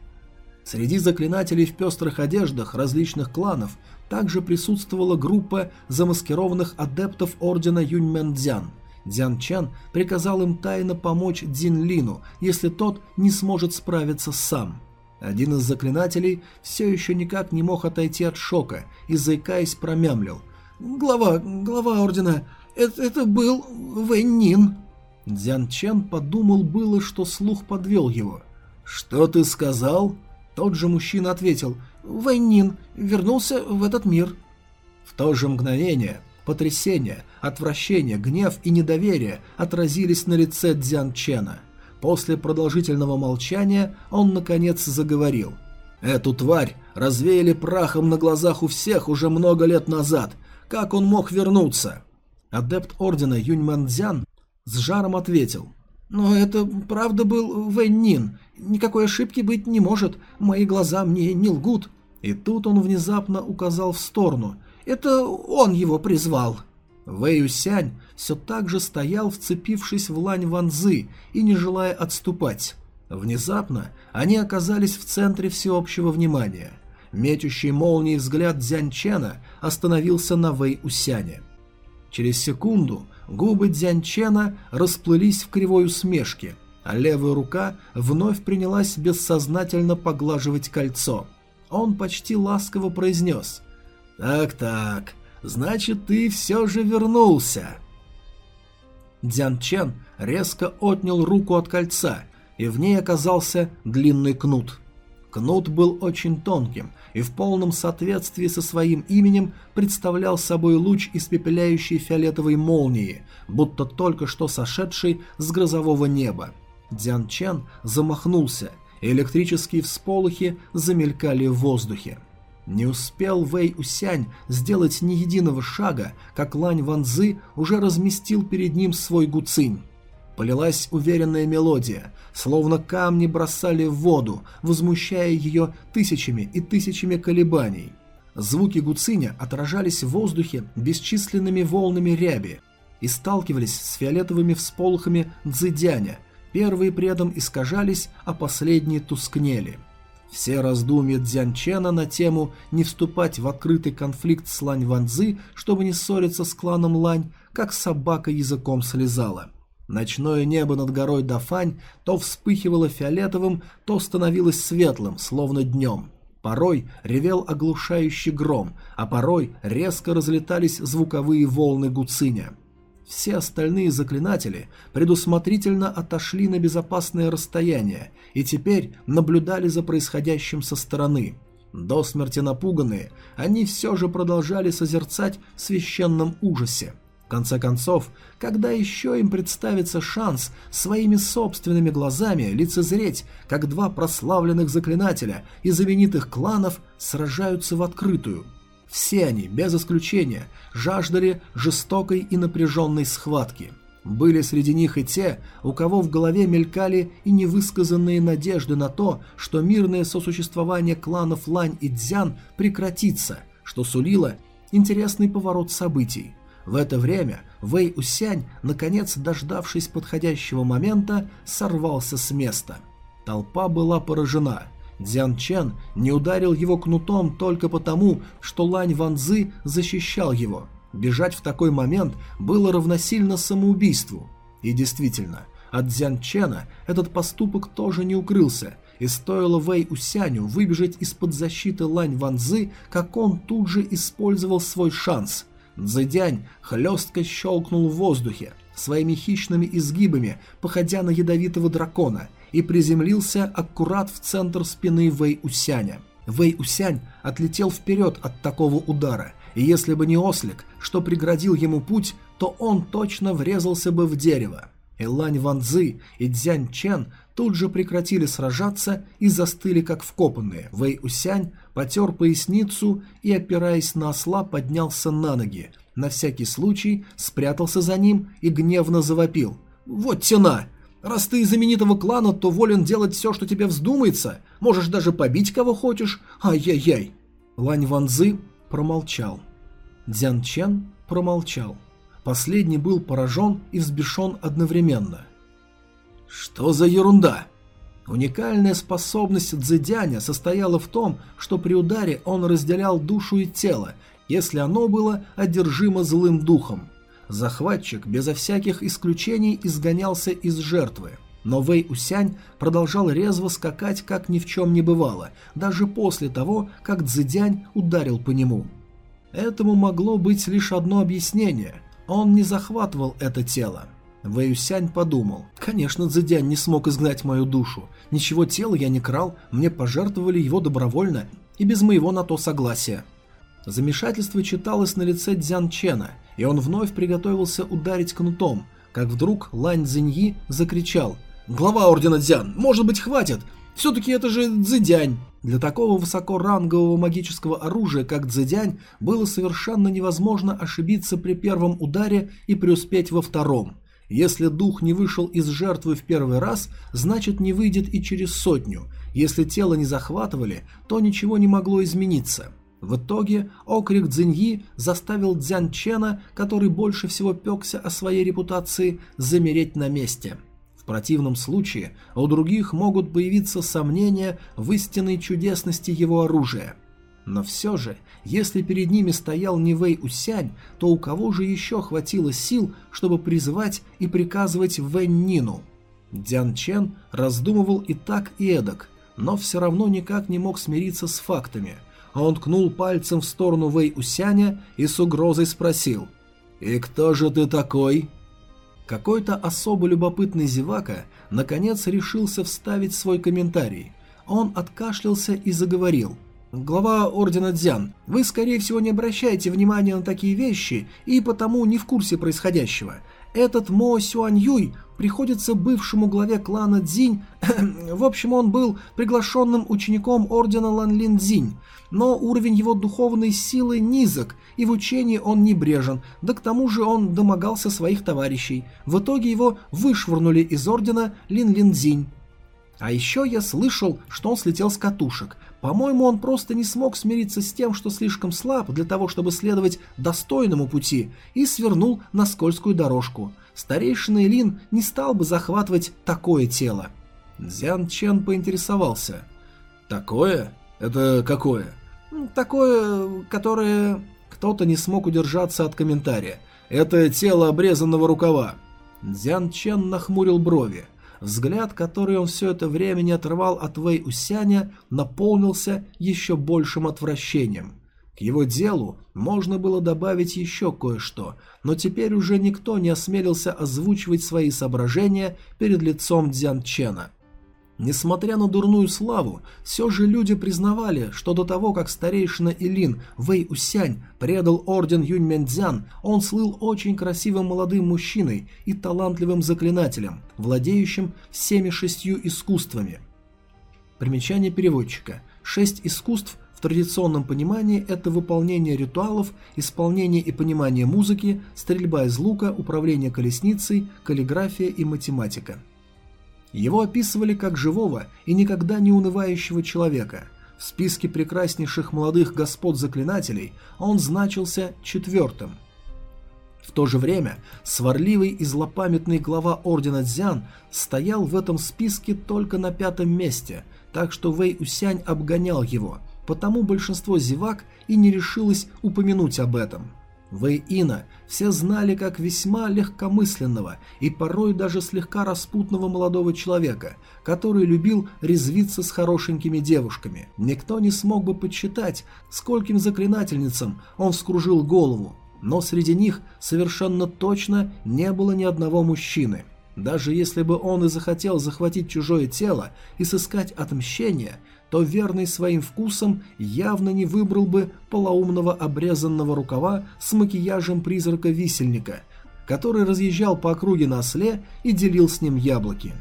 Среди заклинателей в пестрых одеждах различных кланов также присутствовала группа замаскированных адептов ордена Юньмэн-Дзян. Дзян Чан приказал им тайно помочь Дзин Лину, если тот не сможет справиться сам. Один из заклинателей все еще никак не мог отойти от шока и, заикаясь, промямлил. «Глава, глава ордена, это, это был Вэнь Дзян Чен подумал было, что слух подвел его. «Что ты сказал?» Тот же мужчина ответил. «Вэнь вернулся в этот мир». В то же мгновение потрясение, отвращение, гнев и недоверие отразились на лице Дзян Чена – После продолжительного молчания он наконец заговорил. «Эту тварь развеяли прахом на глазах у всех уже много лет назад. Как он мог вернуться?» Адепт ордена Юньманцзян с жаром ответил. «Но это правда был Вэнь Нин. Никакой ошибки быть не может. Мои глаза мне не лгут». И тут он внезапно указал в сторону. «Это он его призвал». Вэй Юсянь все так же стоял, вцепившись в лань Ванзы и не желая отступать. Внезапно они оказались в центре всеобщего внимания. Метющий молнией взгляд Дзянь Чена остановился на Вэй Усяне. Через секунду губы Дзянь Чена расплылись в кривой усмешке, а левая рука вновь принялась бессознательно поглаживать кольцо. Он почти ласково произнес «Так-так, Значит, ты все же вернулся. Дзян Чен резко отнял руку от кольца, и в ней оказался длинный кнут. Кнут был очень тонким и в полном соответствии со своим именем представлял собой луч испепеляющей фиолетовой молнии, будто только что сошедший с грозового неба. Дзян Чен замахнулся, и электрические всполохи замелькали в воздухе. Не успел Вэй Усянь сделать ни единого шага, как Лань Ванзы уже разместил перед ним свой гуцинь. Полилась уверенная мелодия, словно камни бросали в воду, возмущая ее тысячами и тысячами колебаний. Звуки гуциня отражались в воздухе бесчисленными волнами ряби и сталкивались с фиолетовыми всполохами дзыдяня, первые при этом искажались, а последние тускнели. Все раздумья Дзянчена на тему не вступать в открытый конфликт с Лань Ванзы, чтобы не ссориться с кланом Лань, как собака языком слезала – Ночное небо над горой Дафань то вспыхивало фиолетовым, то становилось светлым, словно днем. Порой ревел оглушающий гром, а порой резко разлетались звуковые волны гуциня. Все остальные заклинатели предусмотрительно отошли на безопасное расстояние и теперь наблюдали за происходящим со стороны. До смерти напуганные, они все же продолжали созерцать в священном ужасе конце концов, когда еще им представится шанс своими собственными глазами лицезреть, как два прославленных заклинателя из знаменитых кланов сражаются в открытую? Все они, без исключения, жаждали жестокой и напряженной схватки. Были среди них и те, у кого в голове мелькали и невысказанные надежды на то, что мирное сосуществование кланов Лань и Дзян прекратится, что сулило интересный поворот событий – в это время Вэй Усянь, наконец дождавшись подходящего момента, сорвался с места. Толпа была поражена. Дзян Чен не ударил его кнутом только потому, что Лань Ванзы защищал его. Бежать в такой момент было равносильно самоубийству. И действительно, от Дзян Чена этот поступок тоже не укрылся, и стоило Вэй Усяню выбежать из-под защиты Лань Ванзы, как он тут же использовал свой шанс – Цзэдянь хлестко щелкнул в воздухе, своими хищными изгибами, походя на ядовитого дракона, и приземлился аккурат в центр спины Вэй Усяня. Вэй Усянь отлетел вперед от такого удара, и если бы не ослик, что преградил ему путь, то он точно врезался бы в дерево. Элань Ван Цзы и Дзянь Чен тут же прекратили сражаться и застыли как вкопанные. Вэй Усянь потер поясницу и, опираясь на осла, поднялся на ноги. На всякий случай спрятался за ним и гневно завопил. «Вот тена! Раз ты из знаменитого клана, то волен делать все, что тебе вздумается. Можешь даже побить кого хочешь. Ай-яй-яй!» Лань Ванзы промолчал. Дзян Чен промолчал. Последний был поражен и взбешен одновременно. «Что за ерунда?» Уникальная способность Цзэдяня состояла в том, что при ударе он разделял душу и тело, если оно было одержимо злым духом. Захватчик безо всяких исключений изгонялся из жертвы. Но Вэй Усянь продолжал резво скакать, как ни в чем не бывало, даже после того, как Цзэдянь ударил по нему. Этому могло быть лишь одно объяснение – он не захватывал это тело. Вэюсянь подумал. Конечно, Цзэдянь не смог изгнать мою душу. Ничего тела я не крал, мне пожертвовали его добровольно и без моего на то согласия. Замешательство читалось на лице Дзян Чена, и он вновь приготовился ударить кнутом, как вдруг Лань Цзиньи закричал «Глава Ордена Дзян, может быть хватит? Все-таки это же Цзэдянь!» Для такого высокорангового магического оружия, как Цзэдянь, было совершенно невозможно ошибиться при первом ударе и преуспеть во втором. Если дух не вышел из жертвы в первый раз, значит не выйдет и через сотню. Если тело не захватывали, то ничего не могло измениться. В итоге окрик Цзиньи заставил Дзян Чена, который больше всего пекся о своей репутации, замереть на месте – в противном случае у других могут появиться сомнения в истинной чудесности его оружия. Но все же, если перед ними стоял не Вэй Усянь, то у кого же еще хватило сил, чтобы призвать и приказывать Вэнь Нину? Дзян Чен раздумывал и так, и эдак, но все равно никак не мог смириться с фактами. Он ткнул пальцем в сторону Вэй Усяня и с угрозой спросил «И кто же ты такой?» Какой-то особо любопытный зевака наконец решился вставить свой комментарий. Он откашлялся и заговорил. «Глава Ордена Дзян, вы, скорее всего, не обращаете внимания на такие вещи и потому не в курсе происходящего. Этот Мо Сюань Юй приходится бывшему главе клана Цзинь, в общем, он был приглашенным учеником Ордена Лан Лин Цзинь, но уровень его духовной силы низок, и в учении он небрежен, да к тому же он домогался своих товарищей. В итоге его вышвырнули из Ордена Лин Лин Цзинь. А еще я слышал, что он слетел с катушек. По-моему, он просто не смог смириться с тем, что слишком слаб для того, чтобы следовать достойному пути, и свернул на скользкую дорожку. Старейшина Илин не стал бы захватывать такое тело. Дзян Чен поинтересовался. «Такое? Это какое?» «Такое, которое...» Кто-то не смог удержаться от комментария. «Это тело обрезанного рукава». Дзян Чен нахмурил брови. Взгляд, который он все это время не отрывал от Вэй Усяня, наполнился еще большим отвращением. К его делу можно было добавить еще кое-что, но теперь уже никто не осмелился озвучивать свои соображения перед лицом Дзян Чена. Несмотря на дурную славу, все же люди признавали, что до того, как старейшина Илин Вэй Усянь предал орден Юньмэнцзян, он слыл очень красивым молодым мужчиной и талантливым заклинателем, владеющим всеми шестью искусствами. Примечание переводчика. Шесть искусств в традиционном понимании это выполнение ритуалов, исполнение и понимание музыки, стрельба из лука, управление колесницей, каллиграфия и математика. Его описывали как живого и никогда не унывающего человека. В списке прекраснейших молодых господ-заклинателей он значился четвертым. В то же время сварливый и злопамятный глава Ордена Цзян стоял в этом списке только на пятом месте, так что Вэй Усянь обгонял его, потому большинство зевак и не решилось упомянуть об этом – Вэй-Ина все знали как весьма легкомысленного и порой даже слегка распутного молодого человека, который любил резвиться с хорошенькими девушками. Никто не смог бы подсчитать, скольким заклинательницам он вскружил голову, но среди них совершенно точно не было ни одного мужчины. Даже если бы он и захотел захватить чужое тело и сыскать отмщение – то верный своим вкусом явно не выбрал бы полоумного обрезанного рукава с макияжем призрака-висельника, который разъезжал по округе на осле и делил с ним яблоки.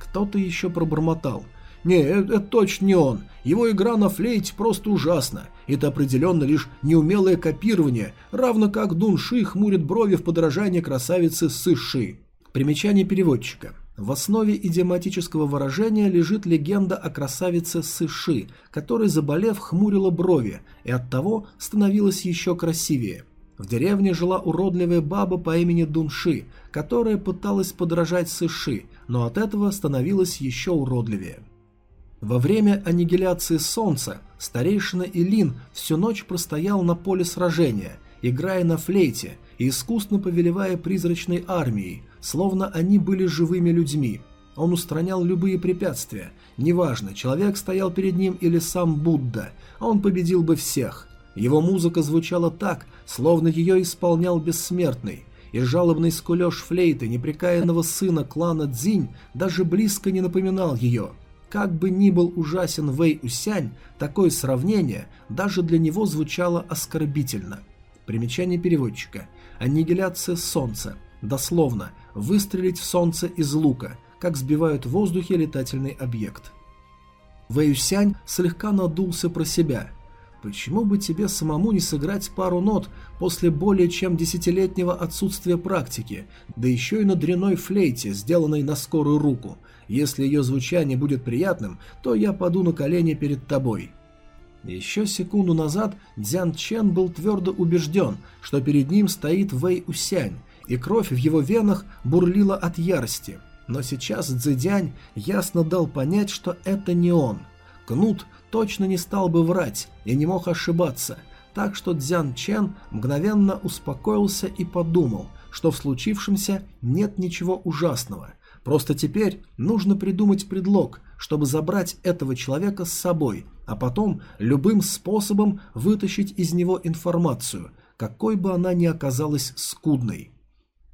Кто-то еще пробормотал. «Не, это, это точно не он. Его игра на флейте просто ужасна. Это определенно лишь неумелое копирование, равно как Дун Ши хмурит брови в подражание красавице Сыши». Примечание переводчика. В основе идиоматического выражения лежит легенда о красавице Сыши, которая, заболев, хмурила брови и оттого становилась еще красивее. В деревне жила уродливая баба по имени Дунши, которая пыталась подражать Сыши, но от этого становилась еще уродливее. Во время аннигиляции солнца старейшина Илин всю ночь простоял на поле сражения, играя на флейте и искусно повелевая призрачной армией, словно они были живыми людьми. Он устранял любые препятствия. Неважно, человек стоял перед ним или сам Будда, он победил бы всех. Его музыка звучала так, словно ее исполнял бессмертный, и жалобный скулеж флейты непрекаянного сына клана Цзинь даже близко не напоминал ее. Как бы ни был ужасен Вэй Усянь, такое сравнение даже для него звучало оскорбительно. Примечание переводчика. Аннигиляция солнца. Дословно – выстрелить в солнце из лука, как сбивают в воздухе летательный объект. Вэйюсянь слегка надулся про себя. Почему бы тебе самому не сыграть пару нот после более чем десятилетнего отсутствия практики, да еще и на дряной флейте, сделанной на скорую руку? Если ее звучание будет приятным, то я паду на колени перед тобой. Еще секунду назад Дзян Чен был твердо убежден, что перед ним стоит Вэй Усянь, и кровь в его венах бурлила от ярости. Но сейчас Цзэдянь ясно дал понять, что это не он. Кнут точно не стал бы врать и не мог ошибаться, так что Цзян Чен мгновенно успокоился и подумал, что в случившемся нет ничего ужасного. Просто теперь нужно придумать предлог, чтобы забрать этого человека с собой, а потом любым способом вытащить из него информацию, какой бы она ни оказалась скудной.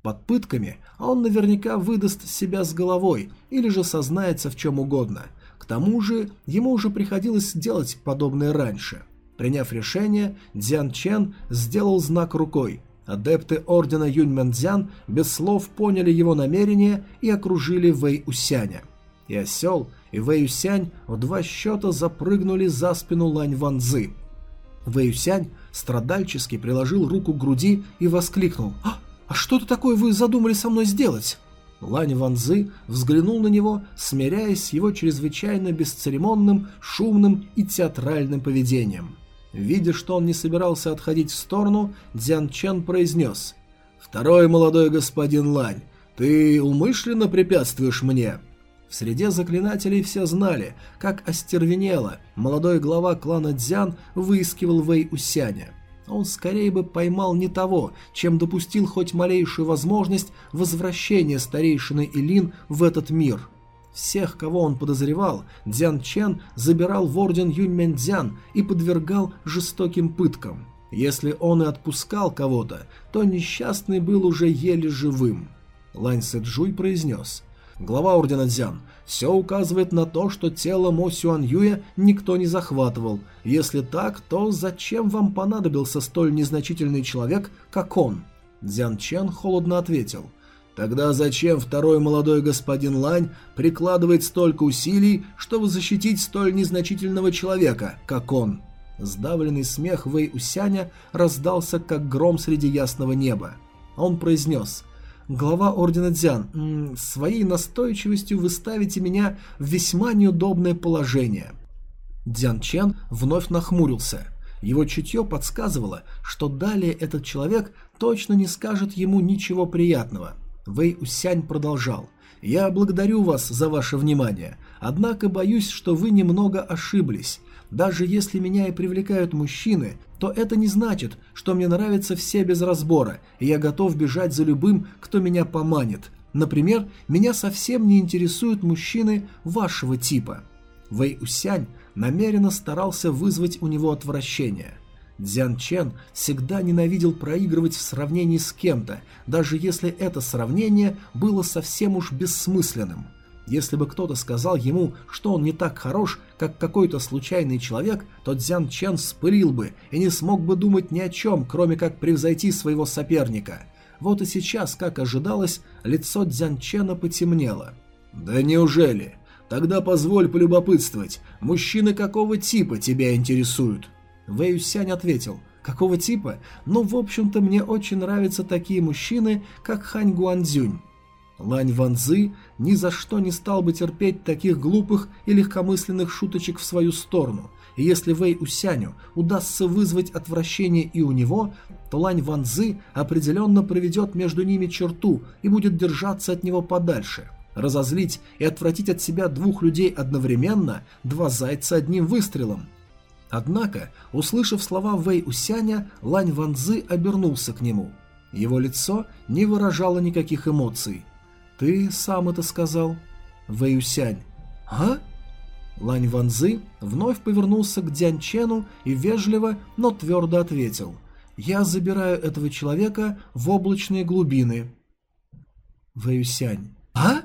Под пытками он наверняка выдаст себя с головой или же сознается в чем угодно. К тому же, ему уже приходилось делать подобное раньше. Приняв решение, Дзян Чен сделал знак рукой. Адепты ордена Юньмэнцзян без слов поняли его намерение и окружили Вэй Усяня. И осел, и Вэй Усянь в два счета запрыгнули за спину Лань Ванзы. Вэй Усянь страдальчески приложил руку к груди и воскликнул «А, а что-то такое вы задумали со мной сделать?» Лань Ванзы взглянул на него, смиряясь с его чрезвычайно бесцеремонным, шумным и театральным поведением. Видя, что он не собирался отходить в сторону, Дзян Чен произнес «Второй молодой господин Лань, ты умышленно препятствуешь мне?» В среде заклинателей все знали, как остервенело молодой глава клана Дзян выискивал Вэй Усяня он скорее бы поймал не того, чем допустил хоть малейшую возможность возвращения старейшины Илин в этот мир. Всех, кого он подозревал, Дзян Чен забирал в орден Юньмэнцзян и подвергал жестоким пыткам. Если он и отпускал кого-то, то несчастный был уже еле живым. Лань Сэджуй произнес – Глава ордена Дзян, все указывает на то, что тело Мо Сюан Юя никто не захватывал. Если так, то зачем вам понадобился столь незначительный человек, как он? Дзян Чен холодно ответил. Тогда зачем второй молодой господин Лань прикладывает столько усилий, чтобы защитить столь незначительного человека, как он? Сдавленный смех Вэй Усяня раздался, как гром среди ясного неба. Он произнес Глава Ордена Дзян, своей настойчивостью вы ставите меня в весьма неудобное положение. Дзян Чен вновь нахмурился. Его чутье подсказывало, что далее этот человек точно не скажет ему ничего приятного. Вэй Усянь продолжал. «Я благодарю вас за ваше внимание, однако боюсь, что вы немного ошиблись. Даже если меня и привлекают мужчины, то это не значит, что мне нравятся все без разбора, и я готов бежать за любым, кто меня поманит. Например, меня совсем не интересуют мужчины вашего типа. Вэй Усянь намеренно старался вызвать у него отвращение. Дзян Чен всегда ненавидел проигрывать в сравнении с кем-то, даже если это сравнение было совсем уж бессмысленным – если бы кто-то сказал ему, что он не так хорош, как какой-то случайный человек, то Дзян Чен вспылил бы и не смог бы думать ни о чем, кроме как превзойти своего соперника. Вот и сейчас, как ожидалось, лицо Дзян Чена потемнело. «Да неужели? Тогда позволь полюбопытствовать, мужчины какого типа тебя интересуют?» Вэй Сянь ответил, «Какого типа? Ну, в общем-то, мне очень нравятся такие мужчины, как Хань Гуанзюнь. Лань Ванзы ни за что не стал бы терпеть таких глупых и легкомысленных шуточек в свою сторону, и если Вэй Усяню удастся вызвать отвращение и у него, то Лань Ванзы определенно проведет между ними черту и будет держаться от него подальше. Разозлить и отвратить от себя двух людей одновременно – два зайца одним выстрелом. Однако, услышав слова Вэй Усяня, Лань Ванзы обернулся к нему. Его лицо не выражало никаких эмоций – «Ты сам это сказал?» Вэюсянь. «А?» Лань Ванзы вновь повернулся к Дянь и вежливо, но твердо ответил. «Я забираю этого человека в облачные глубины». Вэюсянь. «А?»